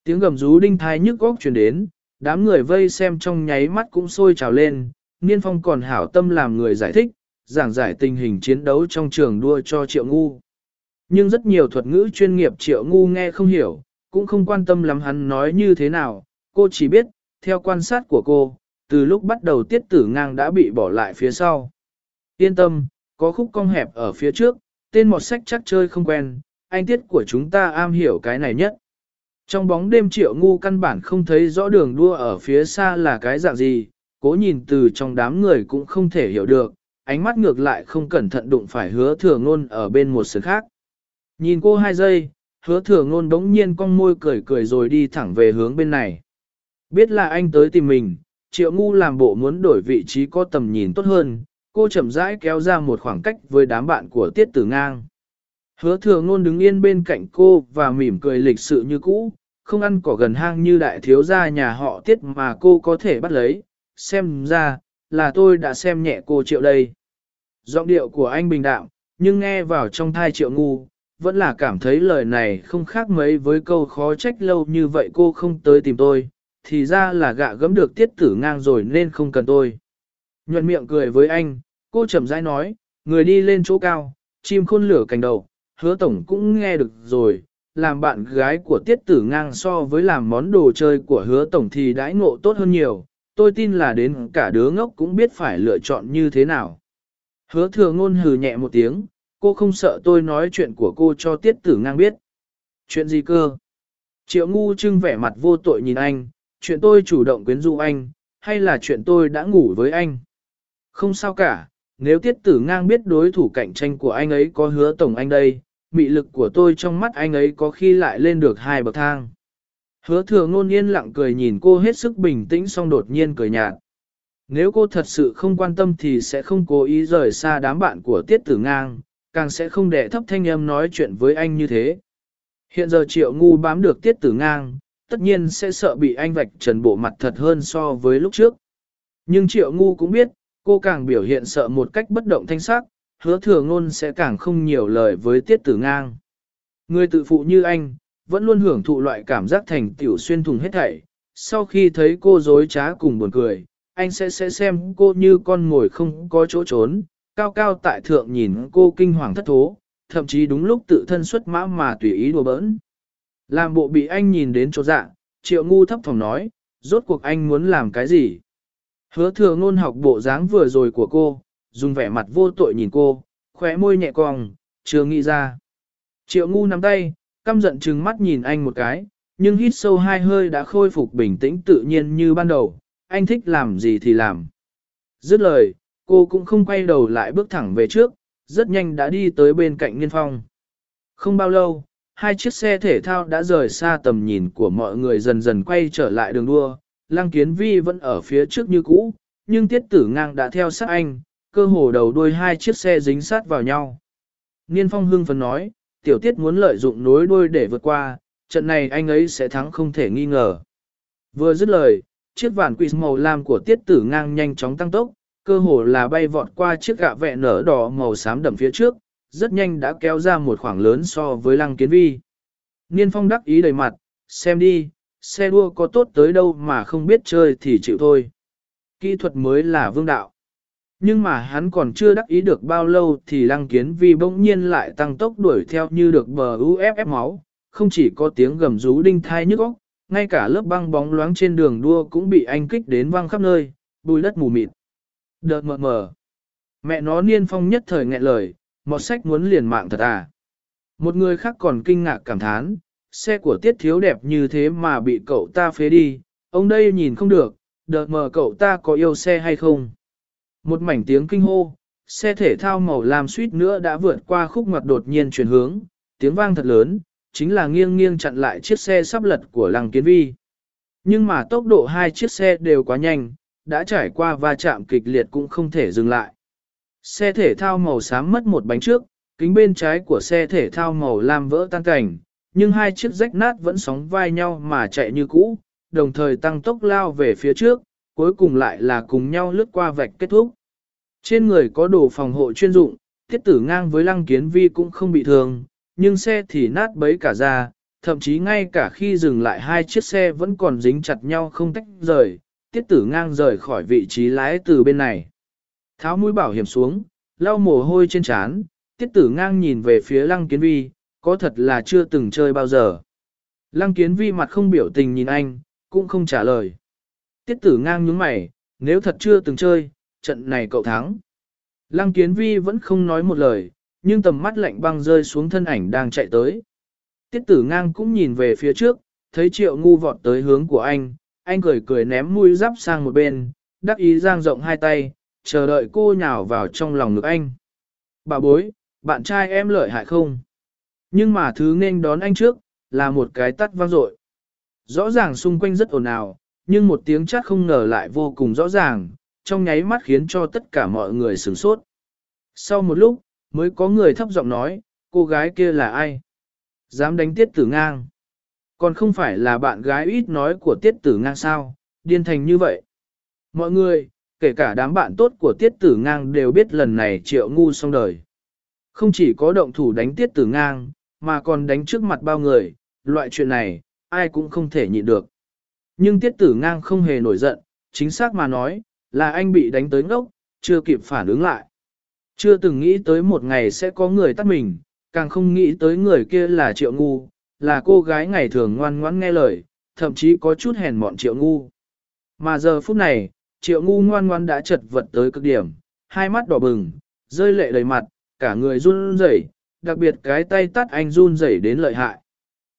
Tiếng gầm rú đinh thai nhức góc truyền đến, đám người vây xem trong nháy mắt cũng sôi trào lên, niên phong còn hảo tâm làm người giải thích, giảng giải tình hình chiến đấu trong trường đua cho triệu ngu. Nhưng rất nhiều thuật ngữ chuyên nghiệp triệu ngu nghe không hiểu, cũng không quan tâm lắm hắn nói như thế nào, cô chỉ biết, theo quan sát của cô, từ lúc bắt đầu tiết tử ngang đã bị bỏ lại phía sau. Yên tâm, có khúc cong hẹp ở phía trước, tên một sách chắc chơi không quen, anh tiết của chúng ta am hiểu cái này nhất. Trong bóng đêm triệu ngu căn bản không thấy rõ đường đua ở phía xa là cái dạng gì, cố nhìn từ trong đám người cũng không thể hiểu được, ánh mắt ngược lại không cẩn thận đụng phải hứa thừa ngôn ở bên một sườn khác. Nhìn cô hai giây, hứa thừa ngôn đống nhiên cong môi cười cười rồi đi thẳng về hướng bên này. Biết là anh tới tìm mình, triệu ngu làm bộ muốn đổi vị trí có tầm nhìn tốt hơn, cô chậm rãi kéo ra một khoảng cách với đám bạn của tiết tử ngang. Hứa thừa ngôn đứng yên bên cạnh cô và mỉm cười lịch sự như cũ, không ăn cỏ gần hang như đại thiếu gia nhà họ tiết mà cô có thể bắt lấy, xem ra, là tôi đã xem nhẹ cô triệu đây. Giọng điệu của anh bình đạm, nhưng nghe vào trong thai triệu ngu, vẫn là cảm thấy lời này không khác mấy với câu khó trách lâu như vậy cô không tới tìm tôi, thì ra là gạ gấm được tiết tử ngang rồi nên không cần tôi. Nhuận miệng cười với anh, cô chậm rãi nói, người đi lên chỗ cao, chim khôn lửa cành đầu, hứa tổng cũng nghe được rồi, làm bạn gái của tiết tử ngang so với làm món đồ chơi của hứa tổng thì đãi ngộ tốt hơn nhiều, tôi tin là đến cả đứa ngốc cũng biết phải lựa chọn như thế nào. Hứa thừa ngôn hừ nhẹ một tiếng, cô không sợ tôi nói chuyện của cô cho tiết tử ngang biết. Chuyện gì cơ? Triệu ngu trưng vẻ mặt vô tội nhìn anh, chuyện tôi chủ động quyến rũ anh, hay là chuyện tôi đã ngủ với anh? Không sao cả, nếu tiết tử ngang biết đối thủ cạnh tranh của anh ấy có hứa tổng anh đây, mị lực của tôi trong mắt anh ấy có khi lại lên được hai bậc thang. Hứa thừa ngôn yên lặng cười nhìn cô hết sức bình tĩnh xong đột nhiên cười nhạt. Nếu cô thật sự không quan tâm thì sẽ không cố ý rời xa đám bạn của tiết tử ngang, càng sẽ không để thấp thanh âm nói chuyện với anh như thế. Hiện giờ triệu ngu bám được tiết tử ngang, tất nhiên sẽ sợ bị anh vạch trần bộ mặt thật hơn so với lúc trước. Nhưng triệu ngu cũng biết, cô càng biểu hiện sợ một cách bất động thanh sắc, hứa thừa ngôn sẽ càng không nhiều lời với tiết tử ngang. Người tự phụ như anh, vẫn luôn hưởng thụ loại cảm giác thành tiểu xuyên thùng hết thảy. Sau khi thấy cô dối trá cùng buồn cười, anh sẽ sẽ xem cô như con ngồi không có chỗ trốn, cao cao tại thượng nhìn cô kinh hoàng thất thố, thậm chí đúng lúc tự thân xuất mã mà tùy ý đùa bỡn. Làm bộ bị anh nhìn đến chỗ dạ, triệu ngu thấp phòng nói, rốt cuộc anh muốn làm cái gì? Hứa thừa ngôn học bộ dáng vừa rồi của cô, dùng vẻ mặt vô tội nhìn cô, khóe môi nhẹ cong, chưa nghĩ ra. Triệu ngu nắm tay, căm giận trừng mắt nhìn anh một cái, nhưng hít sâu hai hơi đã khôi phục bình tĩnh tự nhiên như ban đầu, anh thích làm gì thì làm. Dứt lời, cô cũng không quay đầu lại bước thẳng về trước, rất nhanh đã đi tới bên cạnh Niên Phong. Không bao lâu, hai chiếc xe thể thao đã rời xa tầm nhìn của mọi người dần dần quay trở lại đường đua, Lăng Kiến Vi vẫn ở phía trước như cũ, nhưng Tiết Tử Ngang đã theo sát anh, cơ hồ đầu đuôi hai chiếc xe dính sát vào nhau. Niên phong hưng phấn nói, tiểu tiết muốn lợi dụng nối đuôi để vượt qua, trận này anh ấy sẽ thắng không thể nghi ngờ. Vừa dứt lời, chiếc vạn quỷ màu lam của tiết tử ngang nhanh chóng tăng tốc, cơ hồ là bay vọt qua chiếc gạ vẹ nở đỏ màu xám đậm phía trước, rất nhanh đã kéo ra một khoảng lớn so với lăng kiến vi. Niên phong đắc ý đầy mặt, xem đi, xe đua có tốt tới đâu mà không biết chơi thì chịu thôi. Kỹ thuật mới là vương đạo. Nhưng mà hắn còn chưa đắc ý được bao lâu thì lăng kiến vi bỗng nhiên lại tăng tốc đuổi theo như được bờ UFF máu, không chỉ có tiếng gầm rú đinh thai nhức óc, ngay cả lớp băng bóng loáng trên đường đua cũng bị anh kích đến văng khắp nơi, bùi đất mù mịt. Đợt mờ mờ. Mẹ nó niên phong nhất thời nghẹn lời, một sách muốn liền mạng thật à. Một người khác còn kinh ngạc cảm thán, xe của tiết thiếu đẹp như thế mà bị cậu ta phế đi, ông đây nhìn không được, đợt mờ cậu ta có yêu xe hay không. Một mảnh tiếng kinh hô, xe thể thao màu lam suýt nữa đã vượt qua khúc ngoặt đột nhiên chuyển hướng, tiếng vang thật lớn, chính là nghiêng nghiêng chặn lại chiếc xe sắp lật của lăng kiến vi. Nhưng mà tốc độ hai chiếc xe đều quá nhanh, đã trải qua va chạm kịch liệt cũng không thể dừng lại. Xe thể thao màu xám mất một bánh trước, kính bên trái của xe thể thao màu lam vỡ tan cảnh, nhưng hai chiếc rách nát vẫn sóng vai nhau mà chạy như cũ, đồng thời tăng tốc lao về phía trước, cuối cùng lại là cùng nhau lướt qua vạch kết thúc. Trên người có đồ phòng hộ chuyên dụng, thiết tử ngang với lăng kiến vi cũng không bị thương, nhưng xe thì nát bấy cả ra, thậm chí ngay cả khi dừng lại hai chiếc xe vẫn còn dính chặt nhau không tách rời, tiết tử ngang rời khỏi vị trí lái từ bên này. Tháo mũi bảo hiểm xuống, lau mồ hôi trên trán, tiết tử ngang nhìn về phía lăng kiến vi, có thật là chưa từng chơi bao giờ. Lăng kiến vi mặt không biểu tình nhìn anh, cũng không trả lời. Tiết tử ngang nhướng mày, nếu thật chưa từng chơi, trận này cậu thắng. Lăng kiến vi vẫn không nói một lời, nhưng tầm mắt lạnh băng rơi xuống thân ảnh đang chạy tới. Tiết tử ngang cũng nhìn về phía trước, thấy triệu ngu vọt tới hướng của anh, anh cười cười ném mũi giáp sang một bên, đắc ý giang rộng hai tay, chờ đợi cô nhào vào trong lòng ngực anh. Bà bối, bạn trai em lợi hại không? Nhưng mà thứ nên đón anh trước, là một cái tắt vang dội. Rõ ràng xung quanh rất ồn ào, nhưng một tiếng chát không ngờ lại vô cùng rõ ràng, trong nháy mắt khiến cho tất cả mọi người sửng sốt. Sau một lúc, mới có người thấp giọng nói, cô gái kia là ai? Dám đánh tiết tử ngang. Còn không phải là bạn gái ít nói của tiết tử ngang sao, điên thành như vậy. Mọi người, kể cả đám bạn tốt của tiết tử ngang đều biết lần này triệu ngu xong đời. Không chỉ có động thủ đánh tiết tử ngang, mà còn đánh trước mặt bao người, loại chuyện này, ai cũng không thể nhịn được. Nhưng tiết tử ngang không hề nổi giận, chính xác mà nói, là anh bị đánh tới ngốc, chưa kịp phản ứng lại. Chưa từng nghĩ tới một ngày sẽ có người tắt mình, càng không nghĩ tới người kia là triệu ngu, là cô gái ngày thường ngoan ngoãn nghe lời, thậm chí có chút hèn mọn triệu ngu. Mà giờ phút này, triệu ngu ngoan ngoan đã chật vật tới cực điểm, hai mắt đỏ bừng, rơi lệ đầy mặt, cả người run rẩy, đặc biệt cái tay tắt anh run rẩy đến lợi hại.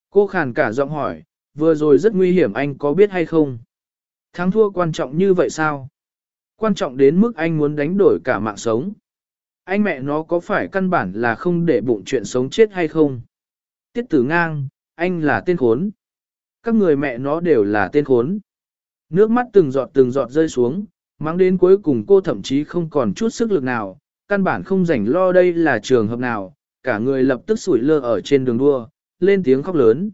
Cô khàn cả giọng hỏi, vừa rồi rất nguy hiểm anh có biết hay không? Thắng thua quan trọng như vậy sao? Quan trọng đến mức anh muốn đánh đổi cả mạng sống. Anh mẹ nó có phải căn bản là không để bụng chuyện sống chết hay không? Tiết tử ngang, anh là tên khốn. Các người mẹ nó đều là tên khốn. Nước mắt từng giọt từng giọt rơi xuống, mang đến cuối cùng cô thậm chí không còn chút sức lực nào, căn bản không rảnh lo đây là trường hợp nào, cả người lập tức sủi lơ ở trên đường đua, lên tiếng khóc lớn.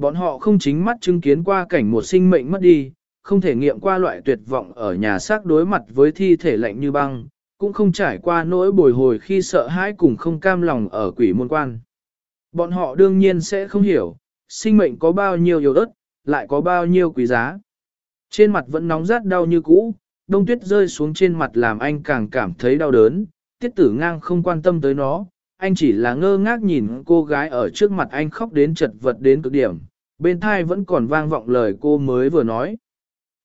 Bọn họ không chính mắt chứng kiến qua cảnh một sinh mệnh mất đi, không thể nghiệm qua loại tuyệt vọng ở nhà xác đối mặt với thi thể lạnh như băng, cũng không trải qua nỗi bồi hồi khi sợ hãi cùng không cam lòng ở quỷ môn quan. Bọn họ đương nhiên sẽ không hiểu, sinh mệnh có bao nhiêu yếu ớt, lại có bao nhiêu quý giá. Trên mặt vẫn nóng rát đau như cũ, đông tuyết rơi xuống trên mặt làm anh càng cảm thấy đau đớn, tiết tử ngang không quan tâm tới nó, anh chỉ là ngơ ngác nhìn cô gái ở trước mặt anh khóc đến chật vật đến cực điểm, bên thai vẫn còn vang vọng lời cô mới vừa nói.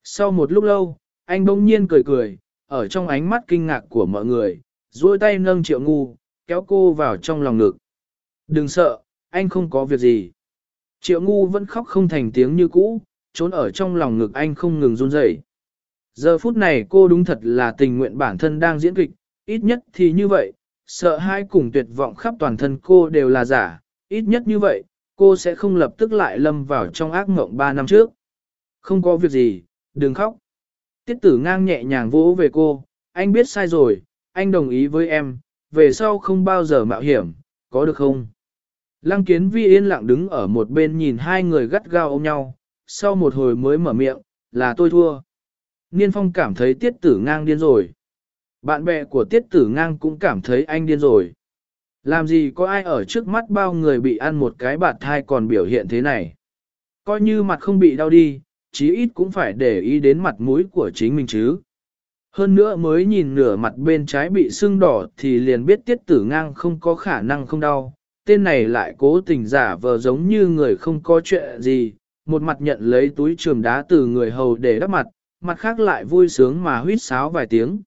Sau một lúc lâu, anh bỗng nhiên cười cười, ở trong ánh mắt kinh ngạc của mọi người, duỗi tay nâng triệu ngu, kéo cô vào trong lòng ngực. Đừng sợ, anh không có việc gì. Triệu ngu vẫn khóc không thành tiếng như cũ, trốn ở trong lòng ngực anh không ngừng run rẩy. Giờ phút này cô đúng thật là tình nguyện bản thân đang diễn kịch, ít nhất thì như vậy, sợ hai cùng tuyệt vọng khắp toàn thân cô đều là giả, ít nhất như vậy, cô sẽ không lập tức lại lâm vào trong ác mộng 3 năm trước. Không có việc gì, đừng khóc. Tiết tử ngang nhẹ nhàng vỗ về cô, anh biết sai rồi, anh đồng ý với em, về sau không bao giờ mạo hiểm, có được không? Lăng kiến vi yên lặng đứng ở một bên nhìn hai người gắt gao ôm nhau, sau một hồi mới mở miệng, là tôi thua. Niên phong cảm thấy tiết tử ngang điên rồi. Bạn bè của tiết tử ngang cũng cảm thấy anh điên rồi. Làm gì có ai ở trước mắt bao người bị ăn một cái bạt thai còn biểu hiện thế này. Coi như mặt không bị đau đi, chí ít cũng phải để ý đến mặt mũi của chính mình chứ. Hơn nữa mới nhìn nửa mặt bên trái bị sưng đỏ thì liền biết tiết tử ngang không có khả năng không đau. Tên này lại cố tình giả vờ giống như người không có chuyện gì, một mặt nhận lấy túi trường đá từ người hầu để đắp mặt, mặt khác lại vui sướng mà huýt sáo vài tiếng.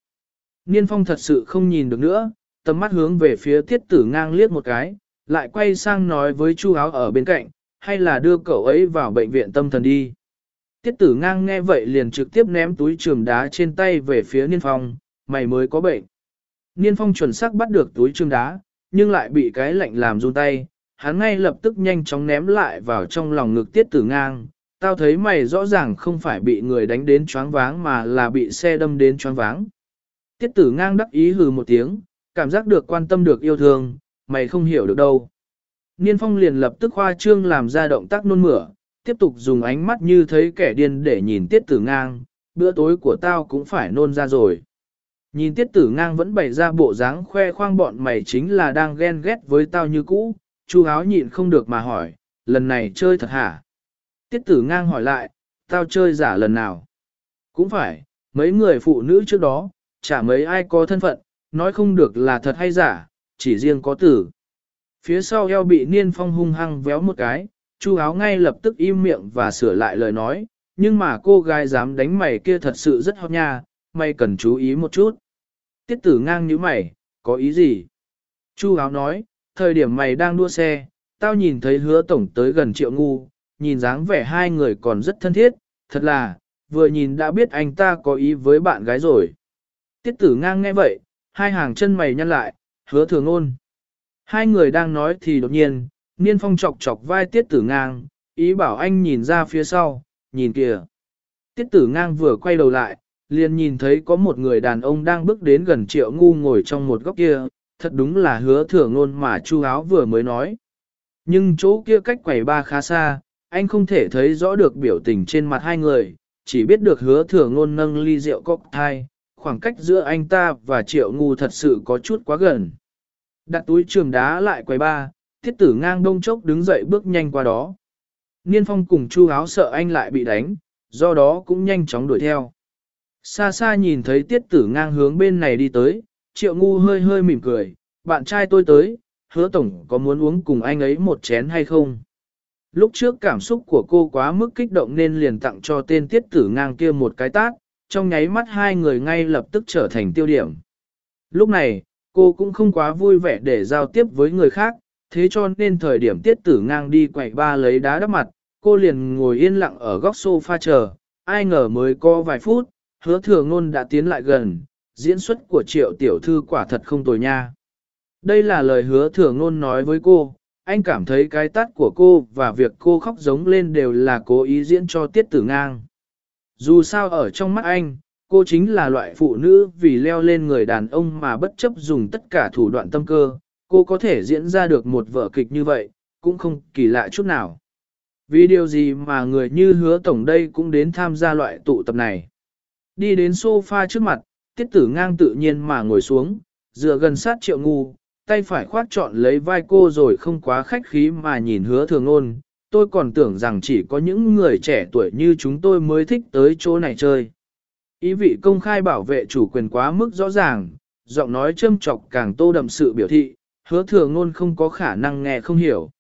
Niên phong thật sự không nhìn được nữa, tầm mắt hướng về phía tiết tử ngang liếc một cái, lại quay sang nói với chu áo ở bên cạnh, hay là đưa cậu ấy vào bệnh viện tâm thần đi. Tiết tử ngang nghe vậy liền trực tiếp ném túi trường đá trên tay về phía Niên Phong, mày mới có bệnh. Niên Phong chuẩn xác bắt được túi trường đá, nhưng lại bị cái lạnh làm run tay, hắn ngay lập tức nhanh chóng ném lại vào trong lòng ngực tiết tử ngang. Tao thấy mày rõ ràng không phải bị người đánh đến choáng váng mà là bị xe đâm đến choáng váng. Tiết tử ngang đắc ý hừ một tiếng, cảm giác được quan tâm được yêu thương, mày không hiểu được đâu. Niên phong liền lập tức khoa trương làm ra động tác nôn mửa, tiếp tục dùng ánh mắt như thấy kẻ điên để nhìn tiết tử ngang, bữa tối của tao cũng phải nôn ra rồi. Nhìn tiết tử ngang vẫn bày ra bộ dáng khoe khoang bọn mày chính là đang ghen ghét với tao như cũ, chu áo nhịn không được mà hỏi, lần này chơi thật hả? Tiết tử ngang hỏi lại, tao chơi giả lần nào? Cũng phải, mấy người phụ nữ trước đó, chả mấy ai có thân phận, nói không được là thật hay giả, chỉ riêng có tử. Phía sau eo bị niên phong hung hăng véo một cái, chu áo ngay lập tức im miệng và sửa lại lời nói, nhưng mà cô gái dám đánh mày kia thật sự rất hot nha, mày cần chú ý một chút. Tiết tử ngang như mày, có ý gì? Chu áo nói, thời điểm mày đang đua xe, tao nhìn thấy hứa tổng tới gần triệu ngu, nhìn dáng vẻ hai người còn rất thân thiết, thật là, vừa nhìn đã biết anh ta có ý với bạn gái rồi. Tiết tử ngang nghe vậy, hai hàng chân mày nhăn lại, hứa thường ôn. Hai người đang nói thì đột nhiên, Niên Phong chọc chọc vai Tiết Tử Ngang, ý bảo anh nhìn ra phía sau, nhìn kìa. Tiết Tử Ngang vừa quay đầu lại, liền nhìn thấy có một người đàn ông đang bước đến gần triệu ngu ngồi trong một góc kia, thật đúng là hứa thường ôn mà chu áo vừa mới nói. Nhưng chỗ kia cách quầy ba khá xa, anh không thể thấy rõ được biểu tình trên mặt hai người, chỉ biết được hứa thường ngôn nâng ly rượu cocktail, khoảng cách giữa anh ta và triệu ngu thật sự có chút quá gần. Đặt túi trường đá lại quầy ba, thiết tử ngang đông chốc đứng dậy bước nhanh qua đó. Niên phong cùng chu áo sợ anh lại bị đánh, do đó cũng nhanh chóng đuổi theo. Xa xa nhìn thấy tiết tử ngang hướng bên này đi tới, triệu ngu hơi hơi mỉm cười, bạn trai tôi tới, hứa tổng có muốn uống cùng anh ấy một chén hay không? Lúc trước cảm xúc của cô quá mức kích động nên liền tặng cho tên tiết tử ngang kia một cái tát, trong nháy mắt hai người ngay lập tức trở thành tiêu điểm. Lúc này, cô cũng không quá vui vẻ để giao tiếp với người khác, thế cho nên thời điểm tiết tử ngang đi quậy ba lấy đá đắp mặt, cô liền ngồi yên lặng ở góc sofa chờ, ai ngờ mới có vài phút, hứa thừa ngôn đã tiến lại gần, diễn xuất của triệu tiểu thư quả thật không tồi nha. Đây là lời hứa thừa ngôn nói với cô, anh cảm thấy cái tát của cô và việc cô khóc giống lên đều là cố ý diễn cho tiết tử ngang. Dù sao ở trong mắt anh, cô chính là loại phụ nữ vì leo lên người đàn ông mà bất chấp dùng tất cả thủ đoạn tâm cơ, cô có thể diễn ra được một vở kịch như vậy, cũng không kỳ lạ chút nào. Vì điều gì mà người như hứa tổng đây cũng đến tham gia loại tụ tập này. Đi đến sofa trước mặt, tiết tử ngang tự nhiên mà ngồi xuống, dựa gần sát triệu ngu, tay phải khoát trọn lấy vai cô rồi không quá khách khí mà nhìn hứa thường ôn. Tôi còn tưởng rằng chỉ có những người trẻ tuổi như chúng tôi mới thích tới chỗ này chơi. Ý vị công khai bảo vệ chủ quyền quá mức rõ ràng, giọng nói châm chọc càng tô đậm sự biểu thị, hứa thừa ngôn không có khả năng nghe không hiểu.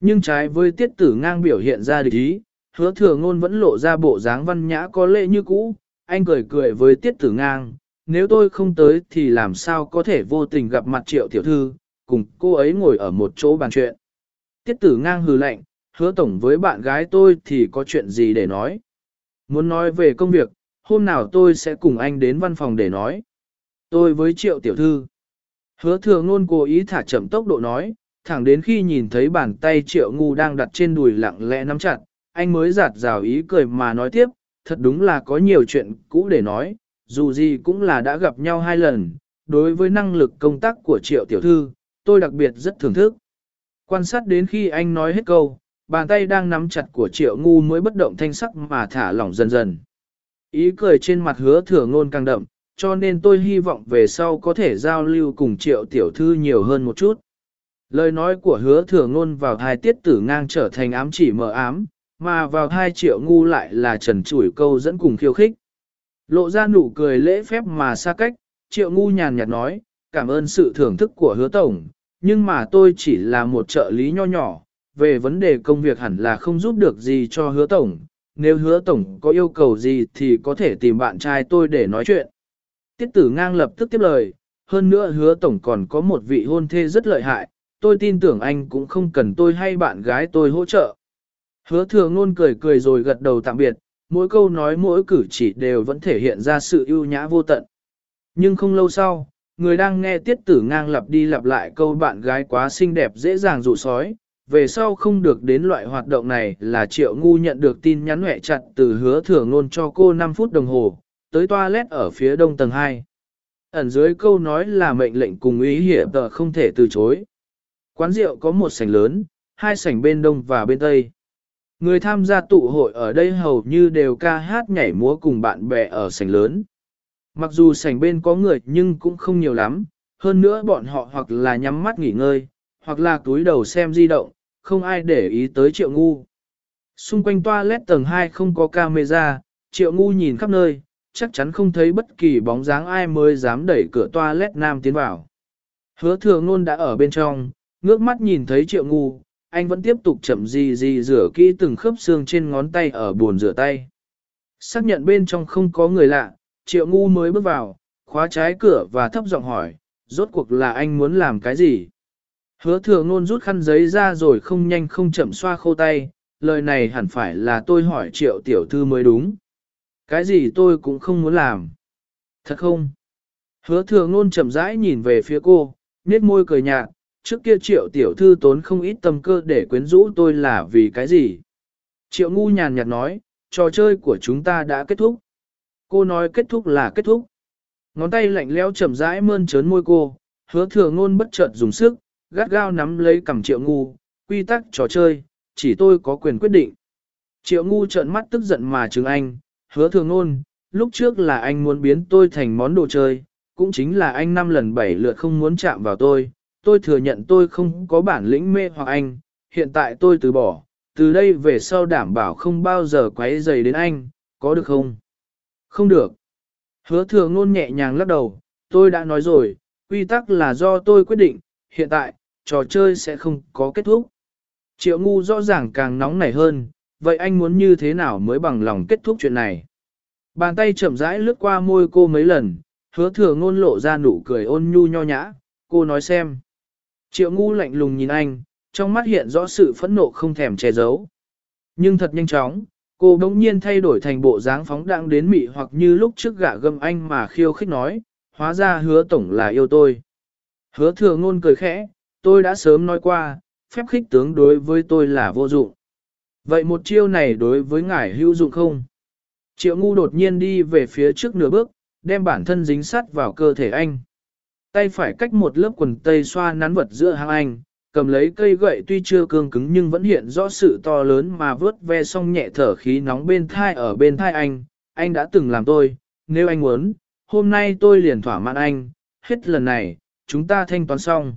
Nhưng trái với tiết tử ngang biểu hiện ra địch ý, hứa thừa ngôn vẫn lộ ra bộ dáng văn nhã có lệ như cũ, anh cười cười với tiết tử ngang, nếu tôi không tới thì làm sao có thể vô tình gặp mặt triệu tiểu thư, cùng cô ấy ngồi ở một chỗ bàn chuyện. Tiết tử ngang hừ lạnh, hứa tổng với bạn gái tôi thì có chuyện gì để nói. Muốn nói về công việc, hôm nào tôi sẽ cùng anh đến văn phòng để nói. Tôi với triệu tiểu thư. Hứa thừa ngôn cố ý thả chậm tốc độ nói, thẳng đến khi nhìn thấy bàn tay triệu ngu đang đặt trên đùi lặng lẽ nắm chặt, anh mới giạt rào ý cười mà nói tiếp, thật đúng là có nhiều chuyện cũ để nói, dù gì cũng là đã gặp nhau hai lần, đối với năng lực công tác của triệu tiểu thư, tôi đặc biệt rất thưởng thức. Quan sát đến khi anh nói hết câu, bàn tay đang nắm chặt của triệu ngu mới bất động thanh sắc mà thả lỏng dần dần. Ý cười trên mặt hứa thừa ngôn càng đậm, cho nên tôi hy vọng về sau có thể giao lưu cùng triệu tiểu thư nhiều hơn một chút. Lời nói của hứa thừa ngôn vào hai tiết tử ngang trở thành ám chỉ mờ ám, mà vào hai triệu ngu lại là trần chủi câu dẫn cùng khiêu khích. Lộ ra nụ cười lễ phép mà xa cách, triệu ngu nhàn nhạt nói, cảm ơn sự thưởng thức của hứa tổng, nhưng mà tôi chỉ là một trợ lý nho nhỏ, về vấn đề công việc hẳn là không giúp được gì cho hứa tổng, nếu hứa tổng có yêu cầu gì thì có thể tìm bạn trai tôi để nói chuyện. Tiết tử ngang lập tức tiếp lời, hơn nữa hứa tổng còn có một vị hôn thê rất lợi hại, tôi tin tưởng anh cũng không cần tôi hay bạn gái tôi hỗ trợ. Hứa thừa ngôn cười cười rồi gật đầu tạm biệt, mỗi câu nói mỗi cử chỉ đều vẫn thể hiện ra sự ưu nhã vô tận. Nhưng không lâu sau, người đang nghe tiết tử ngang lặp đi lặp lại câu bạn gái quá xinh đẹp dễ dàng dụ sói, về sau không được đến loại hoạt động này là triệu ngu nhận được tin nhắn hẹ chặt từ hứa thừa ngôn cho cô 5 phút đồng hồ, tới toilet ở phía đông tầng 2. Ẩn dưới câu nói là mệnh lệnh cùng ý hiệp tờ không thể từ chối. Quán rượu có một sảnh lớn, hai sảnh bên đông và bên tây. Người tham gia tụ hội ở đây hầu như đều ca hát nhảy múa cùng bạn bè ở sảnh lớn. Mặc dù sảnh bên có người nhưng cũng không nhiều lắm, hơn nữa bọn họ hoặc là nhắm mắt nghỉ ngơi, hoặc là túi đầu xem di động, không ai để ý tới triệu ngu. Xung quanh toilet tầng 2 không có camera, triệu ngu nhìn khắp nơi, chắc chắn không thấy bất kỳ bóng dáng ai mới dám đẩy cửa toilet nam tiến vào. Hứa thừa ngôn đã ở bên trong, ngước mắt nhìn thấy triệu ngu, anh vẫn tiếp tục chậm gì gì rửa kỹ từng khớp xương trên ngón tay ở buồn rửa tay. Xác nhận bên trong không có người lạ, triệu ngu mới bước vào, khóa trái cửa và thấp giọng hỏi, rốt cuộc là anh muốn làm cái gì? Hứa thừa ngôn rút khăn giấy ra rồi không nhanh không chậm xoa khô tay, lời này hẳn phải là tôi hỏi triệu tiểu thư mới đúng. Cái gì tôi cũng không muốn làm. Thật không? Hứa thừa ngôn chậm rãi nhìn về phía cô, nét môi cười nhạt, trước kia triệu tiểu thư tốn không ít tâm cơ để quyến rũ tôi là vì cái gì? Triệu ngu nhàn nhạt nói, trò chơi của chúng ta đã kết thúc. Cô nói kết thúc là kết thúc. Ngón tay lạnh lẽo chậm rãi mơn trớn môi cô, hứa thừa ngôn bất chợt dùng sức, gắt gao nắm lấy cầm triệu ngu, quy tắc trò chơi, chỉ tôi có quyền quyết định. Triệu ngu trợn mắt tức giận mà chứng anh, hứa thường ngôn, lúc trước là anh muốn biến tôi thành món đồ chơi, cũng chính là anh năm lần bảy lượt không muốn chạm vào tôi, tôi thừa nhận tôi không có bản lĩnh mê hoặc anh, hiện tại tôi từ bỏ, từ đây về sau đảm bảo không bao giờ quấy rầy đến anh, có được không? Không được. Hứa thừa ngôn nhẹ nhàng lắc đầu, tôi đã nói rồi, quy tắc là do tôi quyết định, hiện tại, trò chơi sẽ không có kết thúc. Triệu ngu rõ ràng càng nóng nảy hơn, vậy anh muốn như thế nào mới bằng lòng kết thúc chuyện này? Bàn tay chậm rãi lướt qua môi cô mấy lần, hứa thừa ngôn lộ ra nụ cười ôn nhu nho nhã, cô nói xem. Triệu ngu lạnh lùng nhìn anh, trong mắt hiện rõ sự phẫn nộ không thèm che giấu. Nhưng thật nhanh chóng, cô đống nhiên thay đổi thành bộ dáng phóng đang đến mị hoặc như lúc trước gạ gâm anh mà khiêu khích nói, hóa ra hứa tổng là yêu tôi. Hứa thừa ngôn cười khẽ, tôi đã sớm nói qua, phép khích tướng đối với tôi là vô dụng. Vậy một chiêu này đối với ngài hữu dụng không? Triệu ngu đột nhiên đi về phía trước nửa bước, đem bản thân dính sát vào cơ thể anh. Tay phải cách một lớp quần tây xoa nắn vật giữa hàng anh, cầm lấy cây gậy tuy chưa cương cứng nhưng vẫn hiện rõ sự to lớn mà vớt ve xong nhẹ thở khí nóng bên thai ở bên thai anh. Anh đã từng làm tôi, nếu anh muốn, hôm nay tôi liền thỏa mãn anh, hết lần này, chúng ta thanh toán xong.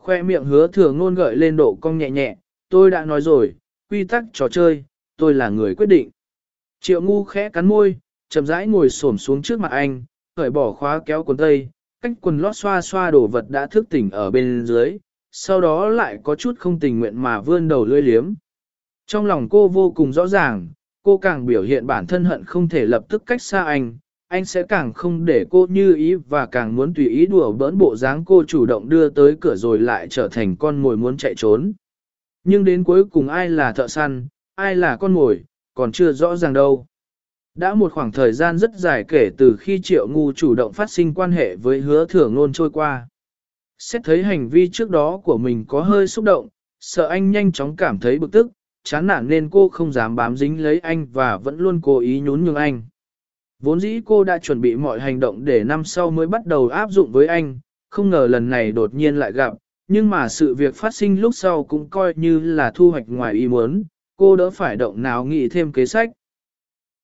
Khoe miệng hứa thừa ngôn gợi lên độ cong nhẹ nhẹ, tôi đã nói rồi, quy tắc trò chơi, tôi là người quyết định. Triệu ngu khẽ cắn môi, chậm rãi ngồi xổm xuống trước mặt anh, khởi bỏ khóa kéo quần tây, cách quần lót xoa xoa đồ vật đã thức tỉnh ở bên dưới, sau đó lại có chút không tình nguyện mà vươn đầu lưỡi liếm. Trong lòng cô vô cùng rõ ràng, cô càng biểu hiện bản thân hận không thể lập tức cách xa anh, anh sẽ càng không để cô như ý và càng muốn tùy ý đùa bỡn bộ dáng cô chủ động đưa tới cửa rồi lại trở thành con mồi muốn chạy trốn. Nhưng đến cuối cùng ai là thợ săn, ai là con mồi, còn chưa rõ ràng đâu. Đã một khoảng thời gian rất dài kể từ khi Triệu Ngu chủ động phát sinh quan hệ với hứa thừa ngôn trôi qua. Xét thấy hành vi trước đó của mình có hơi xúc động, sợ anh nhanh chóng cảm thấy bực tức, chán nản nên cô không dám bám dính lấy anh và vẫn luôn cố ý nhún nhường anh. Vốn dĩ cô đã chuẩn bị mọi hành động để năm sau mới bắt đầu áp dụng với anh, không ngờ lần này đột nhiên lại gặp, nhưng mà sự việc phát sinh lúc sau cũng coi như là thu hoạch ngoài ý muốn, cô đỡ phải động nào nghĩ thêm kế sách.